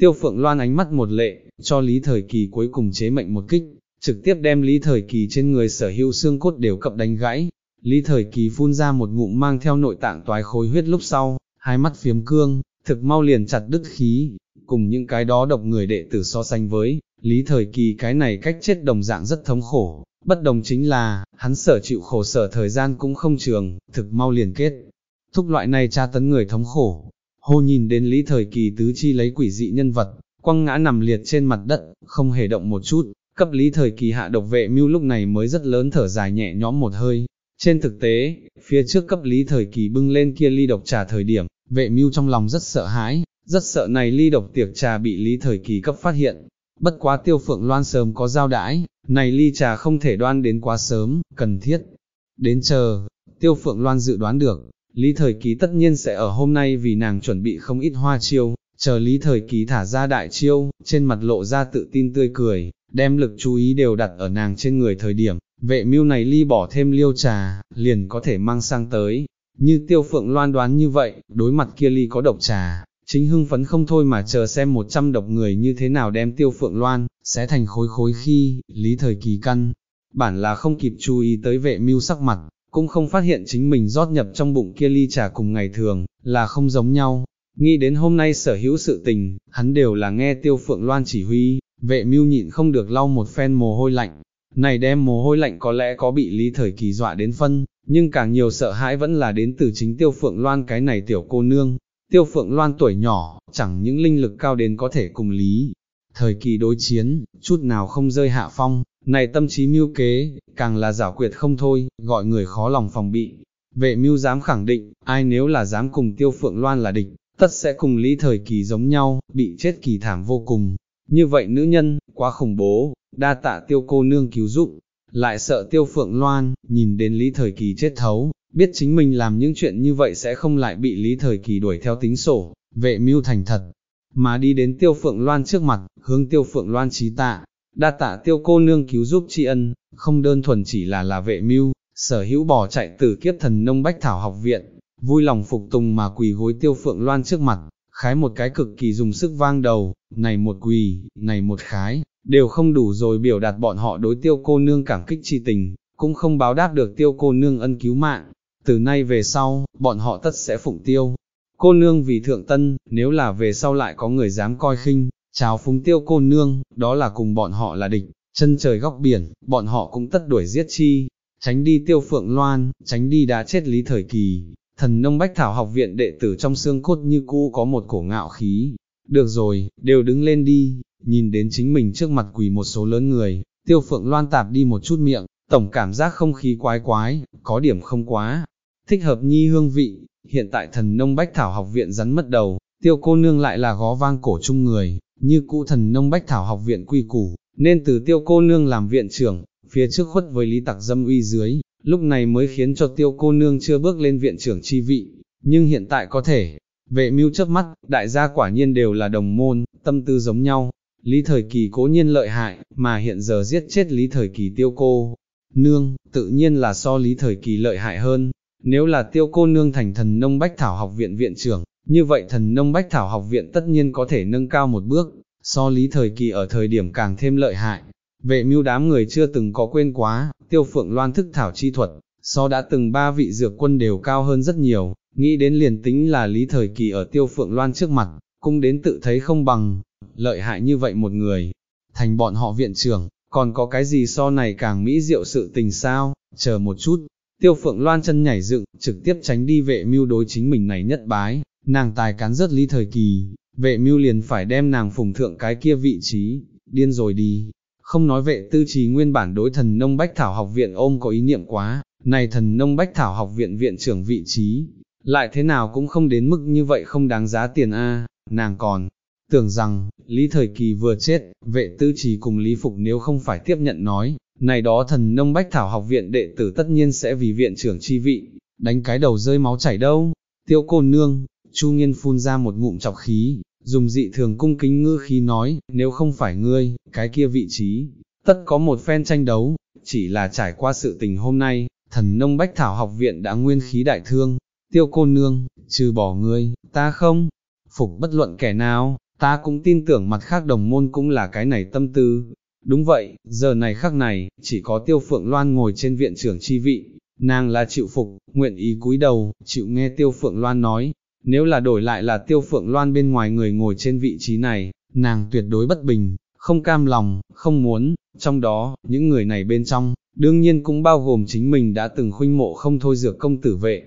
Tiêu phượng loan ánh mắt một lệ, cho lý thời kỳ cuối cùng chế mệnh một kích, trực tiếp đem lý thời kỳ trên người sở hữu xương cốt đều cập đánh gãy. Lý thời kỳ phun ra một ngụm mang theo nội tạng toái khối huyết lúc sau, hai mắt phiếm cương, thực mau liền chặt đứt khí, cùng những cái đó độc người đệ tử so sánh với, lý thời kỳ cái này cách chết đồng dạng rất thống khổ, bất đồng chính là, hắn sở chịu khổ sở thời gian cũng không trường, thực mau liền kết. Thúc loại này tra tấn người thống khổ, hô nhìn đến lý thời kỳ tứ chi lấy quỷ dị nhân vật, quăng ngã nằm liệt trên mặt đất, không hề động một chút, cấp lý thời kỳ hạ độc vệ mưu lúc này mới rất lớn thở dài nhẹ nhõm một hơi. Trên thực tế, phía trước cấp lý thời kỳ bưng lên kia ly độc trà thời điểm, vệ mưu trong lòng rất sợ hãi, rất sợ này ly độc tiệc trà bị lý thời kỳ cấp phát hiện. Bất quá tiêu phượng loan sớm có giao đãi, này ly trà không thể đoan đến quá sớm, cần thiết. Đến chờ, tiêu phượng loan dự đoán được, lý thời kỳ tất nhiên sẽ ở hôm nay vì nàng chuẩn bị không ít hoa chiêu, chờ lý thời kỳ thả ra đại chiêu, trên mặt lộ ra tự tin tươi cười, đem lực chú ý đều đặt ở nàng trên người thời điểm, vệ mưu này ly bỏ thêm liêu trà, liền có thể mang sang tới. Như tiêu phượng loan đoán như vậy, đối mặt kia ly có độc trà, chính hưng phấn không thôi mà chờ xem một trăm độc người như thế nào đem tiêu phượng loan, sẽ thành khối khối khi, lý thời kỳ căn. Bản là không kịp chú ý tới vệ mưu sắc mặt, cũng không phát hiện chính mình rót nhập trong bụng kia ly trà cùng ngày thường, là không giống nhau. Nghĩ đến hôm nay sở hữu sự tình, hắn đều là nghe tiêu phượng loan chỉ huy, vệ mưu nhịn không được lau một phen mồ hôi lạnh. Này đem mồ hôi lạnh có lẽ có bị lý thời kỳ dọa đến phân, nhưng càng nhiều sợ hãi vẫn là đến từ chính tiêu phượng loan cái này tiểu cô nương, Tiêu Phượng Loan tuổi nhỏ, chẳng những linh lực cao đến có thể cùng lý. Thời kỳ đối chiến, chút nào không rơi hạ phong, này tâm trí mưu kế, càng là giảo quyệt không thôi, gọi người khó lòng phòng bị. Vệ mưu dám khẳng định, ai nếu là dám cùng Tiêu Phượng Loan là địch, tất sẽ cùng lý thời kỳ giống nhau, bị chết kỳ thảm vô cùng. Như vậy nữ nhân, quá khủng bố, đa tạ tiêu cô nương cứu giúp, lại sợ tiêu phượng loan, nhìn đến lý thời kỳ chết thấu, biết chính mình làm những chuyện như vậy sẽ không lại bị lý thời kỳ đuổi theo tính sổ, vệ mưu thành thật, mà đi đến tiêu phượng loan trước mặt, hướng tiêu phượng loan trí tạ, đa tạ tiêu cô nương cứu giúp tri ân, không đơn thuần chỉ là là vệ mưu, sở hữu bỏ chạy từ kiếp thần nông bách thảo học viện, vui lòng phục tùng mà quỳ gối tiêu phượng loan trước mặt, khái một cái cực kỳ dùng sức vang đầu, này một quỳ, này một khái, đều không đủ rồi biểu đạt bọn họ đối tiêu cô nương cảm kích chi tình, cũng không báo đáp được tiêu cô nương ân cứu mạng, từ nay về sau, bọn họ tất sẽ phụng tiêu. Cô nương vì thượng tân, nếu là về sau lại có người dám coi khinh, chào phúng tiêu cô nương, đó là cùng bọn họ là địch, chân trời góc biển, bọn họ cũng tất đuổi giết chi, tránh đi tiêu phượng loan, tránh đi đã chết lý thời kỳ. Thần nông bách thảo học viện đệ tử trong xương cốt như cũ có một cổ ngạo khí. Được rồi, đều đứng lên đi, nhìn đến chính mình trước mặt quỳ một số lớn người, tiêu phượng loan tạp đi một chút miệng, tổng cảm giác không khí quái quái, có điểm không quá, thích hợp nhi hương vị, hiện tại thần nông bách thảo học viện rắn mất đầu, tiêu cô nương lại là gó vang cổ chung người, như cũ thần nông bách thảo học viện quy củ, nên từ tiêu cô nương làm viện trưởng, phía trước khuất với lý tặc dâm uy dưới, lúc này mới khiến cho tiêu cô nương chưa bước lên viện trưởng chi vị, nhưng hiện tại có thể, vệ mưu chớp mắt, đại gia quả nhiên đều là đồng môn, tâm tư giống nhau, lý thời kỳ cố nhiên lợi hại, mà hiện giờ giết chết lý thời kỳ tiêu cô. Nương, tự nhiên là so lý thời kỳ lợi hại hơn, nếu là tiêu cô nương thành thần nông bách thảo học viện viện trưởng, như vậy thần nông bách thảo học viện tất nhiên có thể nâng cao một bước, so lý thời kỳ ở thời điểm càng thêm lợi hại. Vệ mưu đám người chưa từng có quên quá, tiêu phượng loan thức thảo chi thuật, so đã từng ba vị dược quân đều cao hơn rất nhiều, nghĩ đến liền tính là lý thời kỳ ở tiêu phượng loan trước mặt, cũng đến tự thấy không bằng, lợi hại như vậy một người, thành bọn họ viện trưởng, còn có cái gì so này càng mỹ diệu sự tình sao, chờ một chút, Tiêu phượng loan chân nhảy dựng, trực tiếp tránh đi vệ mưu đối chính mình này nhất bái, nàng tài cán rất lý thời kỳ, vệ mưu liền phải đem nàng phùng thượng cái kia vị trí, điên rồi đi. Không nói vệ tư trí nguyên bản đối thần nông bách thảo học viện ôm có ý niệm quá, này thần nông bách thảo học viện viện trưởng vị trí, lại thế nào cũng không đến mức như vậy không đáng giá tiền a nàng còn, tưởng rằng, Lý Thời Kỳ vừa chết, vệ tư trì cùng Lý Phục nếu không phải tiếp nhận nói, này đó thần nông bách thảo học viện đệ tử tất nhiên sẽ vì viện trưởng chi vị, đánh cái đầu rơi máu chảy đâu. Tiêu cô nương, Chu Nghiên phun ra một ngụm chọc khí, dùng dị thường cung kính ngư khí nói, nếu không phải ngươi, cái kia vị trí, tất có một phen tranh đấu, chỉ là trải qua sự tình hôm nay, thần nông bách thảo học viện đã nguyên khí đại thương, tiêu cô nương, trừ bỏ ngươi, ta không, phục bất luận kẻ nào, ta cũng tin tưởng mặt khác đồng môn cũng là cái này tâm tư. Đúng vậy, giờ này khắc này, chỉ có tiêu phượng loan ngồi trên viện trưởng chi vị, nàng là chịu phục, nguyện ý cúi đầu, chịu nghe tiêu phượng loan nói, nếu là đổi lại là tiêu phượng loan bên ngoài người ngồi trên vị trí này, nàng tuyệt đối bất bình, không cam lòng, không muốn, trong đó, những người này bên trong, đương nhiên cũng bao gồm chính mình đã từng khuynh mộ không thôi dược công tử vệ.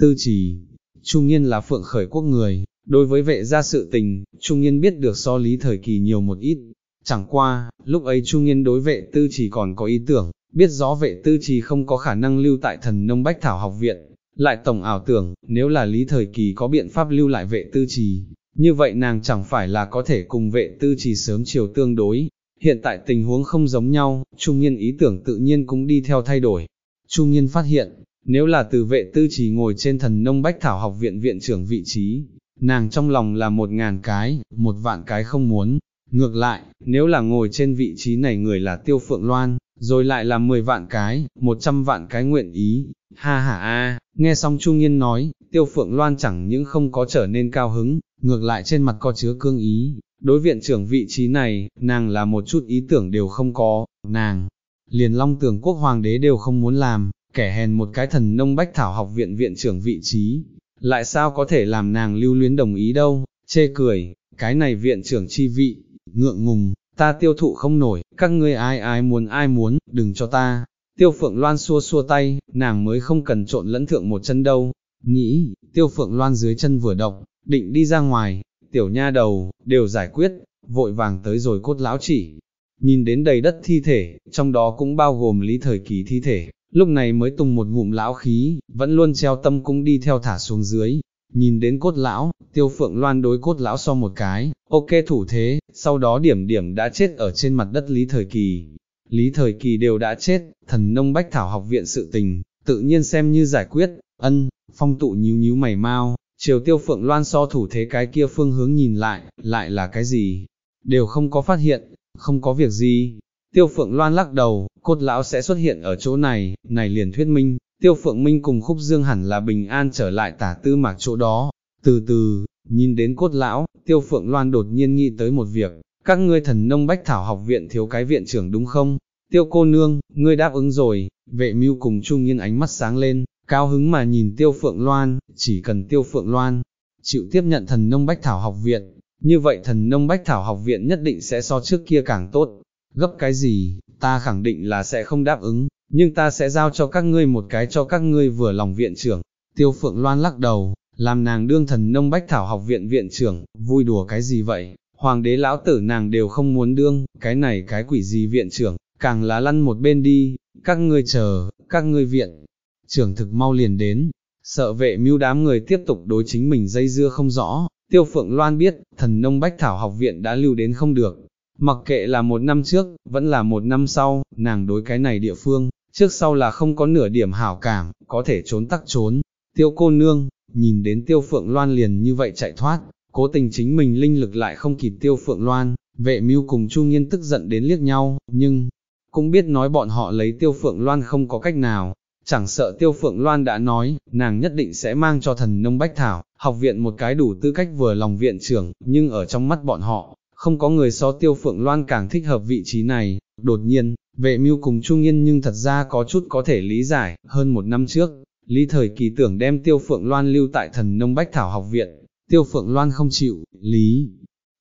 Tư trì, Trung Nhiên là phượng khởi quốc người, đối với vệ gia sự tình, Trung Nhiên biết được so lý thời kỳ nhiều một ít. Chẳng qua, lúc ấy Trung Nhiên đối vệ tư trì còn có ý tưởng, biết rõ vệ tư trì không có khả năng lưu tại thần nông bách thảo học viện, lại tổng ảo tưởng, nếu là lý thời kỳ có biện pháp lưu lại vệ tư trì, như vậy nàng chẳng phải là có thể cùng vệ tư trì sớm chiều tương đối. Hiện tại tình huống không giống nhau, Trung Nhiên ý tưởng tự nhiên cũng đi theo thay đổi. Trung Nhiên phát hiện, nếu là từ vệ tư trì ngồi trên thần nông bách thảo học viện viện trưởng vị trí, nàng trong lòng là một ngàn cái, một vạn cái không muốn. Ngược lại, nếu là ngồi trên vị trí này người là Tiêu Phượng Loan, rồi lại là 10 vạn cái, 100 vạn cái nguyện ý, ha ha a, nghe xong Trung Nhiên nói, Tiêu Phượng Loan chẳng những không có trở nên cao hứng, ngược lại trên mặt có chứa cương ý, đối viện trưởng vị trí này, nàng là một chút ý tưởng đều không có, nàng, liền long tưởng quốc hoàng đế đều không muốn làm, kẻ hèn một cái thần nông bách thảo học viện viện trưởng vị trí, lại sao có thể làm nàng lưu luyến đồng ý đâu, chê cười, cái này viện trưởng chi vị, ngượng ngùng, ta tiêu thụ không nổi, các ngươi ai ai muốn ai muốn, đừng cho ta. Tiêu phượng loan xua xua tay, nàng mới không cần trộn lẫn thượng một chân đâu, nghĩ, tiêu phượng loan dưới chân vừa động, định đi ra ngoài, tiểu nha đầu, đều giải quyết, vội vàng tới rồi cốt lão chỉ. Nhìn đến đầy đất thi thể, trong đó cũng bao gồm lý thời kỳ thi thể, lúc này mới tung một ngụm lão khí, vẫn luôn treo tâm cũng đi theo thả xuống dưới, nhìn đến cốt lão, tiêu phượng loan đối cốt lão so một cái, ok thủ thế, sau đó điểm điểm đã chết ở trên mặt đất lý thời kỳ. Lý thời kỳ đều đã chết, thần nông bách thảo học viện sự tình, tự nhiên xem như giải quyết, ân, phong tụ nhíu nhíu mày mau, chiều tiêu phượng loan so thủ thế cái kia phương hướng nhìn lại, lại là cái gì, đều không có phát hiện, không có việc gì. Tiêu phượng loan lắc đầu, cốt lão sẽ xuất hiện ở chỗ này, này liền thuyết minh, tiêu phượng minh cùng khúc dương hẳn là bình an trở lại tả tư mạc chỗ đó. Từ từ, nhìn đến cốt lão, tiêu phượng loan đột nhiên nghĩ tới một việc, các ngươi thần nông bách thảo học viện thiếu cái viện trưởng đúng không? Tiêu cô nương, ngươi đáp ứng rồi, vệ mưu cùng trung nhiên ánh mắt sáng lên, cao hứng mà nhìn tiêu phượng loan, chỉ cần tiêu phượng loan, chịu tiếp nhận thần nông bách thảo học viện, như vậy thần nông bách thảo học viện nhất định sẽ so trước kia càng tốt, gấp cái gì, ta khẳng định là sẽ không đáp ứng, nhưng ta sẽ giao cho các ngươi một cái cho các ngươi vừa lòng viện trưởng. Tiêu Phượng Loan lắc đầu, làm nàng đương thần nông bách thảo học viện viện trưởng, vui đùa cái gì vậy, hoàng đế lão tử nàng đều không muốn đương, cái này cái quỷ gì viện trưởng, càng lá lăn một bên đi, các ngươi chờ, các ngươi viện, trưởng thực mau liền đến, sợ vệ mưu đám người tiếp tục đối chính mình dây dưa không rõ, tiêu phượng loan biết, thần nông bách thảo học viện đã lưu đến không được, mặc kệ là một năm trước, vẫn là một năm sau, nàng đối cái này địa phương, trước sau là không có nửa điểm hảo cảm, có thể trốn tắc trốn, tiêu cô nương, nhìn đến tiêu phượng loan liền như vậy chạy thoát, cố tình chính mình linh lực lại không kịp tiêu phượng loan, vệ mưu cùng Chu Nghiên tức giận đến liếc nhau, nhưng, cũng biết nói bọn họ lấy tiêu phượng loan không có cách nào, chẳng sợ tiêu phượng loan đã nói, nàng nhất định sẽ mang cho thần nông bách thảo, học viện một cái đủ tư cách vừa lòng viện trưởng, nhưng ở trong mắt bọn họ, không có người so tiêu phượng loan càng thích hợp vị trí này, đột nhiên, vệ mưu cùng Chu Nghiên nhưng thật ra có chút có thể lý giải, hơn một năm trước, Lý thời kỳ tưởng đem tiêu phượng loan lưu tại thần nông bách thảo học viện, tiêu phượng loan không chịu, lý.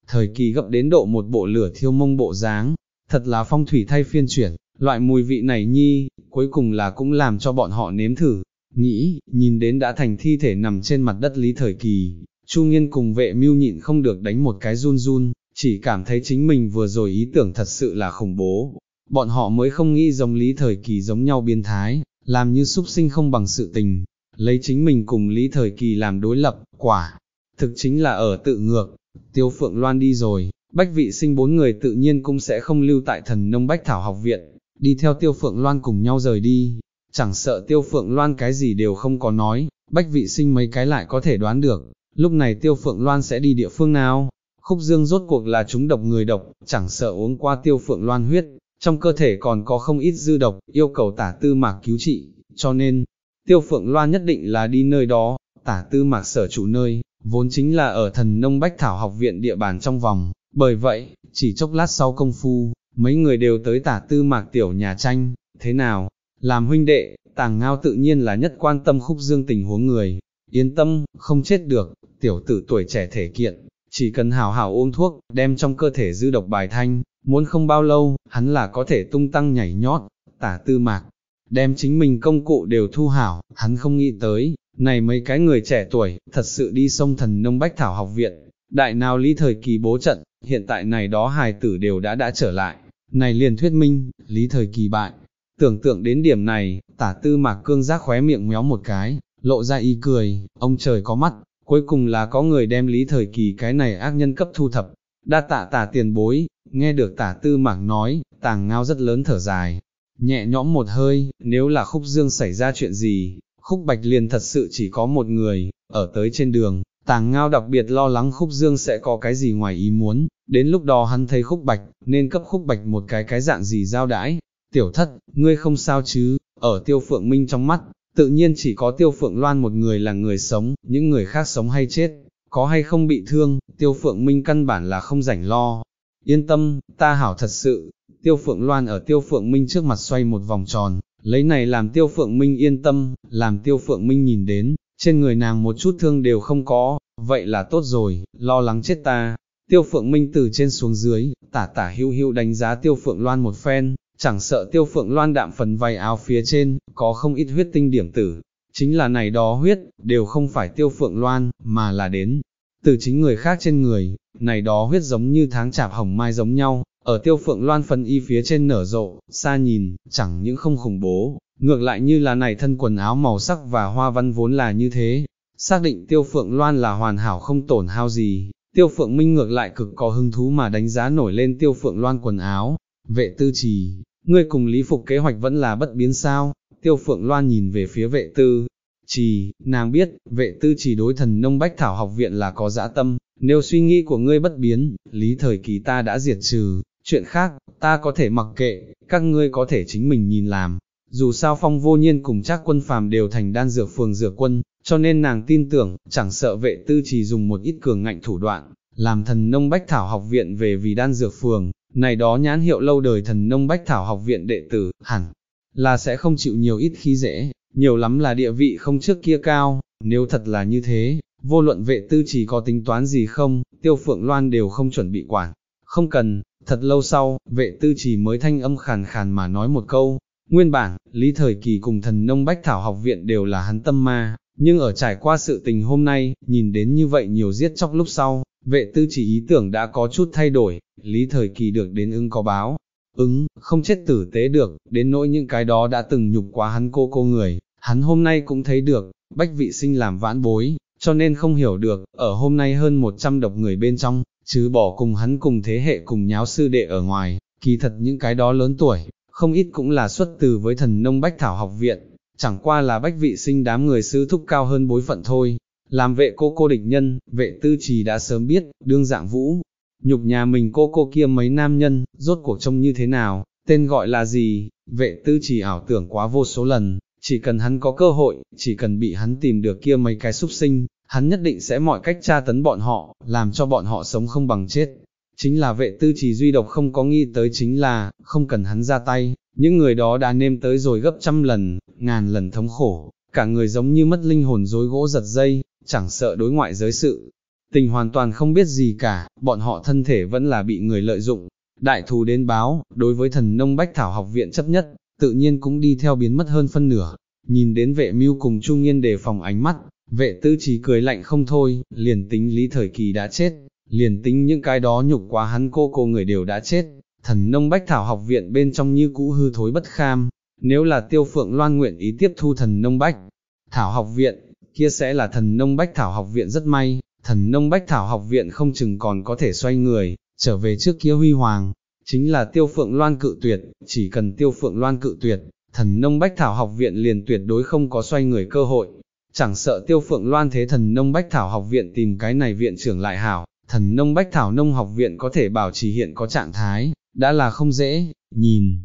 Thời kỳ gấp đến độ một bộ lửa thiêu mông bộ dáng, thật là phong thủy thay phiên chuyển, loại mùi vị này nhi, cuối cùng là cũng làm cho bọn họ nếm thử, nghĩ, nhìn đến đã thành thi thể nằm trên mặt đất lý thời kỳ, Chu Nghiên cùng vệ mưu nhịn không được đánh một cái run run, chỉ cảm thấy chính mình vừa rồi ý tưởng thật sự là khủng bố, bọn họ mới không nghĩ giống lý thời kỳ giống nhau biên thái, làm như súc sinh không bằng sự tình, lấy chính mình cùng lý thời kỳ làm đối lập, quả, thực chính là ở tự ngược, tiêu phượng loan đi rồi, bách vị sinh bốn người tự nhiên cũng sẽ không lưu tại thần nông bách thảo học viện, đi theo tiêu phượng loan cùng nhau rời đi, chẳng sợ tiêu phượng loan cái gì đều không có nói, bách vị sinh mấy cái lại có thể đoán được, lúc này tiêu phượng loan sẽ đi địa phương nào, khúc dương rốt cuộc là chúng độc người độc, chẳng sợ uống qua tiêu phượng loan huyết, trong cơ thể còn có không ít dư độc, yêu cầu tả tư mạc cứu trị, cho nên, tiêu phượng loan nhất định là đi nơi đó, tả tư mạc sở chủ nơi, vốn chính là ở thần nông bách thảo học viện địa bàn trong vòng, bởi vậy, chỉ chốc lát sau công phu, mấy người đều tới tả tư mạc tiểu nhà tranh, thế nào, làm huynh đệ, tàng ngao tự nhiên là nhất quan tâm khúc dương tình huống người, yên tâm, không chết được, tiểu tử tuổi trẻ thể kiện, chỉ cần hảo hảo uống thuốc, đem trong cơ thể dư độc bài thanh, muốn không bao lâu, hắn là có thể tung tăng nhảy nhót, tả tư mạc, đem chính mình công cụ đều thu hảo, hắn không nghĩ tới, này mấy cái người trẻ tuổi, thật sự đi sông thần nông bách thảo học viện, đại nào lý thời kỳ bố trận, hiện tại này đó hài tử đều đã đã trở lại, này liền thuyết minh, lý thời kỳ bại. Tưởng tượng đến điểm này, tả tư mạc cương giác khóe miệng méo một cái, lộ ra y cười, ông trời có mắt, cuối cùng là có người đem lý thời kỳ cái này ác nhân cấp thu thập, đa tạ tả tiền bối, nghe được tả tư mạc nói, tàng ngao rất lớn thở dài, nhẹ nhõm một hơi, nếu là khúc dương xảy ra chuyện gì, khúc bạch liền thật sự chỉ có một người, ở tới trên đường, tàng ngao đặc biệt lo lắng khúc dương sẽ có cái gì ngoài ý muốn, đến lúc đó hắn thấy khúc bạch, nên cấp khúc bạch một cái cái dạng gì giao đãi, tiểu thất, ngươi không sao chứ, ở tiêu phượng minh trong mắt, tự nhiên chỉ có tiêu phượng loan một người là người sống, những người khác sống hay chết, có hay không bị thương, tiêu phượng minh căn bản là không rảnh lo. Yên tâm, ta hảo thật sự, tiêu phượng loan ở tiêu phượng minh trước mặt xoay một vòng tròn, lấy này làm tiêu phượng minh yên tâm, làm tiêu phượng minh nhìn đến, trên người nàng một chút thương đều không có, vậy là tốt rồi, lo lắng chết ta. Tiêu phượng minh từ trên xuống dưới, tả tả hưu hưu đánh giá tiêu phượng loan một phen, chẳng sợ tiêu phượng loan đạm phần vay áo phía trên, có không ít huyết tinh điểm tử, chính là này đó huyết, đều không phải tiêu phượng loan, mà là đến, từ chính người khác trên người, này đó huyết giống như tháng chạp hồng mai giống nhau, ở tiêu phượng loan phân y phía trên nở rộ, xa nhìn, chẳng những không khủng bố, ngược lại như là này thân quần áo màu sắc và hoa văn vốn là như thế, xác định tiêu phượng loan là hoàn hảo không tổn hao gì, tiêu phượng minh ngược lại cực có hứng thú mà đánh giá nổi lên tiêu phượng loan quần áo, vệ tư trì, ngươi cùng lý phục kế hoạch vẫn là bất biến sao, tiêu phượng loan nhìn về phía vệ tư, trì, nàng biết, vệ tư trì đối thần nông bách thảo học viện là có dã tâm, nếu suy nghĩ của ngươi bất biến, lý thời kỳ ta đã diệt trừ, chuyện khác, ta có thể mặc kệ, các ngươi có thể chính mình nhìn làm. Dù sao phong vô nhiên cùng chắc quân phàm đều thành đan dược phường dược quân, cho nên nàng tin tưởng, chẳng sợ vệ tư chỉ dùng một ít cường ngạnh thủ đoạn, làm thần nông bách thảo học viện về vì đan dược phường, này đó nhãn hiệu lâu đời thần nông bách thảo học viện đệ tử, hẳn là sẽ không chịu nhiều ít khi dễ, nhiều lắm là địa vị không trước kia cao, nếu thật là như thế, vô luận vệ tư chỉ có tính toán gì không, tiêu phượng loan đều không chuẩn bị quản, không cần, thật lâu sau, vệ tư chỉ mới thanh âm khàn khàn mà nói một câu, nguyên bản, lý thời kỳ cùng thần nông bách thảo học viện đều là hắn tâm ma, nhưng ở trải qua sự tình hôm nay, nhìn đến như vậy nhiều giết chóc lúc sau, vệ tư chỉ ý tưởng đã có chút thay đổi, lý thời kỳ được đến ưng có báo, ứng, không chết tử tế được, đến nỗi những cái đó đã từng nhục quá hắn cô cô người, hắn hôm nay cũng thấy được, bách vị sinh làm vãn bối, cho nên không hiểu được, ở hôm nay hơn 100 độc người bên trong, chứ bỏ cùng hắn cùng thế hệ cùng nháo sư đệ ở ngoài, kỳ thật những cái đó lớn tuổi, không ít cũng là xuất từ với thần nông bách thảo học viện, chẳng qua là bách vị sinh đám người sư thúc cao hơn bối phận thôi. Làm vệ cô cô địch nhân, vệ tư trì đã sớm biết, đương dạng vũ, nhục nhà mình cô cô kia mấy nam nhân, rốt cuộc trông như thế nào, tên gọi là gì, vệ tư trì ảo tưởng quá vô số lần, chỉ cần hắn có cơ hội, chỉ cần bị hắn tìm được kia mấy cái súc sinh, hắn nhất định sẽ mọi cách tra tấn bọn họ, làm cho bọn họ sống không bằng chết. Chính là vệ tư trì duy độc không có nghi tới chính là, không cần hắn ra tay, những người đó đã nêm tới rồi gấp trăm lần, ngàn lần thống khổ, cả người giống như mất linh hồn dối gỗ giật dây, chẳng sợ đối ngoại giới sự. Tình hoàn toàn không biết gì cả, bọn họ thân thể vẫn là bị người lợi dụng. Đại thù đến báo, đối với thần nông bách thảo học viện chấp nhất, tự nhiên cũng đi theo biến mất hơn phân nửa. Nhìn đến vệ mưu cùng Trung Nghiên đề phòng ánh mắt, vệ tư trí cười lạnh không thôi, liền tính lý thời kỳ đã chết, liền tính những cái đó nhục quá hắn cô cô người đều đã chết, thần nông bách thảo học viện bên trong như cũ hư thối bất kham, nếu là tiêu phượng loan nguyện ý tiếp thu thần nông bách thảo học viện, kia sẽ là thần nông bách thảo học viện rất may, thần nông bách thảo học viện không chừng còn có thể xoay người, trở về trước kia huy hoàng, chính là tiêu phượng loan cự tuyệt, chỉ cần tiêu phượng loan cự tuyệt, thần nông bách thảo học viện liền tuyệt đối không có xoay người cơ hội. Chẳng sợ tiêu phượng loan thế thần nông bách thảo học viện tìm cái này viện trưởng lại hảo, thần nông bách thảo nông học viện có thể bảo trì hiện có trạng thái, đã là không dễ, nhìn.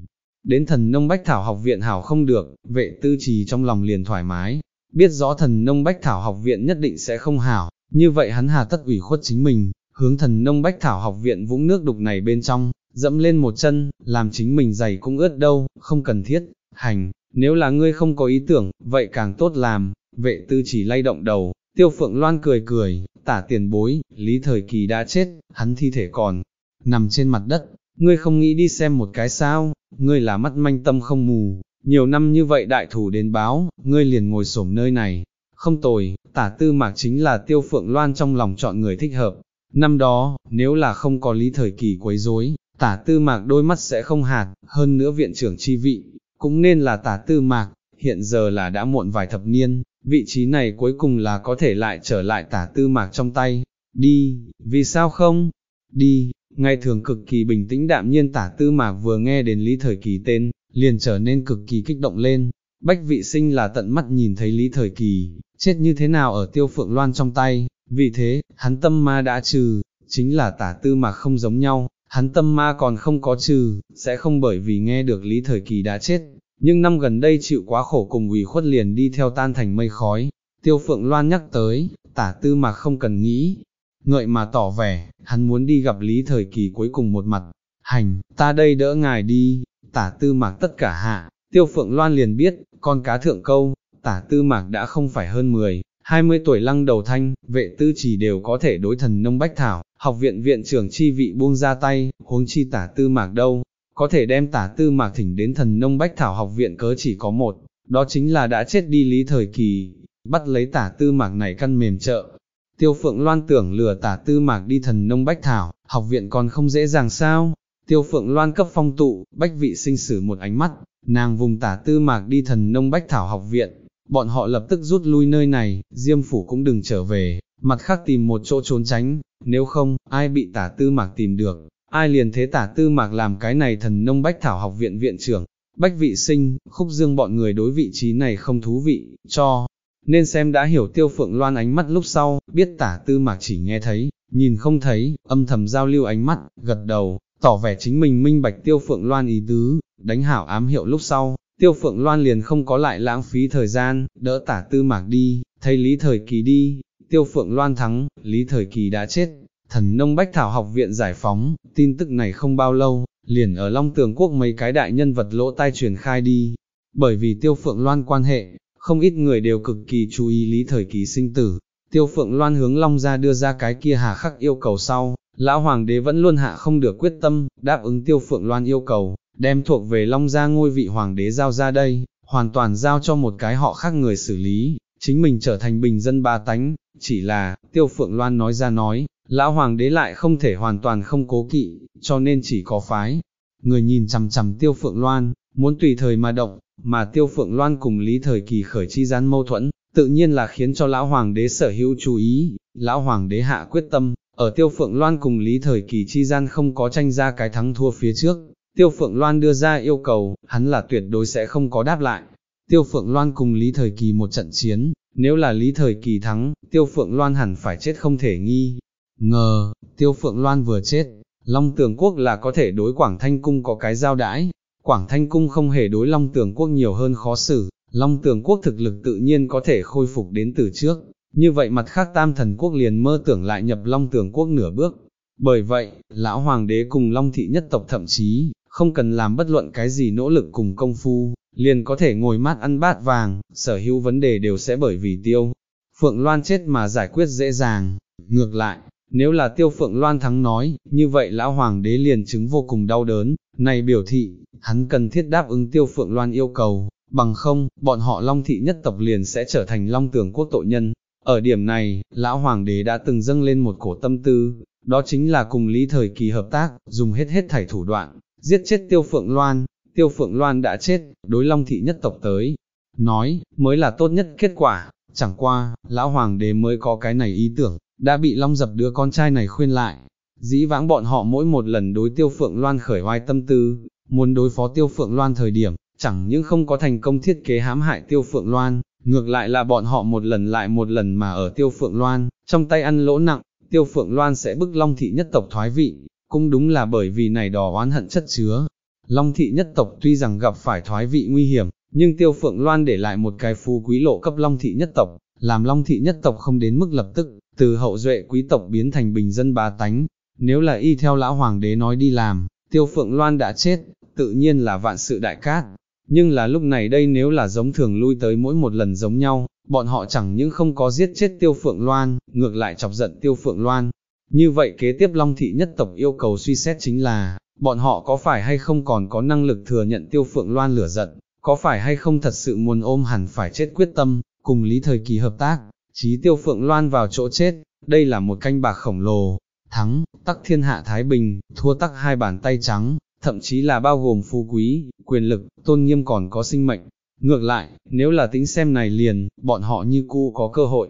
Đến thần nông bách thảo học viện hảo không được, vệ tư trì trong lòng liền thoải mái, biết rõ thần nông bách thảo học viện nhất định sẽ không hảo, như vậy hắn hà tất ủy khuất chính mình, hướng thần nông bách thảo học viện vũng nước đục này bên trong, dẫm lên một chân, làm chính mình giày cũng ướt đâu, không cần thiết, hành, nếu là ngươi không có ý tưởng, vậy càng tốt làm, vệ tư chỉ lay động đầu, tiêu phượng loan cười cười, tả tiền bối, lý thời kỳ đã chết, hắn thi thể còn, nằm trên mặt đất, ngươi không nghĩ đi xem một cái sao, ngươi là mắt manh tâm không mù, nhiều năm như vậy đại thủ đến báo, ngươi liền ngồi xổm nơi này, không tồi, tả tư mạc chính là tiêu phượng loan trong lòng chọn người thích hợp, năm đó, nếu là không có lý thời kỳ quấy rối, tả tư mạc đôi mắt sẽ không hạt, hơn nữa viện trưởng chi vị, cũng nên là tả tư mạc, hiện giờ là đã muộn vài thập niên, vị trí này cuối cùng là có thể lại trở lại tả tư mạc trong tay, đi, vì sao không, đi, ngày thường cực kỳ bình tĩnh đạm nhiên tả tư mạc vừa nghe đến lý thời kỳ tên, liền trở nên cực kỳ kích động lên, bách vị sinh là tận mắt nhìn thấy lý thời kỳ, chết như thế nào ở tiêu phượng loan trong tay, vì thế, hắn tâm ma đã trừ, chính là tả tư mạc không giống nhau, hắn tâm ma còn không có trừ, sẽ không bởi vì nghe được lý thời kỳ đã chết, nhưng năm gần đây chịu quá khổ cùng ủy khuất liền đi theo tan thành mây khói. Tiêu Phượng Loan nhắc tới, tả tư mà không cần nghĩ, ngợi mà tỏ vẻ, hắn muốn đi gặp lý thời kỳ cuối cùng một mặt, hành, ta đây đỡ ngài đi, tả tư mạc tất cả hạ, tiêu phượng loan liền biết, con cá thượng câu, tả tư mạc đã không phải hơn 10, 20 tuổi lăng đầu thanh, vệ tư chỉ đều có thể đối thần nông bách thảo, học viện viện trưởng chi vị buông ra tay, huống chi tả tư mạc đâu, có thể đem tả tư mạc thỉnh đến thần nông bách thảo học viện cớ chỉ có một, đó chính là đã chết đi lý thời kỳ, bắt lấy tả tư mạc này căn mềm trợ. Tiêu phượng loan tưởng lừa tả tư mạc đi thần nông bách thảo, học viện còn không dễ dàng sao, tiêu phượng loan cấp phong tụ, bách vị sinh sử một ánh mắt, nàng vùng tả tư mạc đi thần nông bách thảo học viện, bọn họ lập tức rút lui nơi này, diêm phủ cũng đừng trở về, mặt khác tìm một chỗ trốn tránh, nếu không, ai bị tả tư mạc tìm được, ai liền thế tả tư mạc làm cái này thần nông bách thảo học viện viện trưởng, bách vị sinh, khúc dương bọn người đối vị trí này không thú vị, cho, nên xem đã hiểu tiêu phượng loan ánh mắt lúc sau, biết tả tư mạc chỉ nghe thấy, nhìn không thấy, âm thầm giao lưu ánh mắt, gật đầu, tỏ vẻ chính mình minh bạch tiêu phượng loan ý tứ, đánh hảo ám hiệu lúc sau, tiêu phượng loan liền không có lại lãng phí thời gian, đỡ tả tư mạc đi, thấy lý thời kỳ đi, tiêu phượng loan thắng, lý thời kỳ đã chết, thần nông bách thảo học viện giải phóng, tin tức này không bao lâu, liền ở Long Tường Quốc mấy cái đại nhân vật lỗ tai truyền khai đi, bởi vì tiêu phượng loan quan hệ, không ít người đều cực kỳ chú ý lý thời kỳ sinh tử, tiêu phượng loan hướng Long ra đưa ra cái kia hà khắc yêu cầu sau, lão hoàng đế vẫn luôn hạ không được quyết tâm, đáp ứng tiêu phượng loan yêu cầu, đem thuộc về Long gia ngôi vị hoàng đế giao ra đây, hoàn toàn giao cho một cái họ khác người xử lý, chính mình trở thành bình dân ba tánh, chỉ là, tiêu phượng loan nói ra nói, lão hoàng đế lại không thể hoàn toàn không cố kỵ, cho nên chỉ có phái. Người nhìn chằm chằm tiêu phượng loan, muốn tùy thời mà động, mà tiêu phượng loan cùng lý thời kỳ khởi chi gian mâu thuẫn, tự nhiên là khiến cho lão hoàng đế sở hữu chú ý, lão hoàng đế hạ quyết tâm, ở tiêu phượng loan cùng lý thời kỳ chi gian không có tranh ra cái thắng thua phía trước, tiêu phượng loan đưa ra yêu cầu, hắn là tuyệt đối sẽ không có đáp lại. Tiêu phượng loan cùng lý thời kỳ một trận chiến, nếu là lý thời kỳ thắng, tiêu phượng loan hẳn phải chết không thể nghi. Ngờ, tiêu phượng loan vừa chết, Long Tường Quốc là có thể đối Quảng Thanh Cung có cái giao đãi, Quảng Thanh Cung không hề đối Long Tường Quốc nhiều hơn khó xử, Long Tường Quốc thực lực tự nhiên có thể khôi phục đến từ trước, như vậy mặt khác Tam Thần Quốc liền mơ tưởng lại nhập Long Tường Quốc nửa bước. Bởi vậy, Lão Hoàng đế cùng Long Thị nhất tộc thậm chí, không cần làm bất luận cái gì nỗ lực cùng công phu, liền có thể ngồi mát ăn bát vàng, sở hữu vấn đề đều sẽ bởi vì tiêu. Phượng Loan chết mà giải quyết dễ dàng, ngược lại, nếu là tiêu Phượng Loan thắng nói, như vậy lão hoàng đế liền chứng vô cùng đau đớn, này biểu thị, hắn cần thiết đáp ứng tiêu Phượng Loan yêu cầu, bằng không, bọn họ Long Thị nhất tộc liền sẽ trở thành Long Tường Quốc tội nhân. Ở điểm này, lão hoàng đế đã từng dâng lên một cổ tâm tư, đó chính là cùng lý thời kỳ hợp tác, dùng hết hết thảy thủ đoạn, giết chết tiêu Phượng Loan, tiêu Phượng Loan đã chết, đối Long Thị nhất tộc tới, nói, mới là tốt nhất kết quả, chẳng qua, lão hoàng đế mới có cái này ý tưởng, đã bị Long dập đứa con trai này khuyên lại, Dĩ vãng bọn họ mỗi một lần đối tiêu phượng loan khởi hoài tâm tư, muốn đối phó tiêu phượng loan thời điểm, chẳng những không có thành công thiết kế hãm hại tiêu phượng loan, ngược lại là bọn họ một lần lại một lần mà ở tiêu phượng loan, trong tay ăn lỗ nặng, tiêu phượng loan sẽ bức long thị nhất tộc thoái vị, cũng đúng là bởi vì này đỏ oán hận chất chứa. Long thị nhất tộc tuy rằng gặp phải thoái vị nguy hiểm, nhưng tiêu phượng loan để lại một cái phú quý lộ cấp long thị nhất tộc, làm long thị nhất tộc không đến mức lập tức, từ hậu duệ quý tộc biến thành bình dân bá tánh. Nếu là y theo lão hoàng đế nói đi làm, tiêu phượng loan đã chết, tự nhiên là vạn sự đại cát. Nhưng là lúc này đây nếu là giống thường lui tới mỗi một lần giống nhau, bọn họ chẳng những không có giết chết tiêu phượng loan, ngược lại chọc giận tiêu phượng loan. Như vậy kế tiếp Long Thị nhất tộc yêu cầu suy xét chính là, bọn họ có phải hay không còn có năng lực thừa nhận tiêu phượng loan lửa giận, có phải hay không thật sự muốn ôm hẳn phải chết quyết tâm, cùng lý thời kỳ hợp tác, chí tiêu phượng loan vào chỗ chết, đây là một canh bạc khổng lồ, thắng, tắc thiên hạ Thái Bình, thua tắc hai bàn tay trắng, thậm chí là bao gồm phú quý, quyền lực, tôn nghiêm còn có sinh mệnh. Ngược lại, nếu là tính xem này liền, bọn họ như cũ có cơ hội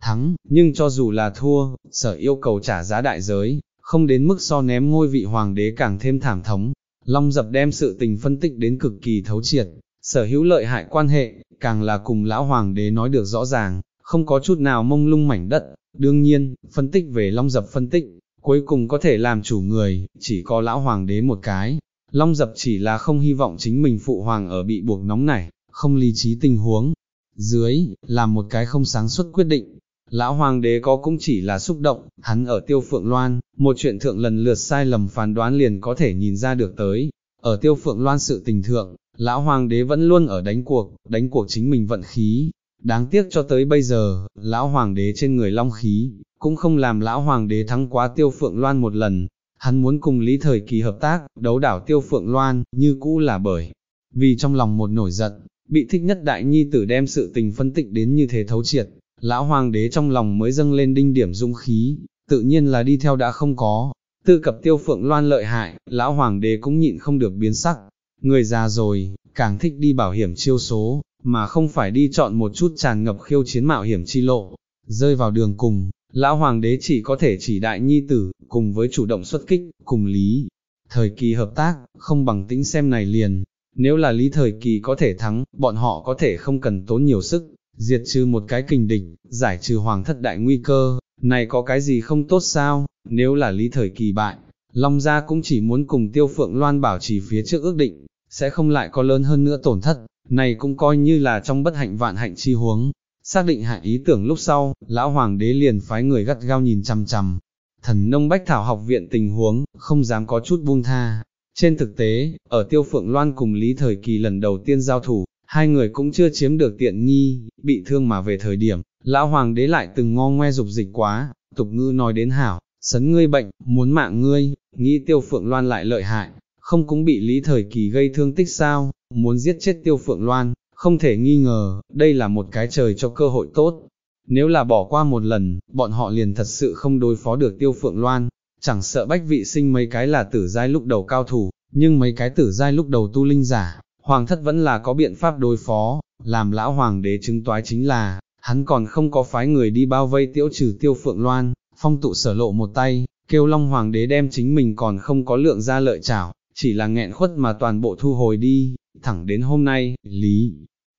thắng, nhưng cho dù là thua, sở yêu cầu trả giá đại giới, không đến mức so ném ngôi vị hoàng đế càng thêm thảm thống. Long dập đem sự tình phân tích đến cực kỳ thấu triệt, sở hữu lợi hại quan hệ, càng là cùng lão hoàng đế nói được rõ ràng, không có chút nào mông lung mảnh đất. Đương nhiên, phân tích về Long dập phân tích, cuối cùng có thể làm chủ người, chỉ có lão hoàng đế một cái. Long dập chỉ là không hy vọng chính mình phụ hoàng ở bị buộc nóng này, không lý trí tình huống. Dưới, là một cái không sáng suốt quyết định, Lão hoàng đế có cũng chỉ là xúc động, hắn ở tiêu phượng loan, một chuyện thượng lần lượt sai lầm phán đoán liền có thể nhìn ra được tới. Ở tiêu phượng loan sự tình thượng, lão hoàng đế vẫn luôn ở đánh cuộc, đánh cuộc chính mình vận khí. Đáng tiếc cho tới bây giờ, lão hoàng đế trên người long khí, cũng không làm lão hoàng đế thắng quá tiêu phượng loan một lần. Hắn muốn cùng lý thời kỳ hợp tác, đấu đảo tiêu phượng loan, như cũ là bởi. Vì trong lòng một nổi giận, bị thích nhất đại nhi tử đem sự tình phân tịnh đến như thế thấu triệt, lão hoàng đế trong lòng mới dâng lên đinh điểm dung khí, tự nhiên là đi theo đã không có. Tư cập tiêu phượng loan lợi hại, lão hoàng đế cũng nhịn không được biến sắc. Người già rồi, càng thích đi bảo hiểm chiêu số, mà không phải đi chọn một chút tràn ngập khiêu chiến mạo hiểm chi lộ. Rơi vào đường cùng, lão hoàng đế chỉ có thể chỉ đại nhi tử, cùng với chủ động xuất kích, cùng lý. Thời kỳ hợp tác, không bằng tính xem này liền, nếu là lý thời kỳ có thể thắng, bọn họ có thể không cần tốn nhiều sức, diệt trừ một cái kình địch, giải trừ hoàng thất đại nguy cơ, này có cái gì không tốt sao, nếu là lý thời kỳ bại, Long Gia cũng chỉ muốn cùng Tiêu Phượng Loan bảo trì phía trước ước định, sẽ không lại có lớn hơn nữa tổn thất, này cũng coi như là trong bất hạnh vạn hạnh chi huống. Xác định hạ ý tưởng lúc sau, lão hoàng đế liền phái người gắt gao nhìn chằm chằm. Thần nông bách thảo học viện tình huống, không dám có chút buông tha. Trên thực tế, ở Tiêu Phượng Loan cùng Lý Thời Kỳ lần đầu tiên giao thủ, hai người cũng chưa chiếm được tiện nghi, bị thương mà về thời điểm, lão hoàng đế lại từng ngo ngoe dục dịch quá, tục ngư nói đến hảo, sấn ngươi bệnh, muốn mạng ngươi, nghĩ tiêu phượng loan lại lợi hại, không cũng bị lý thời kỳ gây thương tích sao, muốn giết chết tiêu phượng loan, không thể nghi ngờ, đây là một cái trời cho cơ hội tốt. Nếu là bỏ qua một lần, bọn họ liền thật sự không đối phó được tiêu phượng loan, chẳng sợ bách vị sinh mấy cái là tử giai lúc đầu cao thủ, nhưng mấy cái tử giai lúc đầu tu linh giả, hoàng thất vẫn là có biện pháp đối phó, làm lão hoàng đế chứng toái chính là, hắn còn không có phái người đi bao vây tiễu trừ tiêu phượng loan, phong tụ sở lộ một tay, kêu long hoàng đế đem chính mình còn không có lượng ra lợi chảo, chỉ là nghẹn khuất mà toàn bộ thu hồi đi, thẳng đến hôm nay, lý.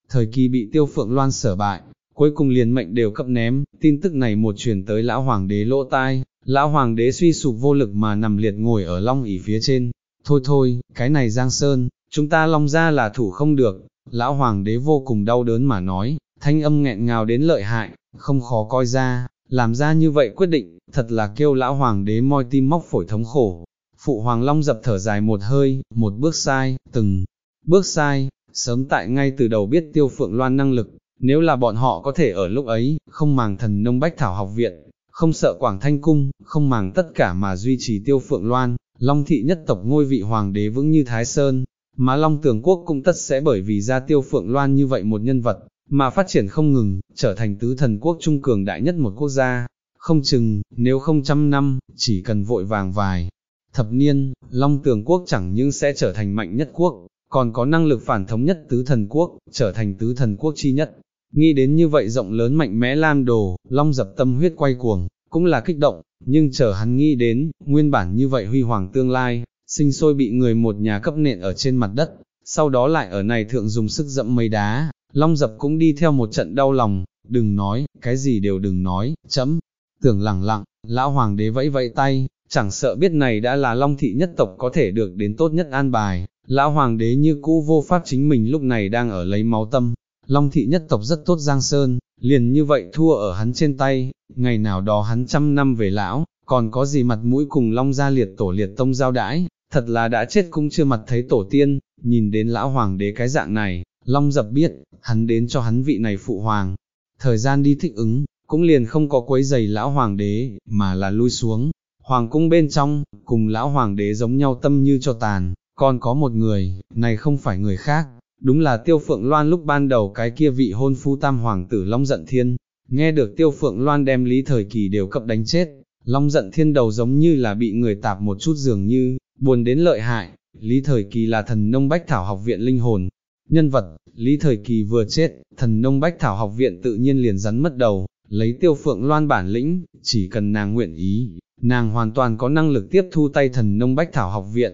Thời kỳ bị tiêu phượng loan sở bại, cuối cùng liền mệnh đều cấp ném, tin tức này một truyền tới lão hoàng đế lỗ tai, lão hoàng đế suy sụp vô lực mà nằm liệt ngồi ở long ỉ phía trên, thôi thôi, cái này giang sơn, chúng ta long ra là thủ không được, lão hoàng đế vô cùng đau đớn mà nói, thanh âm nghẹn ngào đến lợi hại, không khó coi ra, làm ra như vậy quyết định, thật là kêu lão hoàng đế moi tim móc phổi thống khổ. Phụ hoàng long dập thở dài một hơi, một bước sai, từng bước sai, sớm tại ngay từ đầu biết tiêu phượng loan năng lực, nếu là bọn họ có thể ở lúc ấy, không màng thần nông bách thảo học viện, không sợ quảng thanh cung, không màng tất cả mà duy trì tiêu phượng loan, long thị nhất tộc ngôi vị hoàng đế vững như Thái Sơn, mà Long Tường Quốc cũng tất sẽ bởi vì ra tiêu phượng loan như vậy một nhân vật, mà phát triển không ngừng, trở thành tứ thần quốc trung cường đại nhất một quốc gia. Không chừng, nếu không trăm năm, chỉ cần vội vàng vài. Thập niên, Long Tường Quốc chẳng những sẽ trở thành mạnh nhất quốc, còn có năng lực phản thống nhất tứ thần quốc, trở thành tứ thần quốc chi nhất. Nghĩ đến như vậy rộng lớn mạnh mẽ lam đồ, Long dập tâm huyết quay cuồng, cũng là kích động, nhưng chờ hắn nghĩ đến, nguyên bản như vậy huy hoàng tương lai, sinh sôi bị người một nhà cấp nện ở trên mặt đất, sau đó lại ở này thượng dùng sức dẫm mấy đá, long dập cũng đi theo một trận đau lòng, đừng nói, cái gì đều đừng nói, chấm, tưởng lẳng lặng, lão hoàng đế vẫy vẫy tay, chẳng sợ biết này đã là long thị nhất tộc có thể được đến tốt nhất an bài, lão hoàng đế như cũ vô pháp chính mình lúc này đang ở lấy máu tâm, long thị nhất tộc rất tốt giang sơn, liền như vậy thua ở hắn trên tay, ngày nào đó hắn trăm năm về lão, còn có gì mặt mũi cùng long gia liệt tổ liệt tông giao đãi, thật là đã chết cũng chưa mặt thấy tổ tiên, nhìn đến lão hoàng đế cái dạng này, long dập biết, hắn đến cho hắn vị này phụ hoàng, thời gian đi thích ứng, cũng liền không có quấy giày lão hoàng đế, mà là lui xuống, hoàng cung bên trong, cùng lão hoàng đế giống nhau tâm như cho tàn, còn có một người, này không phải người khác, đúng là tiêu phượng loan lúc ban đầu cái kia vị hôn phu tam hoàng tử Long giận thiên, nghe được tiêu phượng loan đem lý thời kỳ đều cập đánh chết, Long giận thiên đầu giống như là bị người tạp một chút dường như, buồn đến lợi hại, lý thời kỳ là thần nông bách thảo học viện linh hồn, nhân vật, lý thời kỳ vừa chết, thần nông bách thảo học viện tự nhiên liền rắn mất đầu, lấy tiêu phượng loan bản lĩnh, chỉ cần nàng nguyện ý, nàng hoàn toàn có năng lực tiếp thu tay thần nông bách thảo học viện.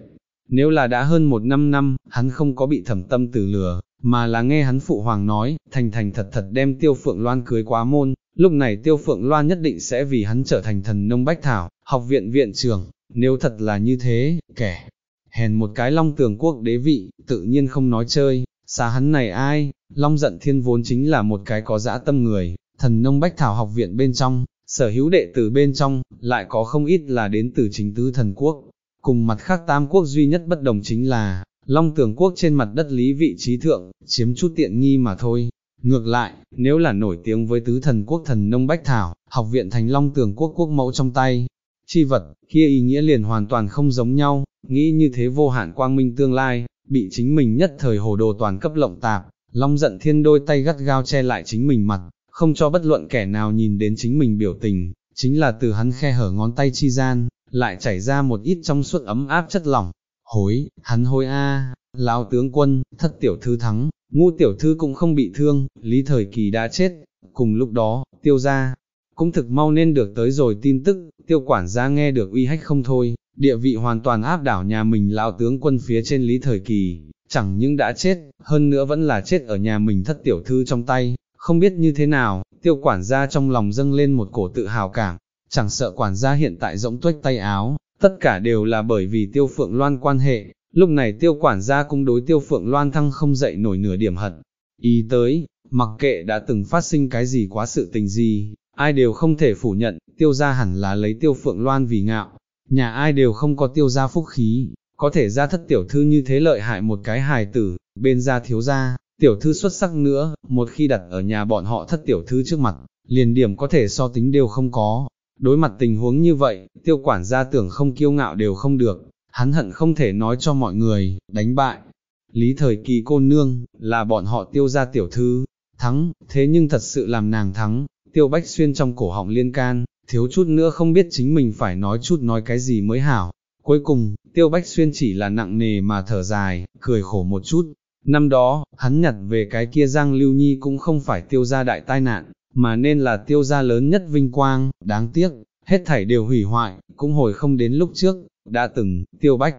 Nếu là đã hơn một năm năm, hắn không có bị thẩm tâm từ lừa, mà là nghe hắn phụ hoàng nói, thành thành thật thật đem tiêu phượng loan cưới quá môn, lúc này tiêu phượng loan nhất định sẽ vì hắn trở thành thần nông bách thảo, học viện viện trưởng, nếu thật là như thế, kẻ, hèn một cái long tường quốc đế vị, tự nhiên không nói chơi, xa hắn này ai, long giận thiên vốn chính là một cái có dã tâm người, thần nông bách thảo học viện bên trong, sở hữu đệ tử bên trong, lại có không ít là đến từ chính tứ thần quốc. Cùng mặt khác tam quốc duy nhất bất đồng chính là, Long Tường Quốc trên mặt đất lý vị trí thượng, chiếm chút tiện nghi mà thôi. Ngược lại, nếu là nổi tiếng với tứ thần quốc thần nông bách thảo, học viện thành Long Tường Quốc quốc mẫu trong tay, chi vật, kia ý nghĩa liền hoàn toàn không giống nhau, nghĩ như thế vô hạn quang minh tương lai, bị chính mình nhất thời hồ đồ toàn cấp lộng tạp, Long giận thiên đôi tay gắt gao che lại chính mình mặt, không cho bất luận kẻ nào nhìn đến chính mình biểu tình, chính là từ hắn khe hở ngón tay chi gian, lại chảy ra một ít trong suốt ấm áp chất lỏng. Hối, hắn hối a, lão tướng quân, thất tiểu thư thắng, ngu tiểu thư cũng không bị thương, lý thời kỳ đã chết, cùng lúc đó, tiêu ra, cũng thực mau nên được tới rồi tin tức, tiêu quản gia nghe được uy hách không thôi, địa vị hoàn toàn áp đảo nhà mình lão tướng quân phía trên lý thời kỳ, chẳng những đã chết, hơn nữa vẫn là chết ở nhà mình thất tiểu thư trong tay, không biết như thế nào, tiêu quản gia trong lòng dâng lên một cổ tự hào cảm, chẳng sợ quản gia hiện tại rỗng tuếch tay áo, tất cả đều là bởi vì tiêu phượng loan quan hệ, lúc này tiêu quản gia cũng đối tiêu phượng loan thăng không dậy nổi nửa điểm hận. Ý tới, mặc kệ đã từng phát sinh cái gì quá sự tình gì, ai đều không thể phủ nhận, tiêu gia hẳn là lấy tiêu phượng loan vì ngạo, nhà ai đều không có tiêu gia phúc khí, có thể ra thất tiểu thư như thế lợi hại một cái hài tử, bên gia thiếu gia, tiểu thư xuất sắc nữa, một khi đặt ở nhà bọn họ thất tiểu thư trước mặt, liền điểm có thể so tính đều không có. Đối mặt tình huống như vậy, tiêu quản gia tưởng không kiêu ngạo đều không được, hắn hận không thể nói cho mọi người, đánh bại. Lý thời kỳ cô nương, là bọn họ tiêu ra tiểu thư, thắng, thế nhưng thật sự làm nàng thắng, tiêu bách xuyên trong cổ họng liên can, thiếu chút nữa không biết chính mình phải nói chút nói cái gì mới hảo. Cuối cùng, tiêu bách xuyên chỉ là nặng nề mà thở dài, cười khổ một chút, Năm đó, hắn nhặt về cái kia Giang Lưu Nhi cũng không phải tiêu gia đại tai nạn, mà nên là tiêu gia lớn nhất vinh quang, đáng tiếc, hết thảy đều hủy hoại, cũng hồi không đến lúc trước, đã từng, tiêu bách.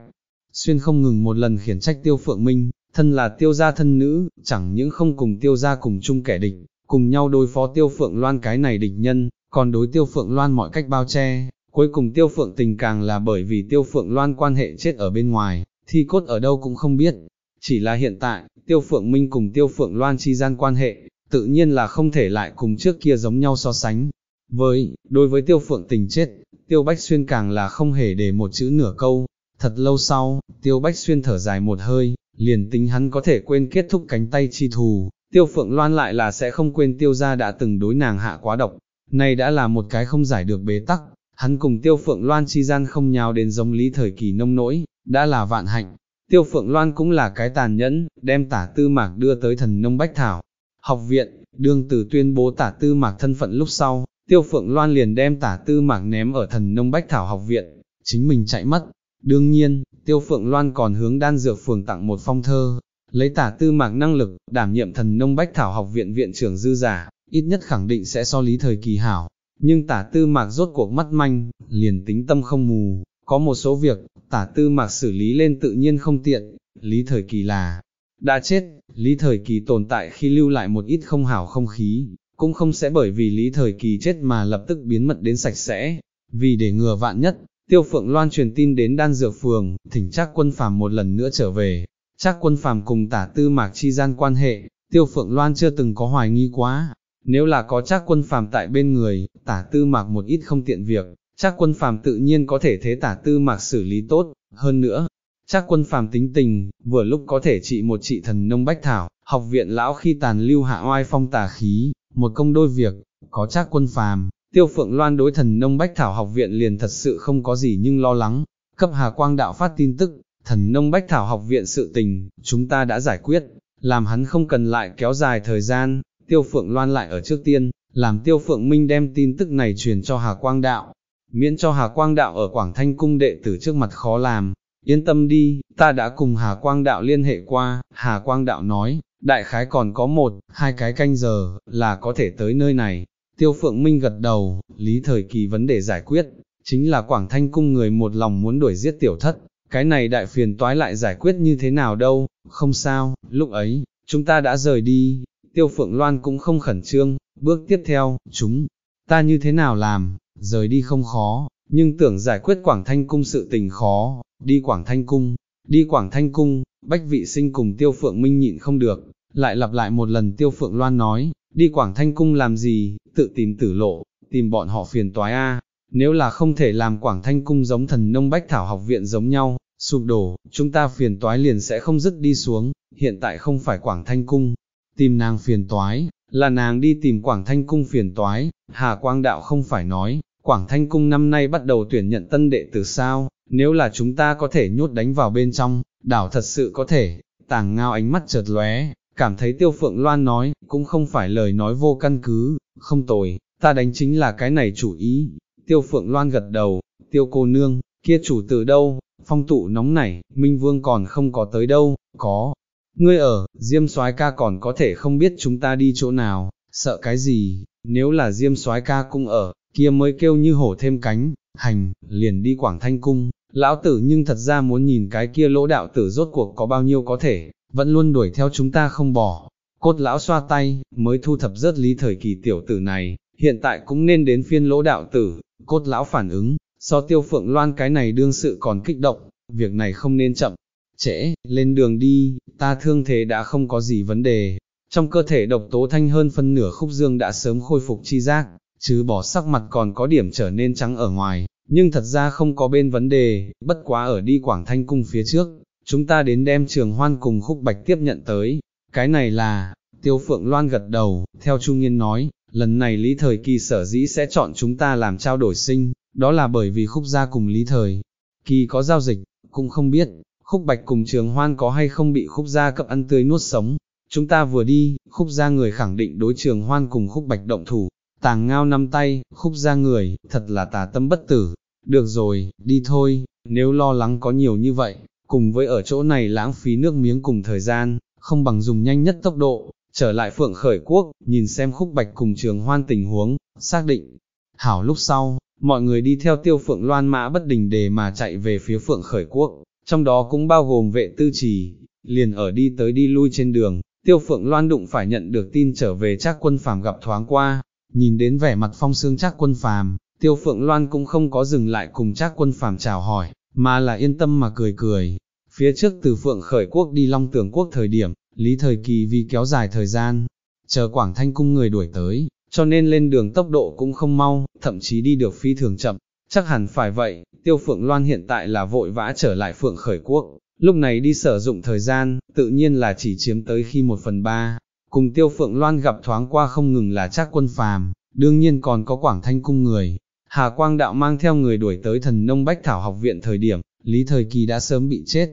Xuyên không ngừng một lần khiển trách tiêu phượng minh, thân là tiêu gia thân nữ, chẳng những không cùng tiêu gia cùng chung kẻ địch, cùng nhau đối phó tiêu phượng loan cái này địch nhân, còn đối tiêu phượng loan mọi cách bao che, cuối cùng tiêu phượng tình càng là bởi vì tiêu phượng loan quan hệ chết ở bên ngoài, thi cốt ở đâu cũng không biết, chỉ là hiện tại, Tiêu Phượng Minh cùng Tiêu Phượng Loan chi gian quan hệ, tự nhiên là không thể lại cùng trước kia giống nhau so sánh. Với, đối với Tiêu Phượng tình chết, Tiêu Bách Xuyên càng là không hề để một chữ nửa câu. Thật lâu sau, Tiêu Bách Xuyên thở dài một hơi, liền tính hắn có thể quên kết thúc cánh tay chi thù, Tiêu Phượng Loan lại là sẽ không quên Tiêu gia đã từng đối nàng hạ quá độc. Này đã là một cái không giải được bế tắc, hắn cùng Tiêu Phượng Loan chi gian không nhào đến giống lý thời kỳ nông nỗi, đã là vạn hạnh, Tiêu Phượng Loan cũng là cái tàn nhẫn, đem tả tư mạc đưa tới thần nông bách thảo. Học viện, đương Tử tuyên bố tả tư mạc thân phận lúc sau, Tiêu Phượng Loan liền đem tả tư mạc ném ở thần nông bách thảo học viện, chính mình chạy mất. Đương nhiên, Tiêu Phượng Loan còn hướng đan dược phường tặng một phong thơ, lấy tả tư mạc năng lực, đảm nhiệm thần nông bách thảo học viện viện trưởng dư giả, ít nhất khẳng định sẽ so lý thời kỳ hảo. nhưng tả tư mạc rốt cuộc mắt manh, liền tính tâm không mù, có một số việc, tả tư mạc xử lý lên tự nhiên không tiện, lý thời kỳ là, đã chết, lý thời kỳ tồn tại khi lưu lại một ít không hảo không khí, cũng không sẽ bởi vì lý thời kỳ chết mà lập tức biến mật đến sạch sẽ, vì để ngừa vạn nhất, tiêu phượng loan truyền tin đến đan dược phường, thỉnh trác quân phàm một lần nữa trở về, Trác quân phàm cùng tả tư mạc chi gian quan hệ, tiêu phượng loan chưa từng có hoài nghi quá, nếu là có trác quân phàm tại bên người, tả tư mạc một ít không tiện việc, trác quân phàm tự nhiên có thể thế tả tư mạc xử lý tốt, hơn nữa, chắc quân phàm tính tình, vừa lúc có thể trị một trị thần nông bách thảo, học viện lão khi tàn lưu hạ oai phong tà khí, một công đôi việc, có chắc quân phàm, tiêu phượng loan đối thần nông bách thảo học viện liền thật sự không có gì nhưng lo lắng, cấp hà quang đạo phát tin tức, thần nông bách thảo học viện sự tình, chúng ta đã giải quyết, làm hắn không cần lại kéo dài thời gian, tiêu phượng loan lại ở trước tiên, làm tiêu phượng minh đem tin tức này truyền cho hà quang đạo, miễn cho hà quang đạo ở Quảng Thanh Cung đệ tử trước mặt khó làm, yên tâm đi, ta đã cùng hà quang đạo liên hệ qua, hà quang đạo nói, đại khái còn có một, hai cái canh giờ, là có thể tới nơi này. Tiêu Phượng Minh gật đầu, lý thời kỳ vấn đề giải quyết, chính là Quảng Thanh Cung người một lòng muốn đuổi giết tiểu thất, cái này đại phiền toái lại giải quyết như thế nào đâu, không sao, lúc ấy, chúng ta đã rời đi, Tiêu Phượng Loan cũng không khẩn trương, bước tiếp theo, chúng ta như thế nào làm, rời đi không khó, nhưng tưởng giải quyết Quảng Thanh Cung sự tình khó, đi Quảng Thanh Cung, đi Quảng Thanh Cung, Bách Vị Sinh cùng Tiêu Phượng Minh nhịn không được, lại lặp lại một lần Tiêu Phượng Loan nói, đi Quảng Thanh Cung làm gì, tự tìm tử lộ, tìm bọn họ phiền toái a. Nếu là không thể làm Quảng Thanh Cung giống thần nông Bách Thảo học viện giống nhau, sụp đổ, chúng ta phiền toái liền sẽ không dứt đi xuống, hiện tại không phải Quảng Thanh Cung, tìm nàng phiền toái, là nàng đi tìm Quảng Thanh Cung phiền toái, Hà Quang Đạo không phải nói, Quảng Thanh Cung năm nay bắt đầu tuyển nhận tân đệ tử sao, nếu là chúng ta có thể nhốt đánh vào bên trong, đảo thật sự có thể, tàng ngao ánh mắt chợt lóe, cảm thấy Tiêu Phượng Loan nói, cũng không phải lời nói vô căn cứ, không tồi, ta đánh chính là cái này chủ ý. Tiêu Phượng Loan gật đầu, Tiêu cô nương, kia chủ từ đâu, phong tụ nóng nảy, Minh Vương còn không có tới đâu, có. Ngươi ở, Diêm soái ca còn có thể không biết chúng ta đi chỗ nào, sợ cái gì, nếu là Diêm soái ca cũng ở, kia mới kêu như hổ thêm cánh, hành, liền đi Quảng Thanh Cung, lão tử nhưng thật ra muốn nhìn cái kia lỗ đạo tử rốt cuộc có bao nhiêu có thể, vẫn luôn đuổi theo chúng ta không bỏ. Cốt lão xoa tay, mới thu thập rớt lý thời kỳ tiểu tử này, hiện tại cũng nên đến phiên lỗ đạo tử, cốt lão phản ứng, so tiêu phượng loan cái này đương sự còn kích động, việc này không nên chậm, trễ, lên đường đi, ta thương thế đã không có gì vấn đề, trong cơ thể độc tố thanh hơn phân nửa khúc dương đã sớm khôi phục chi giác, chứ bỏ sắc mặt còn có điểm trở nên trắng ở ngoài, nhưng thật ra không có bên vấn đề, bất quá ở đi Quảng Thanh Cung phía trước, chúng ta đến đem trường hoan cùng khúc bạch tiếp nhận tới, cái này là, tiêu phượng loan gật đầu, theo Trung Nghiên nói, lần này Lý Thời Kỳ sở dĩ sẽ chọn chúng ta làm trao đổi sinh, đó là bởi vì khúc gia cùng Lý Thời Kỳ có giao dịch, cũng không biết, khúc bạch cùng trường hoan có hay không bị khúc gia cập ăn tươi nuốt sống, chúng ta vừa đi, khúc gia người khẳng định đối trường hoan cùng khúc bạch động thủ, tàng ngao năm tay, khúc ra người, thật là tà tâm bất tử, được rồi, đi thôi, nếu lo lắng có nhiều như vậy, cùng với ở chỗ này lãng phí nước miếng cùng thời gian, không bằng dùng nhanh nhất tốc độ, trở lại phượng khởi quốc, nhìn xem khúc bạch cùng trường hoan tình huống, xác định. Hảo lúc sau, mọi người đi theo tiêu phượng loan mã bất đình đề mà chạy về phía phượng khởi quốc, trong đó cũng bao gồm vệ tư trì, liền ở đi tới đi lui trên đường, tiêu phượng loan đụng phải nhận được tin trở về chắc quân phàm gặp thoáng qua, nhìn đến vẻ mặt phong sương chắc quân phàm, tiêu phượng loan cũng không có dừng lại cùng chắc quân phàm chào hỏi, mà là yên tâm mà cười cười. Phía trước từ phượng khởi quốc đi long tưởng quốc thời điểm, lý thời kỳ vì kéo dài thời gian, chờ quảng thanh cung người đuổi tới, cho nên lên đường tốc độ cũng không mau, thậm chí đi được phi thường chậm. Chắc hẳn phải vậy, tiêu phượng loan hiện tại là vội vã trở lại phượng khởi quốc, lúc này đi sử dụng thời gian, tự nhiên là chỉ chiếm tới khi một phần ba, Cùng tiêu phượng loan gặp thoáng qua không ngừng là trác quân phàm, đương nhiên còn có quảng thanh cung người. Hà Quang Đạo mang theo người đuổi tới thần nông bách thảo học viện thời điểm, Lý Thời Kỳ đã sớm bị chết.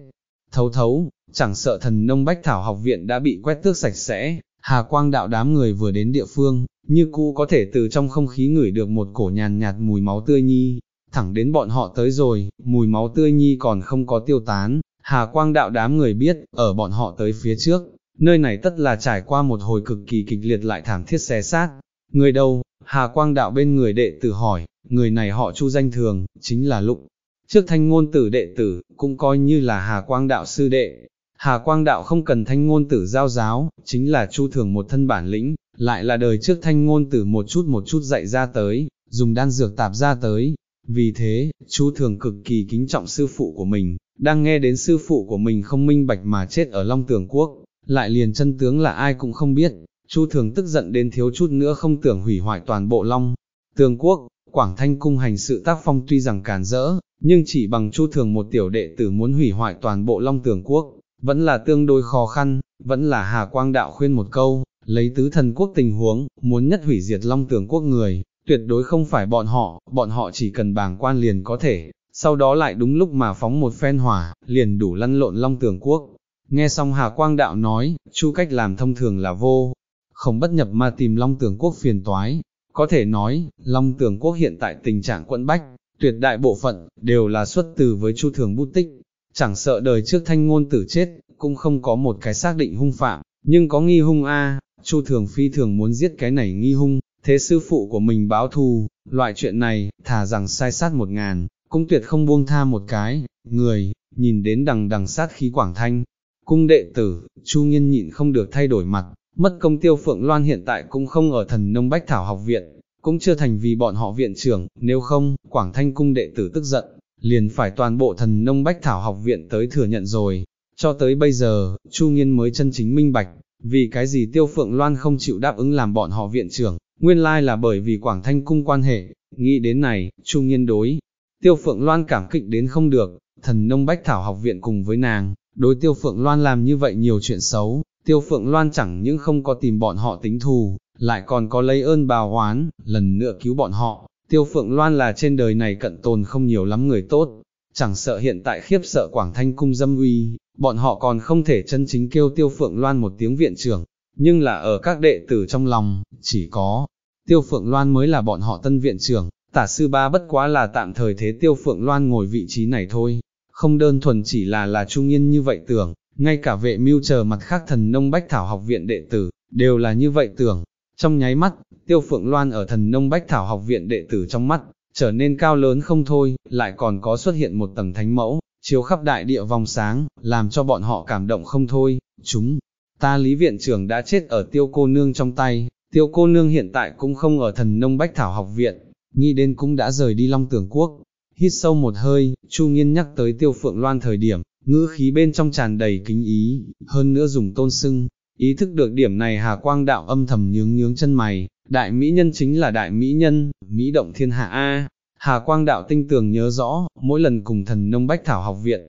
Thấu thấu, chẳng sợ thần nông bách thảo học viện đã bị quét tước sạch sẽ, Hà Quang Đạo đám người vừa đến địa phương, như cũ có thể từ trong không khí ngửi được một cổ nhàn nhạt mùi máu tươi nhi, thẳng đến bọn họ tới rồi, mùi máu tươi nhi còn không có tiêu tán, Hà Quang Đạo đám người biết, ở bọn họ tới phía trước, nơi này tất là trải qua một hồi cực kỳ kịch liệt lại thảm thiết xé sát, Người đâu? Hà Quang Đạo bên người đệ tử hỏi, người này họ Chu danh thường, chính là Lục. Trước thanh ngôn tử đệ tử, cũng coi như là Hà Quang Đạo sư đệ. Hà Quang Đạo không cần thanh ngôn tử giao giáo, chính là Chu thường một thân bản lĩnh, lại là đời trước thanh ngôn tử một chút một chút dạy ra tới, dùng đan dược tạp ra tới. Vì thế, Chu thường cực kỳ kính trọng sư phụ của mình, đang nghe đến sư phụ của mình không minh bạch mà chết ở Long Tường Quốc, lại liền chân tướng là ai cũng không biết, Chu thường tức giận đến thiếu chút nữa không tưởng hủy hoại toàn bộ Long. Tường Quốc, Quảng Thanh Cung hành sự tác phong tuy rằng càn rỡ, nhưng chỉ bằng Chu thường một tiểu đệ tử muốn hủy hoại toàn bộ Long Tường Quốc, vẫn là tương đối khó khăn, vẫn là Hà Quang Đạo khuyên một câu, lấy tứ thần quốc tình huống, muốn nhất hủy diệt Long Tường Quốc người, tuyệt đối không phải bọn họ, bọn họ chỉ cần bảng quan liền có thể, sau đó lại đúng lúc mà phóng một phen hỏa, liền đủ lăn lộn Long Tường Quốc. Nghe xong Hà Quang Đạo nói, chu cách làm thông thường là vô, không bất nhập mà tìm Long Tưởng Quốc phiền toái. Có thể nói, Long Tưởng Quốc hiện tại tình trạng quẫn bách, tuyệt đại bộ phận, đều là xuất từ với chu thường bút tích. Chẳng sợ đời trước thanh ngôn tử chết, cũng không có một cái xác định hung phạm, nhưng có nghi hung a chu thường phi thường muốn giết cái này nghi hung, thế sư phụ của mình báo thù, loại chuyện này, thả rằng sai sát một ngàn, cũng tuyệt không buông tha một cái, người, nhìn đến đằng đằng sát khí quảng thanh. Cung đệ tử, Chu Nghiên nhịn không được thay đổi mặt, mất công tiêu phượng loan hiện tại cũng không ở thần nông bách thảo học viện, cũng chưa thành vì bọn họ viện trưởng, nếu không, quảng thanh cung đệ tử tức giận, liền phải toàn bộ thần nông bách thảo học viện tới thừa nhận rồi. Cho tới bây giờ, Chu Nghiên mới chân chính minh bạch, vì cái gì tiêu phượng loan không chịu đáp ứng làm bọn họ viện trưởng, nguyên lai là bởi vì quảng thanh cung quan hệ, nghĩ đến này, Chu Nghiên đối, Tiêu Phượng Loan cảm kịch đến không được, thần nông bách thảo học viện cùng với nàng, đối Tiêu Phượng Loan làm như vậy nhiều chuyện xấu, Tiêu Phượng Loan chẳng những không có tìm bọn họ tính thù, lại còn có lấy ơn bào hoán, lần nữa cứu bọn họ. Tiêu Phượng Loan là trên đời này cận tồn không nhiều lắm người tốt, chẳng sợ hiện tại khiếp sợ Quảng Thanh cung dâm uy, bọn họ còn không thể chân chính kêu Tiêu Phượng Loan một tiếng viện trưởng, nhưng là ở các đệ tử trong lòng, chỉ có Tiêu Phượng Loan mới là bọn họ tân viện trưởng, tả sư ba bất quá là tạm thời thế tiêu phượng loan ngồi vị trí này thôi, không đơn thuần chỉ là là trung yên như vậy tưởng, ngay cả vệ mưu chờ mặt khác thần nông bách thảo học viện đệ tử, đều là như vậy tưởng. Trong nháy mắt, tiêu phượng loan ở thần nông bách thảo học viện đệ tử trong mắt, trở nên cao lớn không thôi, lại còn có xuất hiện một tầng thánh mẫu, chiếu khắp đại địa vòng sáng, làm cho bọn họ cảm động không thôi, chúng. Ta lý viện trưởng đã chết ở tiêu cô nương trong tay, tiêu cô nương hiện tại cũng không ở thần nông bách thảo học viện, nghĩ đến cũng đã rời đi Long Tưởng Quốc. Hít sâu một hơi, Chu Nghiên nhắc tới Tiêu Phượng Loan thời điểm, ngữ khí bên trong tràn đầy kính ý, hơn nữa dùng tôn sưng, ý thức được điểm này Hà Quang Đạo âm thầm nhướng nhướng chân mày, đại mỹ nhân chính là đại mỹ nhân, mỹ động thiên hạ A. Hà Quang Đạo tinh tường nhớ rõ, mỗi lần cùng thần nông bách thảo học viện,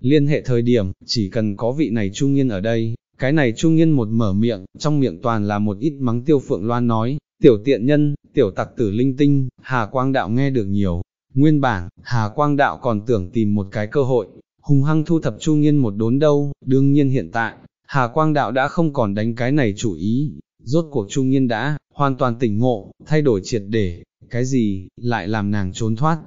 liên hệ thời điểm, chỉ cần có vị này Chu Nghiên ở đây, cái này Chu Nghiên một mở miệng, trong miệng toàn là một ít mắng Tiêu Phượng Loan nói, Tiểu tiện nhân, tiểu tặc tử linh tinh, Hà Quang Đạo nghe được nhiều. Nguyên bản, Hà Quang Đạo còn tưởng tìm một cái cơ hội, hùng hăng thu thập Chu Nghiên một đốn đâu, đương nhiên hiện tại, Hà Quang Đạo đã không còn đánh cái này chủ ý, rốt cuộc Chu Nghiên đã, hoàn toàn tỉnh ngộ, thay đổi triệt để, cái gì, lại làm nàng trốn thoát.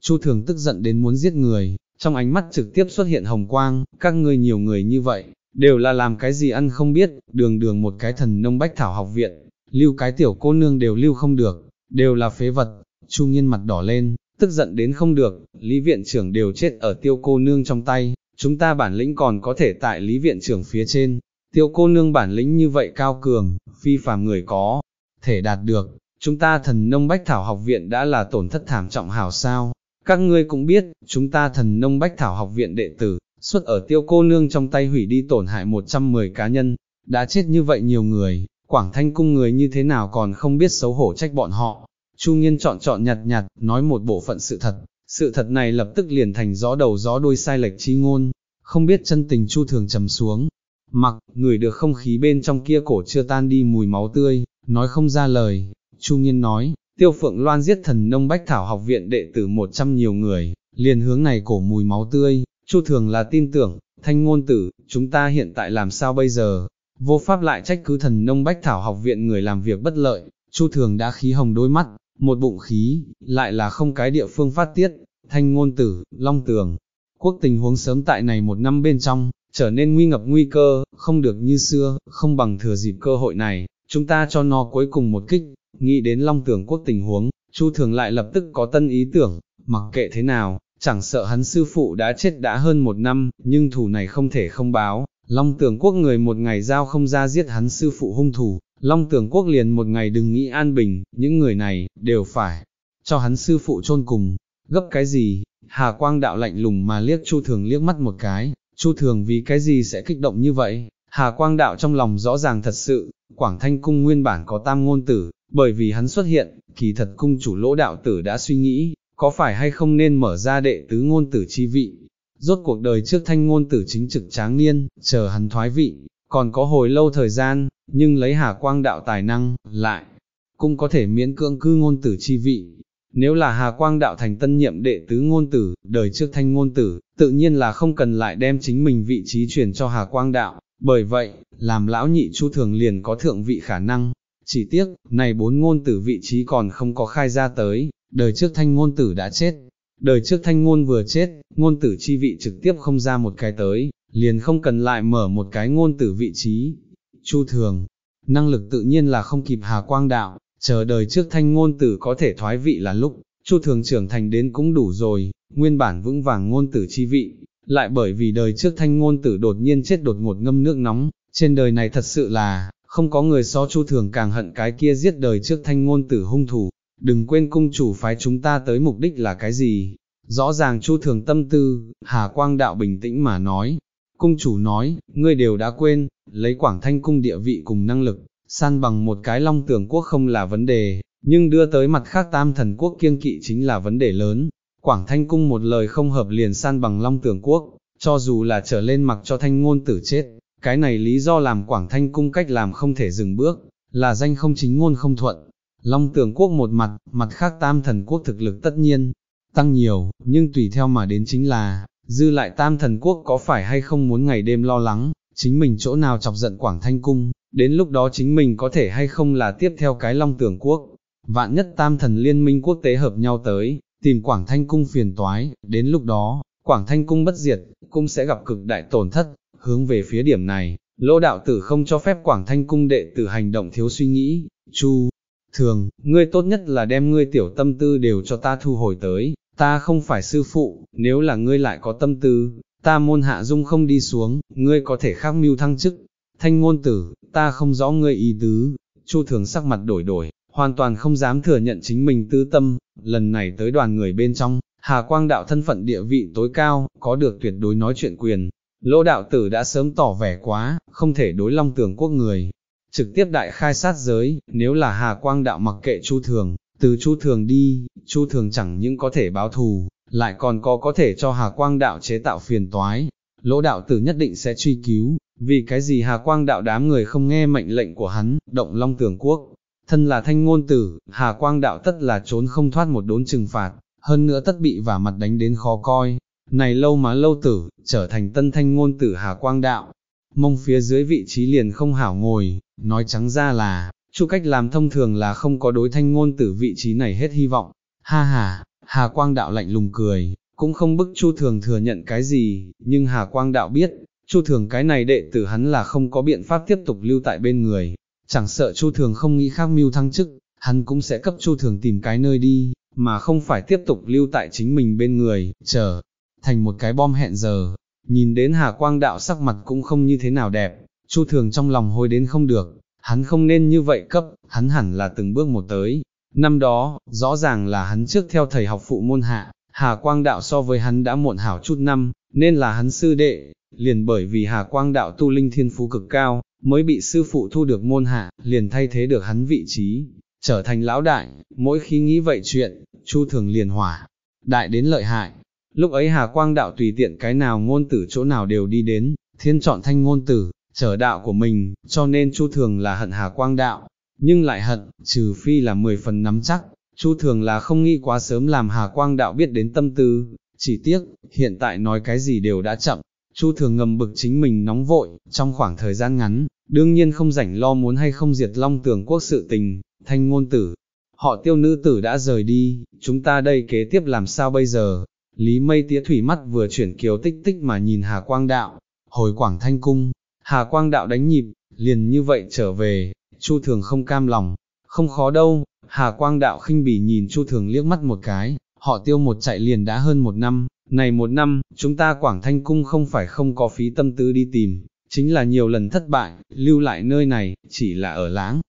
Chu Thường tức giận đến muốn giết người, trong ánh mắt trực tiếp xuất hiện hồng quang, các ngươi nhiều người như vậy, đều là làm cái gì ăn không biết, đường đường một cái thần nông bách thảo học viện, lưu cái tiểu cô nương đều lưu không được, đều là phế vật, Chu Nghiên mặt đỏ lên, tức giận đến không được, Lý Viện trưởng đều chết ở tiêu cô nương trong tay, chúng ta bản lĩnh còn có thể tại Lý Viện trưởng phía trên, tiêu cô nương bản lĩnh như vậy cao cường, phi phàm người có, thể đạt được, chúng ta thần nông bách thảo học viện đã là tổn thất thảm trọng hảo sao, các ngươi cũng biết, chúng ta thần nông bách thảo học viện đệ tử, xuất ở tiêu cô nương trong tay hủy đi tổn hại 110 cá nhân, đã chết như vậy nhiều người, Quảng Thanh cung người như thế nào còn không biết xấu hổ trách bọn họ. Chu Nghiên chọn chọn nhặt nhặt, nói một bộ phận sự thật, sự thật này lập tức liền thành gió đầu gió đuôi sai lệch chi ngôn, không biết chân tình Chu thường trầm xuống. Mặc, người được không khí bên trong kia cổ chưa tan đi mùi máu tươi, nói không ra lời. Chu Nghiên nói, Tiêu Phượng Loan giết thần nông bách thảo học viện đệ tử một trăm nhiều người, liền hướng này cổ mùi máu tươi, Chu thường là tin tưởng, thanh ngôn tử, chúng ta hiện tại làm sao bây giờ, vô pháp lại trách cứ thần nông bách thảo học viện người làm việc bất lợi, Chu Thường đã khí hồng đôi mắt, một bụng khí, lại là không cái địa phương phát tiết, thanh ngôn tử, long tường. Quốc tình huống sớm tại này một năm bên trong, trở nên nguy ngập nguy cơ, không được như xưa, không bằng thừa dịp cơ hội này, chúng ta cho nó cuối cùng một kích, nghĩ đến Long Tưởng Quốc tình huống, Chu Thường lại lập tức có tân ý tưởng, mặc kệ thế nào, chẳng sợ hắn sư phụ đã chết đã hơn một năm, nhưng thủ này không thể không báo, Long Tưởng Quốc người một ngày giao không ra giết hắn sư phụ hung thủ, Long Tưởng Quốc liền một ngày đừng nghĩ an bình, những người này, đều phải, cho hắn sư phụ chôn cùng, gấp cái gì, Hà Quang đạo lạnh lùng mà liếc Chu Thường liếc mắt một cái, Chu Thường vì cái gì sẽ kích động như vậy, Hà Quang đạo trong lòng rõ ràng thật sự, Quảng Thanh Cung nguyên bản có tam ngôn tử, bởi vì hắn xuất hiện, kỳ thật cung chủ lỗ đạo tử đã suy nghĩ, có phải hay không nên mở ra đệ tứ ngôn tử chi vị. Rốt cuộc đời trước thanh ngôn tử chính trực tráng niên, chờ hắn thoái vị, còn có hồi lâu thời gian, nhưng lấy hà quang đạo tài năng, lại, cũng có thể miễn cưỡng cư ngôn tử chi vị. Nếu là hà quang đạo thành tân nhiệm đệ tứ ngôn tử, đời trước thanh ngôn tử, tự nhiên là không cần lại đem chính mình vị trí truyền cho hà quang đạo, bởi vậy, làm lão nhị chu thường liền có thượng vị khả năng. Chỉ tiếc, này bốn ngôn tử vị trí còn không có khai ra tới, đời trước thanh ngôn tử đã chết. Đời trước thanh ngôn vừa chết, ngôn tử chi vị trực tiếp không ra một cái tới, liền không cần lại mở một cái ngôn tử vị trí. Chu thường, năng lực tự nhiên là không kịp hà quang đạo, chờ đời trước thanh ngôn tử có thể thoái vị là lúc, chu thường trưởng thành đến cũng đủ rồi, nguyên bản vững vàng ngôn tử chi vị, lại bởi vì đời trước thanh ngôn tử đột nhiên chết đột ngột ngâm nước nóng, trên đời này thật sự là, không có người so chu thường càng hận cái kia giết đời trước thanh ngôn tử hung thủ, đừng quên cung chủ phái chúng ta tới mục đích là cái gì, rõ ràng chu thường tâm tư, Hà Quang Đạo bình tĩnh mà nói, cung chủ nói, ngươi đều đã quên, lấy quảng thanh cung địa vị cùng năng lực, san bằng một cái long tưởng quốc không là vấn đề, nhưng đưa tới mặt khác tam thần quốc kiêng kỵ chính là vấn đề lớn, Quảng Thanh Cung một lời không hợp liền san bằng Long Tưởng Quốc, cho dù là trở lên mặc cho thanh ngôn tử chết, cái này lý do làm Quảng Thanh Cung cách làm không thể dừng bước, là danh không chính ngôn không thuận. Long Tưởng Quốc một mặt, mặt khác tam thần quốc thực lực tất nhiên, tăng nhiều, nhưng tùy theo mà đến chính là, dư lại tam thần quốc có phải hay không muốn ngày đêm lo lắng, chính mình chỗ nào chọc giận Quảng Thanh Cung, đến lúc đó chính mình có thể hay không là tiếp theo cái Long Tưởng Quốc. Vạn nhất tam thần liên minh quốc tế hợp nhau tới, tìm Quảng Thanh Cung phiền toái, đến lúc đó, Quảng Thanh Cung bất diệt, cũng sẽ gặp cực đại tổn thất, hướng về phía điểm này, lỗ đạo tử không cho phép Quảng Thanh Cung đệ tử hành động thiếu suy nghĩ, chu, thường, ngươi tốt nhất là đem ngươi tiểu tâm tư đều cho ta thu hồi tới, ta không phải sư phụ, nếu là ngươi lại có tâm tư, ta môn hạ dung không đi xuống, ngươi có thể khác mưu thăng chức, thanh ngôn tử, ta không rõ ngươi ý tứ, chu thường sắc mặt đổi đổi, hoàn toàn không dám thừa nhận chính mình tư tâm, lần này tới đoàn người bên trong, Hà Quang đạo thân phận địa vị tối cao, có được tuyệt đối nói chuyện quyền. Lỗ đạo tử đã sớm tỏ vẻ quá, không thể đối long tưởng quốc người. Trực tiếp đại khai sát giới, nếu là Hà Quang đạo mặc kệ Chu Thường, từ Chu Thường đi, Chu Thường chẳng những có thể báo thù, lại còn có có thể cho Hà Quang đạo chế tạo phiền toái. Lỗ đạo tử nhất định sẽ truy cứu, vì cái gì Hà Quang đạo đám người không nghe mệnh lệnh của hắn, động long tường quốc, thân là thanh ngôn tử, Hà Quang đạo tất là trốn không thoát một đốn trừng phạt, hơn nữa tất bị và mặt đánh đến khó coi. Này lâu má lâu tử, trở thành tân thanh ngôn tử Hà Quang đạo, mông phía dưới vị trí liền không hảo ngồi, nói trắng ra là, chu cách làm thông thường là không có đối thanh ngôn tử vị trí này hết hy vọng. Ha ha, Hà Quang đạo lạnh lùng cười, cũng không bức chu thường thừa nhận cái gì, nhưng Hà Quang đạo biết, chu thường cái này đệ tử hắn là không có biện pháp tiếp tục lưu tại bên người, chẳng sợ Chu Thường không nghĩ khác mưu thăng chức, hắn cũng sẽ cấp Chu Thường tìm cái nơi đi, mà không phải tiếp tục lưu tại chính mình bên người, chờ, thành một cái bom hẹn giờ. Nhìn đến Hà Quang đạo sắc mặt cũng không như thế nào đẹp, Chu Thường trong lòng hối đến không được, hắn không nên như vậy cấp, hắn hẳn là từng bước một tới. Năm đó, rõ ràng là hắn trước theo thầy học phụ môn hạ, Hà Quang đạo so với hắn đã muộn hảo chút năm, nên là hắn sư đệ, liền bởi vì Hà Quang đạo tu linh thiên phú cực cao, mới bị sư phụ thu được môn hạ, liền thay thế được hắn vị trí, trở thành lão đại, mỗi khi nghĩ vậy chuyện, Chu thường liền hỏa, đại đến lợi hại. Lúc ấy Hà Quang đạo tùy tiện cái nào ngôn tử chỗ nào đều đi đến, thiên chọn thanh ngôn tử, trở đạo của mình, cho nên Chu thường là hận Hà Quang đạo, nhưng lại hận, trừ phi là 10 phần nắm chắc, Chu thường là không nghĩ quá sớm làm Hà Quang đạo biết đến tâm tư, chỉ tiếc, hiện tại nói cái gì đều đã chậm, Chu thường ngầm bực chính mình nóng vội, trong khoảng thời gian ngắn, đương nhiên không rảnh lo muốn hay không diệt long tường quốc sự tình, thanh ngôn tử. Họ tiêu nữ tử đã rời đi, chúng ta đây kế tiếp làm sao bây giờ? Lý mây tía thủy mắt vừa chuyển kiều tích tích mà nhìn Hà Quang Đạo, hồi quảng thanh cung, Hà Quang Đạo đánh nhịp, liền như vậy trở về, Chu thường không cam lòng, không khó đâu, Hà Quang Đạo khinh bỉ nhìn Chu Thường liếc mắt một cái, họ tiêu một chạy liền đã hơn một năm, này một năm, chúng ta Quảng Thanh Cung không phải không có phí tâm tư đi tìm, chính là nhiều lần thất bại, lưu lại nơi này, chỉ là ở lãng.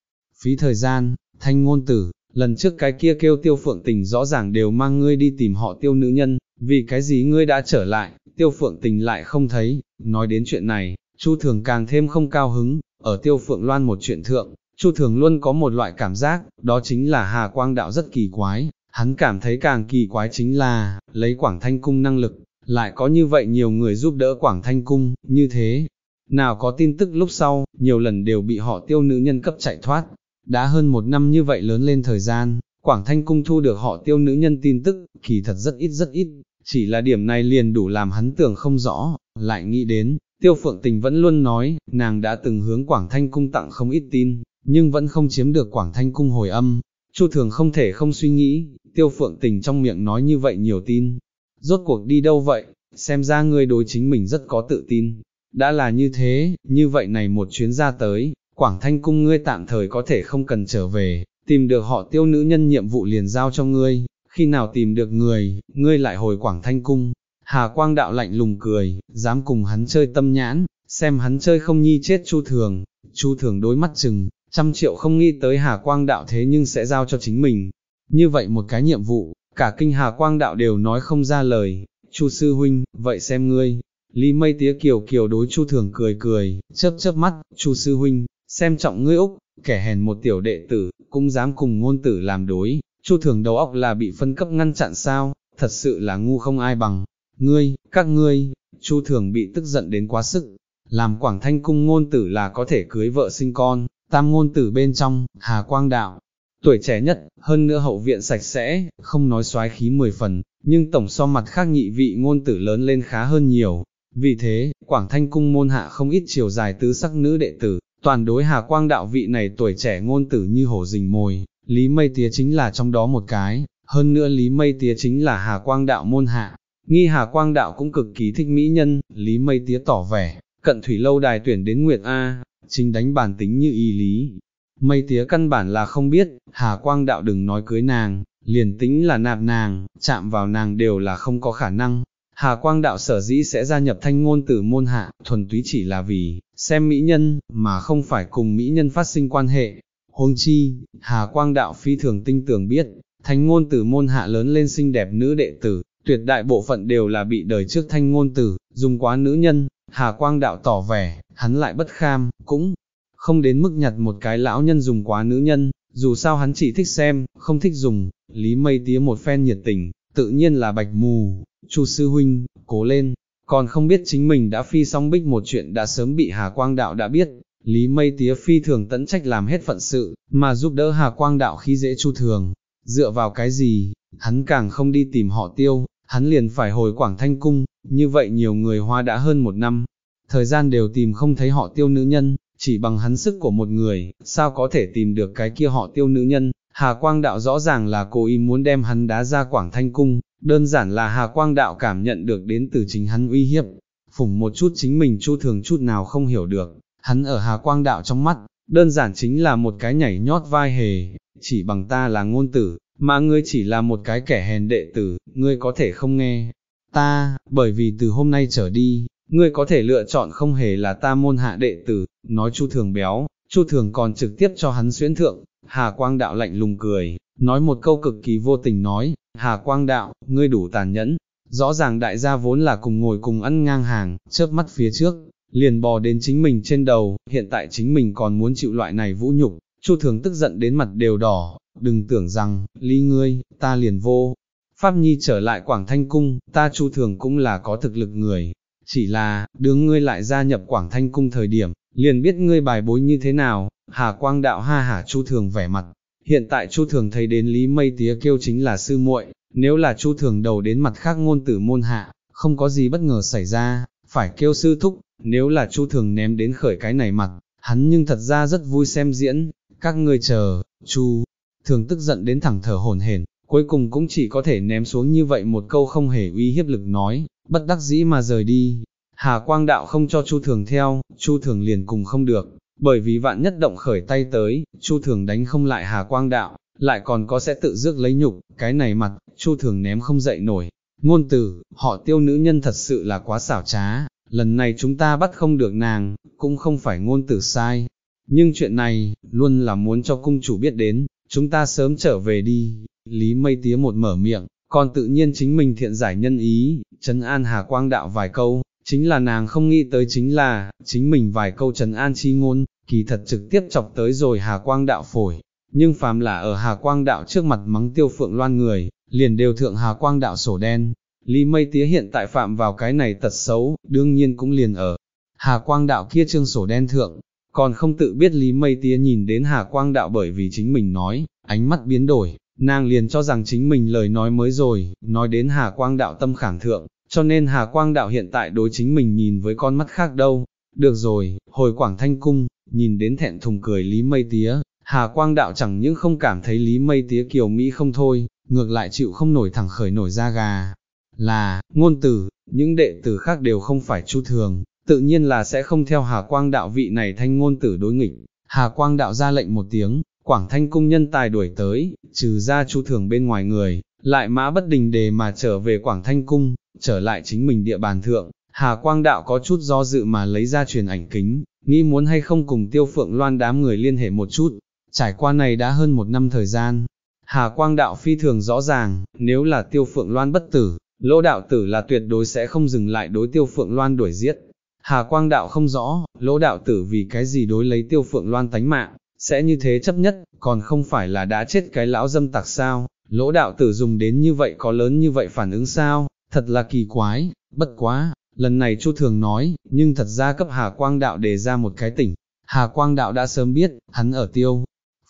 Phí thời gian, thanh ngôn tử, lần trước cái kia kêu tiêu phượng tình rõ ràng đều mang ngươi đi tìm họ tiêu nữ nhân, vì cái gì ngươi đã trở lại, tiêu phượng tình lại không thấy, nói đến chuyện này, Chu Thường càng thêm không cao hứng, ở tiêu phượng loan một chuyện thượng, Chu Thường luôn có một loại cảm giác, đó chính là Hà Quang Đạo rất kỳ quái, hắn cảm thấy càng kỳ quái chính là, lấy Quảng Thanh Cung năng lực, lại có như vậy nhiều người giúp đỡ Quảng Thanh Cung, như thế. Nào có tin tức lúc sau, nhiều lần đều bị họ tiêu nữ nhân cấp chạy thoát, đã hơn một năm như vậy lớn lên thời gian, Quảng Thanh Cung thu được họ tiêu nữ nhân tin tức, kỳ thật rất ít rất ít, chỉ là điểm này liền đủ làm hắn tưởng không rõ, lại nghĩ đến, Tiêu Phượng Tình vẫn luôn nói, nàng đã từng hướng Quảng Thanh Cung tặng không ít tin, nhưng vẫn không chiếm được Quảng Thanh Cung hồi âm. Chu Thường không thể không suy nghĩ, Tiêu Phượng Tình trong miệng nói như vậy nhiều tin. Rốt cuộc đi đâu vậy, xem ra ngươi đối chính mình rất có tự tin. Đã là như thế, như vậy này một chuyến ra tới, Quảng Thanh Cung ngươi tạm thời có thể không cần trở về, tìm được họ tiêu nữ nhân nhiệm vụ liền giao cho ngươi, khi nào tìm được người, ngươi lại hồi Quảng Thanh Cung. Hà Quang Đạo lạnh lùng cười, dám cùng hắn chơi tâm nhãn, xem hắn chơi không nhi chết Chu Thường, Chu Thường đối mắt chừng, trăm triệu không nghĩ tới Hà Quang Đạo thế nhưng sẽ giao cho chính mình. Như vậy một cái nhiệm vụ, cả kinh Hà Quang Đạo đều nói không ra lời, Chu Sư Huynh, vậy xem ngươi. Lý mây tía kiều kiều đối Chu Thường cười cười, chớp chớp mắt, Chu Sư Huynh, xem trọng ngươi Úc, kẻ hèn một tiểu đệ tử, cũng dám cùng ngôn tử làm đối, Chu Thường đầu óc là bị phân cấp ngăn chặn sao, thật sự là ngu không ai bằng. Ngươi, các ngươi, Chu Thường bị tức giận đến quá sức, làm Quảng Thanh cung ngôn tử là có thể cưới vợ sinh con, tam ngôn tử bên trong, Hà Quang Đạo, tuổi trẻ nhất, hơn nữa hậu viện sạch sẽ, không nói xoái khí mười phần, nhưng tổng so mặt khác nhị vị ngôn tử lớn lên khá hơn nhiều. Vì thế, Quảng Thanh cung môn hạ không ít chiều dài tứ sắc nữ đệ tử, toàn đối Hà Quang Đạo vị này tuổi trẻ ngôn tử như hổ rình mồi, Lý Mây Tía chính là trong đó một cái, hơn nữa Lý Mây Tía chính là Hà Quang Đạo môn hạ. Nghi Hà Quang Đạo cũng cực kỳ thích mỹ nhân, Lý Mây Tía tỏ vẻ, cận thủy lâu đài tuyển đến Nguyệt A, chính đánh bản tính như y lý. Mây tía căn bản là không biết, Hà Quang đạo đừng nói cưới nàng, liền tính là nạp nàng, chạm vào nàng đều là không có khả năng. Hà Quang đạo sở dĩ sẽ gia nhập thanh ngôn tử môn hạ, thuần túy chỉ là vì, xem mỹ nhân, mà không phải cùng mỹ nhân phát sinh quan hệ. Huống chi, Hà Quang đạo phi thường tinh tưởng biết, thanh ngôn tử môn hạ lớn lên xinh đẹp nữ đệ tử, tuyệt đại bộ phận đều là bị đời trước thanh ngôn tử, dùng quá nữ nhân, Hà Quang đạo tỏ vẻ, hắn lại bất kham, cũng không đến mức nhặt một cái lão nhân dùng quá nữ nhân, dù sao hắn chỉ thích xem, không thích dùng, Lý Mây tía một phen nhiệt tình, tự nhiên là bạch mù, Chu sư huynh, cố lên, còn không biết chính mình đã phi xong bích một chuyện đã sớm bị Hà Quang đạo đã biết, Lý Mây tía phi thường tẫn trách làm hết phận sự, mà giúp đỡ Hà Quang đạo khi dễ Chu thường, dựa vào cái gì, hắn càng không đi tìm họ tiêu, hắn liền phải hồi Quảng Thanh Cung, như vậy nhiều người hoa đã hơn một năm, thời gian đều tìm không thấy họ tiêu nữ nhân, chỉ bằng hắn sức của một người, sao có thể tìm được cái kia họ tiêu nữ nhân, Hà Quang Đạo rõ ràng là cố ý muốn đem hắn đá ra Quảng Thanh Cung, đơn giản là Hà Quang Đạo cảm nhận được đến từ chính hắn uy hiếp, phủng một chút chính mình chu thường chút nào không hiểu được, hắn ở Hà Quang Đạo trong mắt, đơn giản chính là một cái nhảy nhót vai hề, chỉ bằng ta là ngôn tử, mà ngươi chỉ là một cái kẻ hèn đệ tử, ngươi có thể không nghe, ta, bởi vì từ hôm nay trở đi, ngươi có thể lựa chọn không hề là ta môn hạ đệ tử, nói Chu Thường béo, Chu Thường còn trực tiếp cho hắn xuyến thượng, Hà Quang Đạo lạnh lùng cười, nói một câu cực kỳ vô tình nói, Hà Quang Đạo, ngươi đủ tàn nhẫn, rõ ràng đại gia vốn là cùng ngồi cùng ăn ngang hàng, chớp mắt phía trước, liền bò đến chính mình trên đầu, hiện tại chính mình còn muốn chịu loại này vũ nhục, Chu Thường tức giận đến mặt đều đỏ, đừng tưởng rằng, ly ngươi, ta liền vô. Pháp Nhi trở lại Quảng Thanh Cung, ta Chu Thường cũng là có thực lực người, chỉ là, đứng ngươi lại gia nhập Quảng Thanh Cung thời điểm, liền biết ngươi bài bối như thế nào, Hà Quang Đạo ha hả Chu Thường vẻ mặt. Hiện tại Chu Thường thấy đến Lý Mây Tía kêu chính là sư muội, nếu là Chu Thường đầu đến mặt khác ngôn tử môn hạ, không có gì bất ngờ xảy ra, phải kêu sư thúc, nếu là Chu Thường ném đến khởi cái này mặt, hắn nhưng thật ra rất vui xem diễn, các ngươi chờ, Chu Thường tức giận đến thẳng thở hổn hển, cuối cùng cũng chỉ có thể ném xuống như vậy một câu không hề uy hiếp lực nói, bất đắc dĩ mà rời đi. Hà Quang Đạo không cho Chu Thường theo, Chu Thường liền cùng không được, bởi vì vạn nhất động khởi tay tới, Chu Thường đánh không lại Hà Quang Đạo, lại còn có sẽ tự rước lấy nhục, cái này mặt, Chu Thường ném không dậy nổi. Ngôn tử, họ tiêu nữ nhân thật sự là quá xảo trá, lần này chúng ta bắt không được nàng, cũng không phải ngôn tử sai. Nhưng chuyện này, luôn là muốn cho cung chủ biết đến, chúng ta sớm trở về đi. Lý mây tía một mở miệng, còn tự nhiên chính mình thiện giải nhân ý, trấn an Hà Quang Đạo vài câu, chính là nàng không nghĩ tới chính là, chính mình vài câu trấn an chi ngôn, kỳ thật trực tiếp chọc tới rồi Hà Quang Đạo phổi. Nhưng phàm là ở Hà Quang Đạo trước mặt mắng tiêu phượng loan người, liền đều thượng Hà Quang Đạo sổ đen. Lý mây tía hiện tại phạm vào cái này tật xấu, đương nhiên cũng liền ở. Hà Quang Đạo kia trương sổ đen thượng, còn không tự biết Lý mây tía nhìn đến Hà Quang Đạo bởi vì chính mình nói, ánh mắt biến đổi, nàng liền cho rằng chính mình lời nói mới rồi, nói đến Hà Quang Đạo tâm khảm thượng, cho nên Hà Quang Đạo hiện tại đối chính mình nhìn với con mắt khác đâu. Được rồi, hồi Quảng Thanh Cung, nhìn đến thẹn thùng cười Lý Mây Tía, Hà Quang Đạo chẳng những không cảm thấy Lý Mây Tía kiều Mỹ không thôi, ngược lại chịu không nổi thẳng khởi nổi da gà. Là, ngôn tử, những đệ tử khác đều không phải chu thường, tự nhiên là sẽ không theo Hà Quang Đạo vị này thanh ngôn tử đối nghịch. Hà Quang Đạo ra lệnh một tiếng, Quảng Thanh Cung nhân tài đuổi tới, trừ ra chu thường bên ngoài người, lại mã bất đình đề mà trở về Quảng Thanh Cung, trở lại chính mình địa bàn thượng, Hà Quang Đạo có chút do dự mà lấy ra truyền ảnh kính, nghĩ muốn hay không cùng Tiêu Phượng Loan đám người liên hệ một chút, trải qua này đã hơn một năm thời gian. Hà Quang Đạo phi thường rõ ràng, nếu là Tiêu Phượng Loan bất tử, Lỗ Đạo Tử là tuyệt đối sẽ không dừng lại đối Tiêu Phượng Loan đuổi giết. Hà Quang Đạo không rõ, Lỗ Đạo Tử vì cái gì đối lấy Tiêu Phượng Loan tánh mạng, sẽ như thế chấp nhất, còn không phải là đã chết cái lão dâm tặc sao, Lỗ Đạo Tử dùng đến như vậy có lớn như vậy phản ứng sao, thật là kỳ quái, bất quá, lần này Chu Thường nói, nhưng thật ra cấp Hà Quang Đạo đề ra một cái tỉnh, Hà Quang Đạo đã sớm biết, hắn ở tiêu,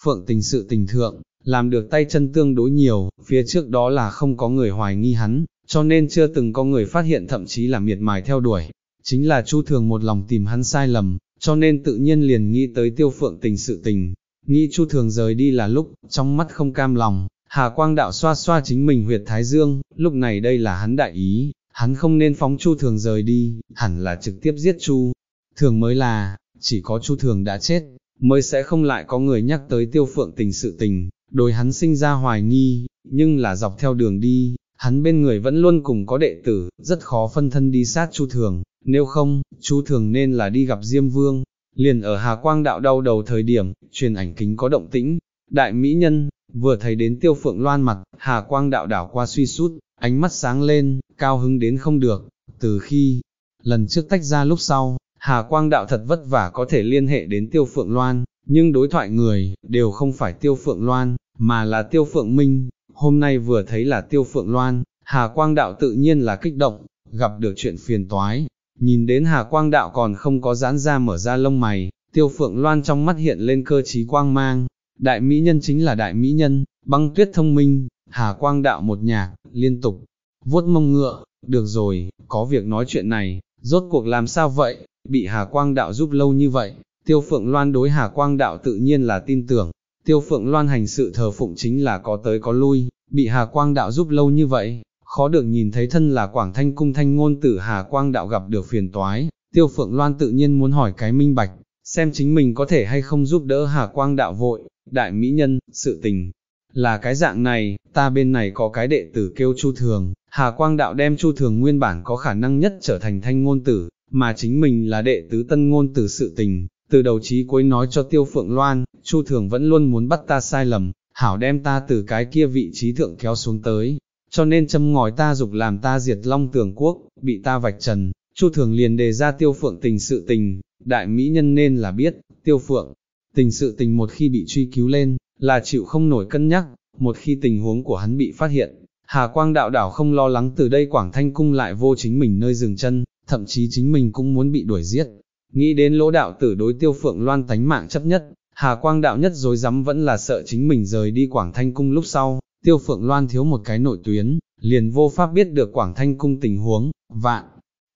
phượng tình sự tình thượng, làm được tay chân tương đối nhiều, phía trước đó là không có người hoài nghi hắn, cho nên chưa từng có người phát hiện thậm chí là miệt mài theo đuổi, chính là Chu Thường một lòng tìm hắn sai lầm, cho nên tự nhiên liền nghĩ tới tiêu phượng tình sự tình, nghĩ Chu Thường rời đi là lúc, trong mắt không cam lòng, Hà Quang Đạo xoa xoa chính mình huyệt Thái Dương, lúc này đây là hắn đại ý, hắn không nên phóng Chu Thường rời đi, hẳn là trực tiếp giết Chu. Thường mới là, chỉ có Chu Thường đã chết, mới sẽ không lại có người nhắc tới tiêu phượng tình sự tình, đối hắn sinh ra hoài nghi, nhưng là dọc theo đường đi, hắn bên người vẫn luôn cùng có đệ tử, rất khó phân thân đi sát Chu Thường, nếu không, chú Thường nên là đi gặp Diêm Vương. Liền ở Hà Quang đạo đau đầu thời điểm, truyền ảnh kính có động tĩnh, đại mỹ nhân, vừa thấy đến tiêu phượng loan mặt, Hà Quang đạo đảo qua suy sút, ánh mắt sáng lên, cao hứng đến không được, từ khi, lần trước tách ra lúc sau, Hà Quang đạo thật vất vả có thể liên hệ đến tiêu phượng loan, nhưng đối thoại người, đều không phải tiêu phượng loan, mà là tiêu phượng minh, hôm nay vừa thấy là tiêu phượng loan, Hà Quang đạo tự nhiên là kích động, gặp được chuyện phiền toái, nhìn đến Hà Quang đạo còn không có giãn ra mở ra lông mày, tiêu phượng loan trong mắt hiện lên cơ trí quang mang, đại mỹ nhân chính là đại mỹ nhân, băng tuyết thông minh, Hà Quang đạo một nhạc, liên tục, vuốt mông ngựa, được rồi, có việc nói chuyện này, rốt cuộc làm sao vậy, bị Hà Quang đạo giúp lâu như vậy, Tiêu Phượng Loan đối Hà Quang đạo tự nhiên là tin tưởng, Tiêu Phượng Loan hành sự thờ phụng chính là có tới có lui, bị Hà Quang đạo giúp lâu như vậy, khó được nhìn thấy thân là Quảng Thanh Cung Thanh Ngôn tử Hà Quang đạo gặp được phiền toái, Tiêu Phượng Loan tự nhiên muốn hỏi cái minh bạch, xem chính mình có thể hay không giúp đỡ Hà Quang đạo vội, đại mỹ nhân, sự tình. Là cái dạng này, ta bên này có cái đệ tử kêu Chu Thường, Hà Quang Đạo đem Chu Thường nguyên bản có khả năng nhất trở thành thanh ngôn tử, mà chính mình là đệ tứ tân ngôn tử sự tình, từ đầu chí cuối nói cho Tiêu Phượng Loan, Chu Thường vẫn luôn muốn bắt ta sai lầm, hảo đem ta từ cái kia vị trí thượng kéo xuống tới, cho nên châm ngòi ta dục làm ta diệt long tường quốc, bị ta vạch trần, Chu Thường liền đề ra Tiêu Phượng tình sự tình, đại mỹ nhân nên là biết, Tiêu Phượng tình sự tình một khi bị truy cứu lên, là chịu không nổi cân nhắc, một khi tình huống của hắn bị phát hiện, Hà Quang đạo đảo không lo lắng từ đây Quảng Thanh Cung lại vô chính mình nơi dừng chân, thậm chí chính mình cũng muốn bị đuổi giết. Nghĩ đến lỗ đạo tử đối tiêu phượng loan tánh mạng chấp nhất, Hà Quang đạo nhất dối rắm vẫn là sợ chính mình rời đi Quảng Thanh Cung lúc sau, tiêu phượng loan thiếu một cái nội tuyến, liền vô pháp biết được Quảng Thanh Cung tình huống, vạn.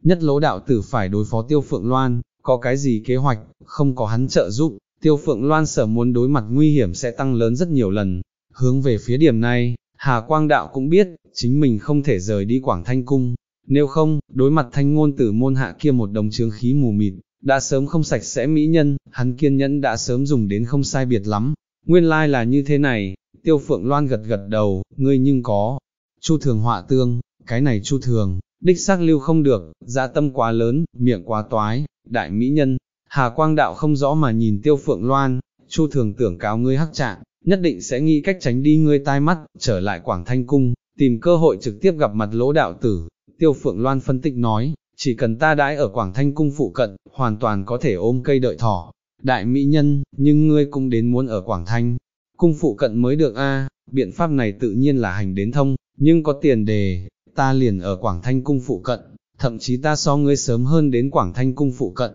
Nhất lỗ đạo tử phải đối phó tiêu phượng loan, có cái gì kế hoạch, không có hắn trợ giúp, tiêu phượng loan sở muốn đối mặt nguy hiểm sẽ tăng lớn rất nhiều lần. Hướng về phía điểm này, Hà Quang Đạo cũng biết, chính mình không thể rời đi Quảng Thanh Cung, nếu không, đối mặt thanh ngôn tử môn hạ kia một đồng trường khí mù mịt, đã sớm không sạch sẽ mỹ nhân, hắn kiên nhẫn đã sớm dùng đến không sai biệt lắm, nguyên lai like là như thế này, tiêu phượng loan gật gật đầu, ngươi nhưng có, chu thường họa tương, cái này chu thường, đích xác lưu không được, dạ tâm quá lớn, miệng quá toái, đại mỹ nhân, hà quang đạo không rõ mà nhìn tiêu phượng loan, chu thường tưởng cáo ngươi hắc trạng, nhất định sẽ nghĩ cách tránh đi ngươi tai mắt, trở lại Quảng Thanh Cung, tìm cơ hội trực tiếp gặp mặt lỗ đạo tử. Tiêu Phượng Loan phân tích nói, chỉ cần ta đãi ở Quảng Thanh Cung phụ cận, hoàn toàn có thể ôm cây đợi thỏ. Đại mỹ nhân, nhưng ngươi cũng đến muốn ở Quảng Thanh. Cung phụ cận mới được a biện pháp này tự nhiên là hành đến thông, nhưng có tiền đề, ta liền ở Quảng Thanh Cung phụ cận, thậm chí ta so ngươi sớm hơn đến Quảng Thanh Cung phụ cận.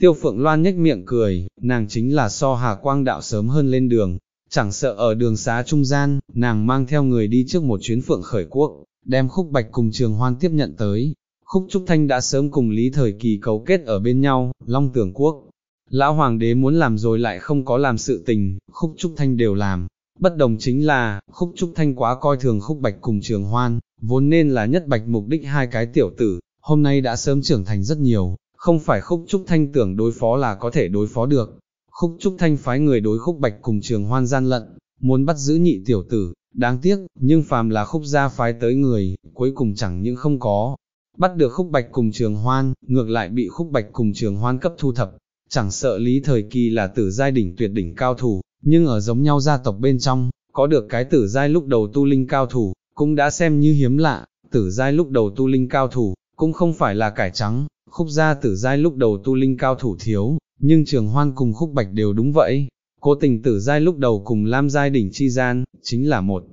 Tiêu Phượng Loan nhếch miệng cười, nàng chính là so Hà Quang Đạo sớm hơn lên đường, chẳng sợ ở đường xá trung gian, nàng mang theo người đi trước một chuyến phượng khởi quốc, đem khúc bạch cùng trường hoan tiếp nhận tới. Khúc Trúc Thanh đã sớm cùng Lý Thời Kỳ cấu kết ở bên nhau, Long Tưởng Quốc. Lão Hoàng đế muốn làm rồi lại không có làm sự tình, Khúc Trúc Thanh đều làm. Bất đồng chính là, Khúc Trúc Thanh quá coi thường Khúc Bạch cùng Trường Hoan, vốn nên là nhất bạch mục đích hai cái tiểu tử, hôm nay đã sớm trưởng thành rất nhiều, không phải Khúc Trúc Thanh tưởng đối phó là có thể đối phó được, Khúc Trúc Thanh phái người đối khúc bạch cùng trường hoan gian lận, muốn bắt giữ nhị tiểu tử, đáng tiếc, nhưng phàm là khúc gia phái tới người, cuối cùng chẳng những không có. Bắt được khúc bạch cùng trường hoan, ngược lại bị khúc bạch cùng trường hoan cấp thu thập, chẳng sợ lý thời kỳ là tử giai đỉnh tuyệt đỉnh cao thủ, nhưng ở giống nhau gia tộc bên trong, có được cái tử giai lúc đầu tu linh cao thủ, cũng đã xem như hiếm lạ, tử giai lúc đầu tu linh cao thủ, cũng không phải là cải trắng, khúc gia tử giai lúc đầu tu linh cao thủ thiếu, nhưng trường hoan cùng khúc bạch đều đúng vậy, cố tình tử giai lúc đầu cùng lam giai đỉnh chi gian, chính là một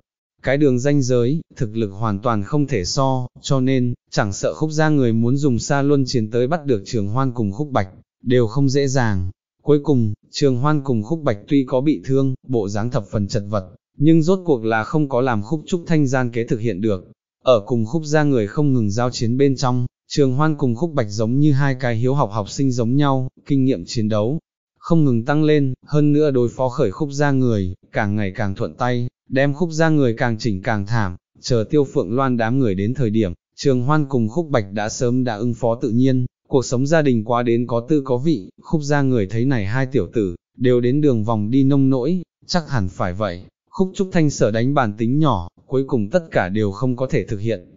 cái đường danh giới, thực lực hoàn toàn không thể so, cho nên, chẳng sợ khúc gia người muốn dùng xa luân chiến tới bắt được trường hoan cùng khúc bạch, đều không dễ dàng. Cuối cùng, trường hoan cùng khúc bạch tuy có bị thương, bộ dáng thập phần chật vật, nhưng rốt cuộc là không có làm khúc trúc thanh gian kế thực hiện được. Ở cùng khúc gia người không ngừng giao chiến bên trong, Trường hoan cùng khúc bạch giống như hai cái hiếu học học sinh giống nhau, kinh nghiệm chiến đấu, không ngừng tăng lên, hơn nữa đối phó khởi khúc ra người, càng ngày càng thuận tay, đem khúc ra người càng chỉnh càng thảm, chờ tiêu phượng loan đám người đến thời điểm, trường hoan cùng khúc bạch đã sớm đã ưng phó tự nhiên, cuộc sống gia đình quá đến có tư có vị, khúc ra người thấy này hai tiểu tử, đều đến đường vòng đi nông nỗi, chắc hẳn phải vậy, khúc trúc thanh sở đánh bản tính nhỏ, cuối cùng tất cả đều không có thể thực hiện,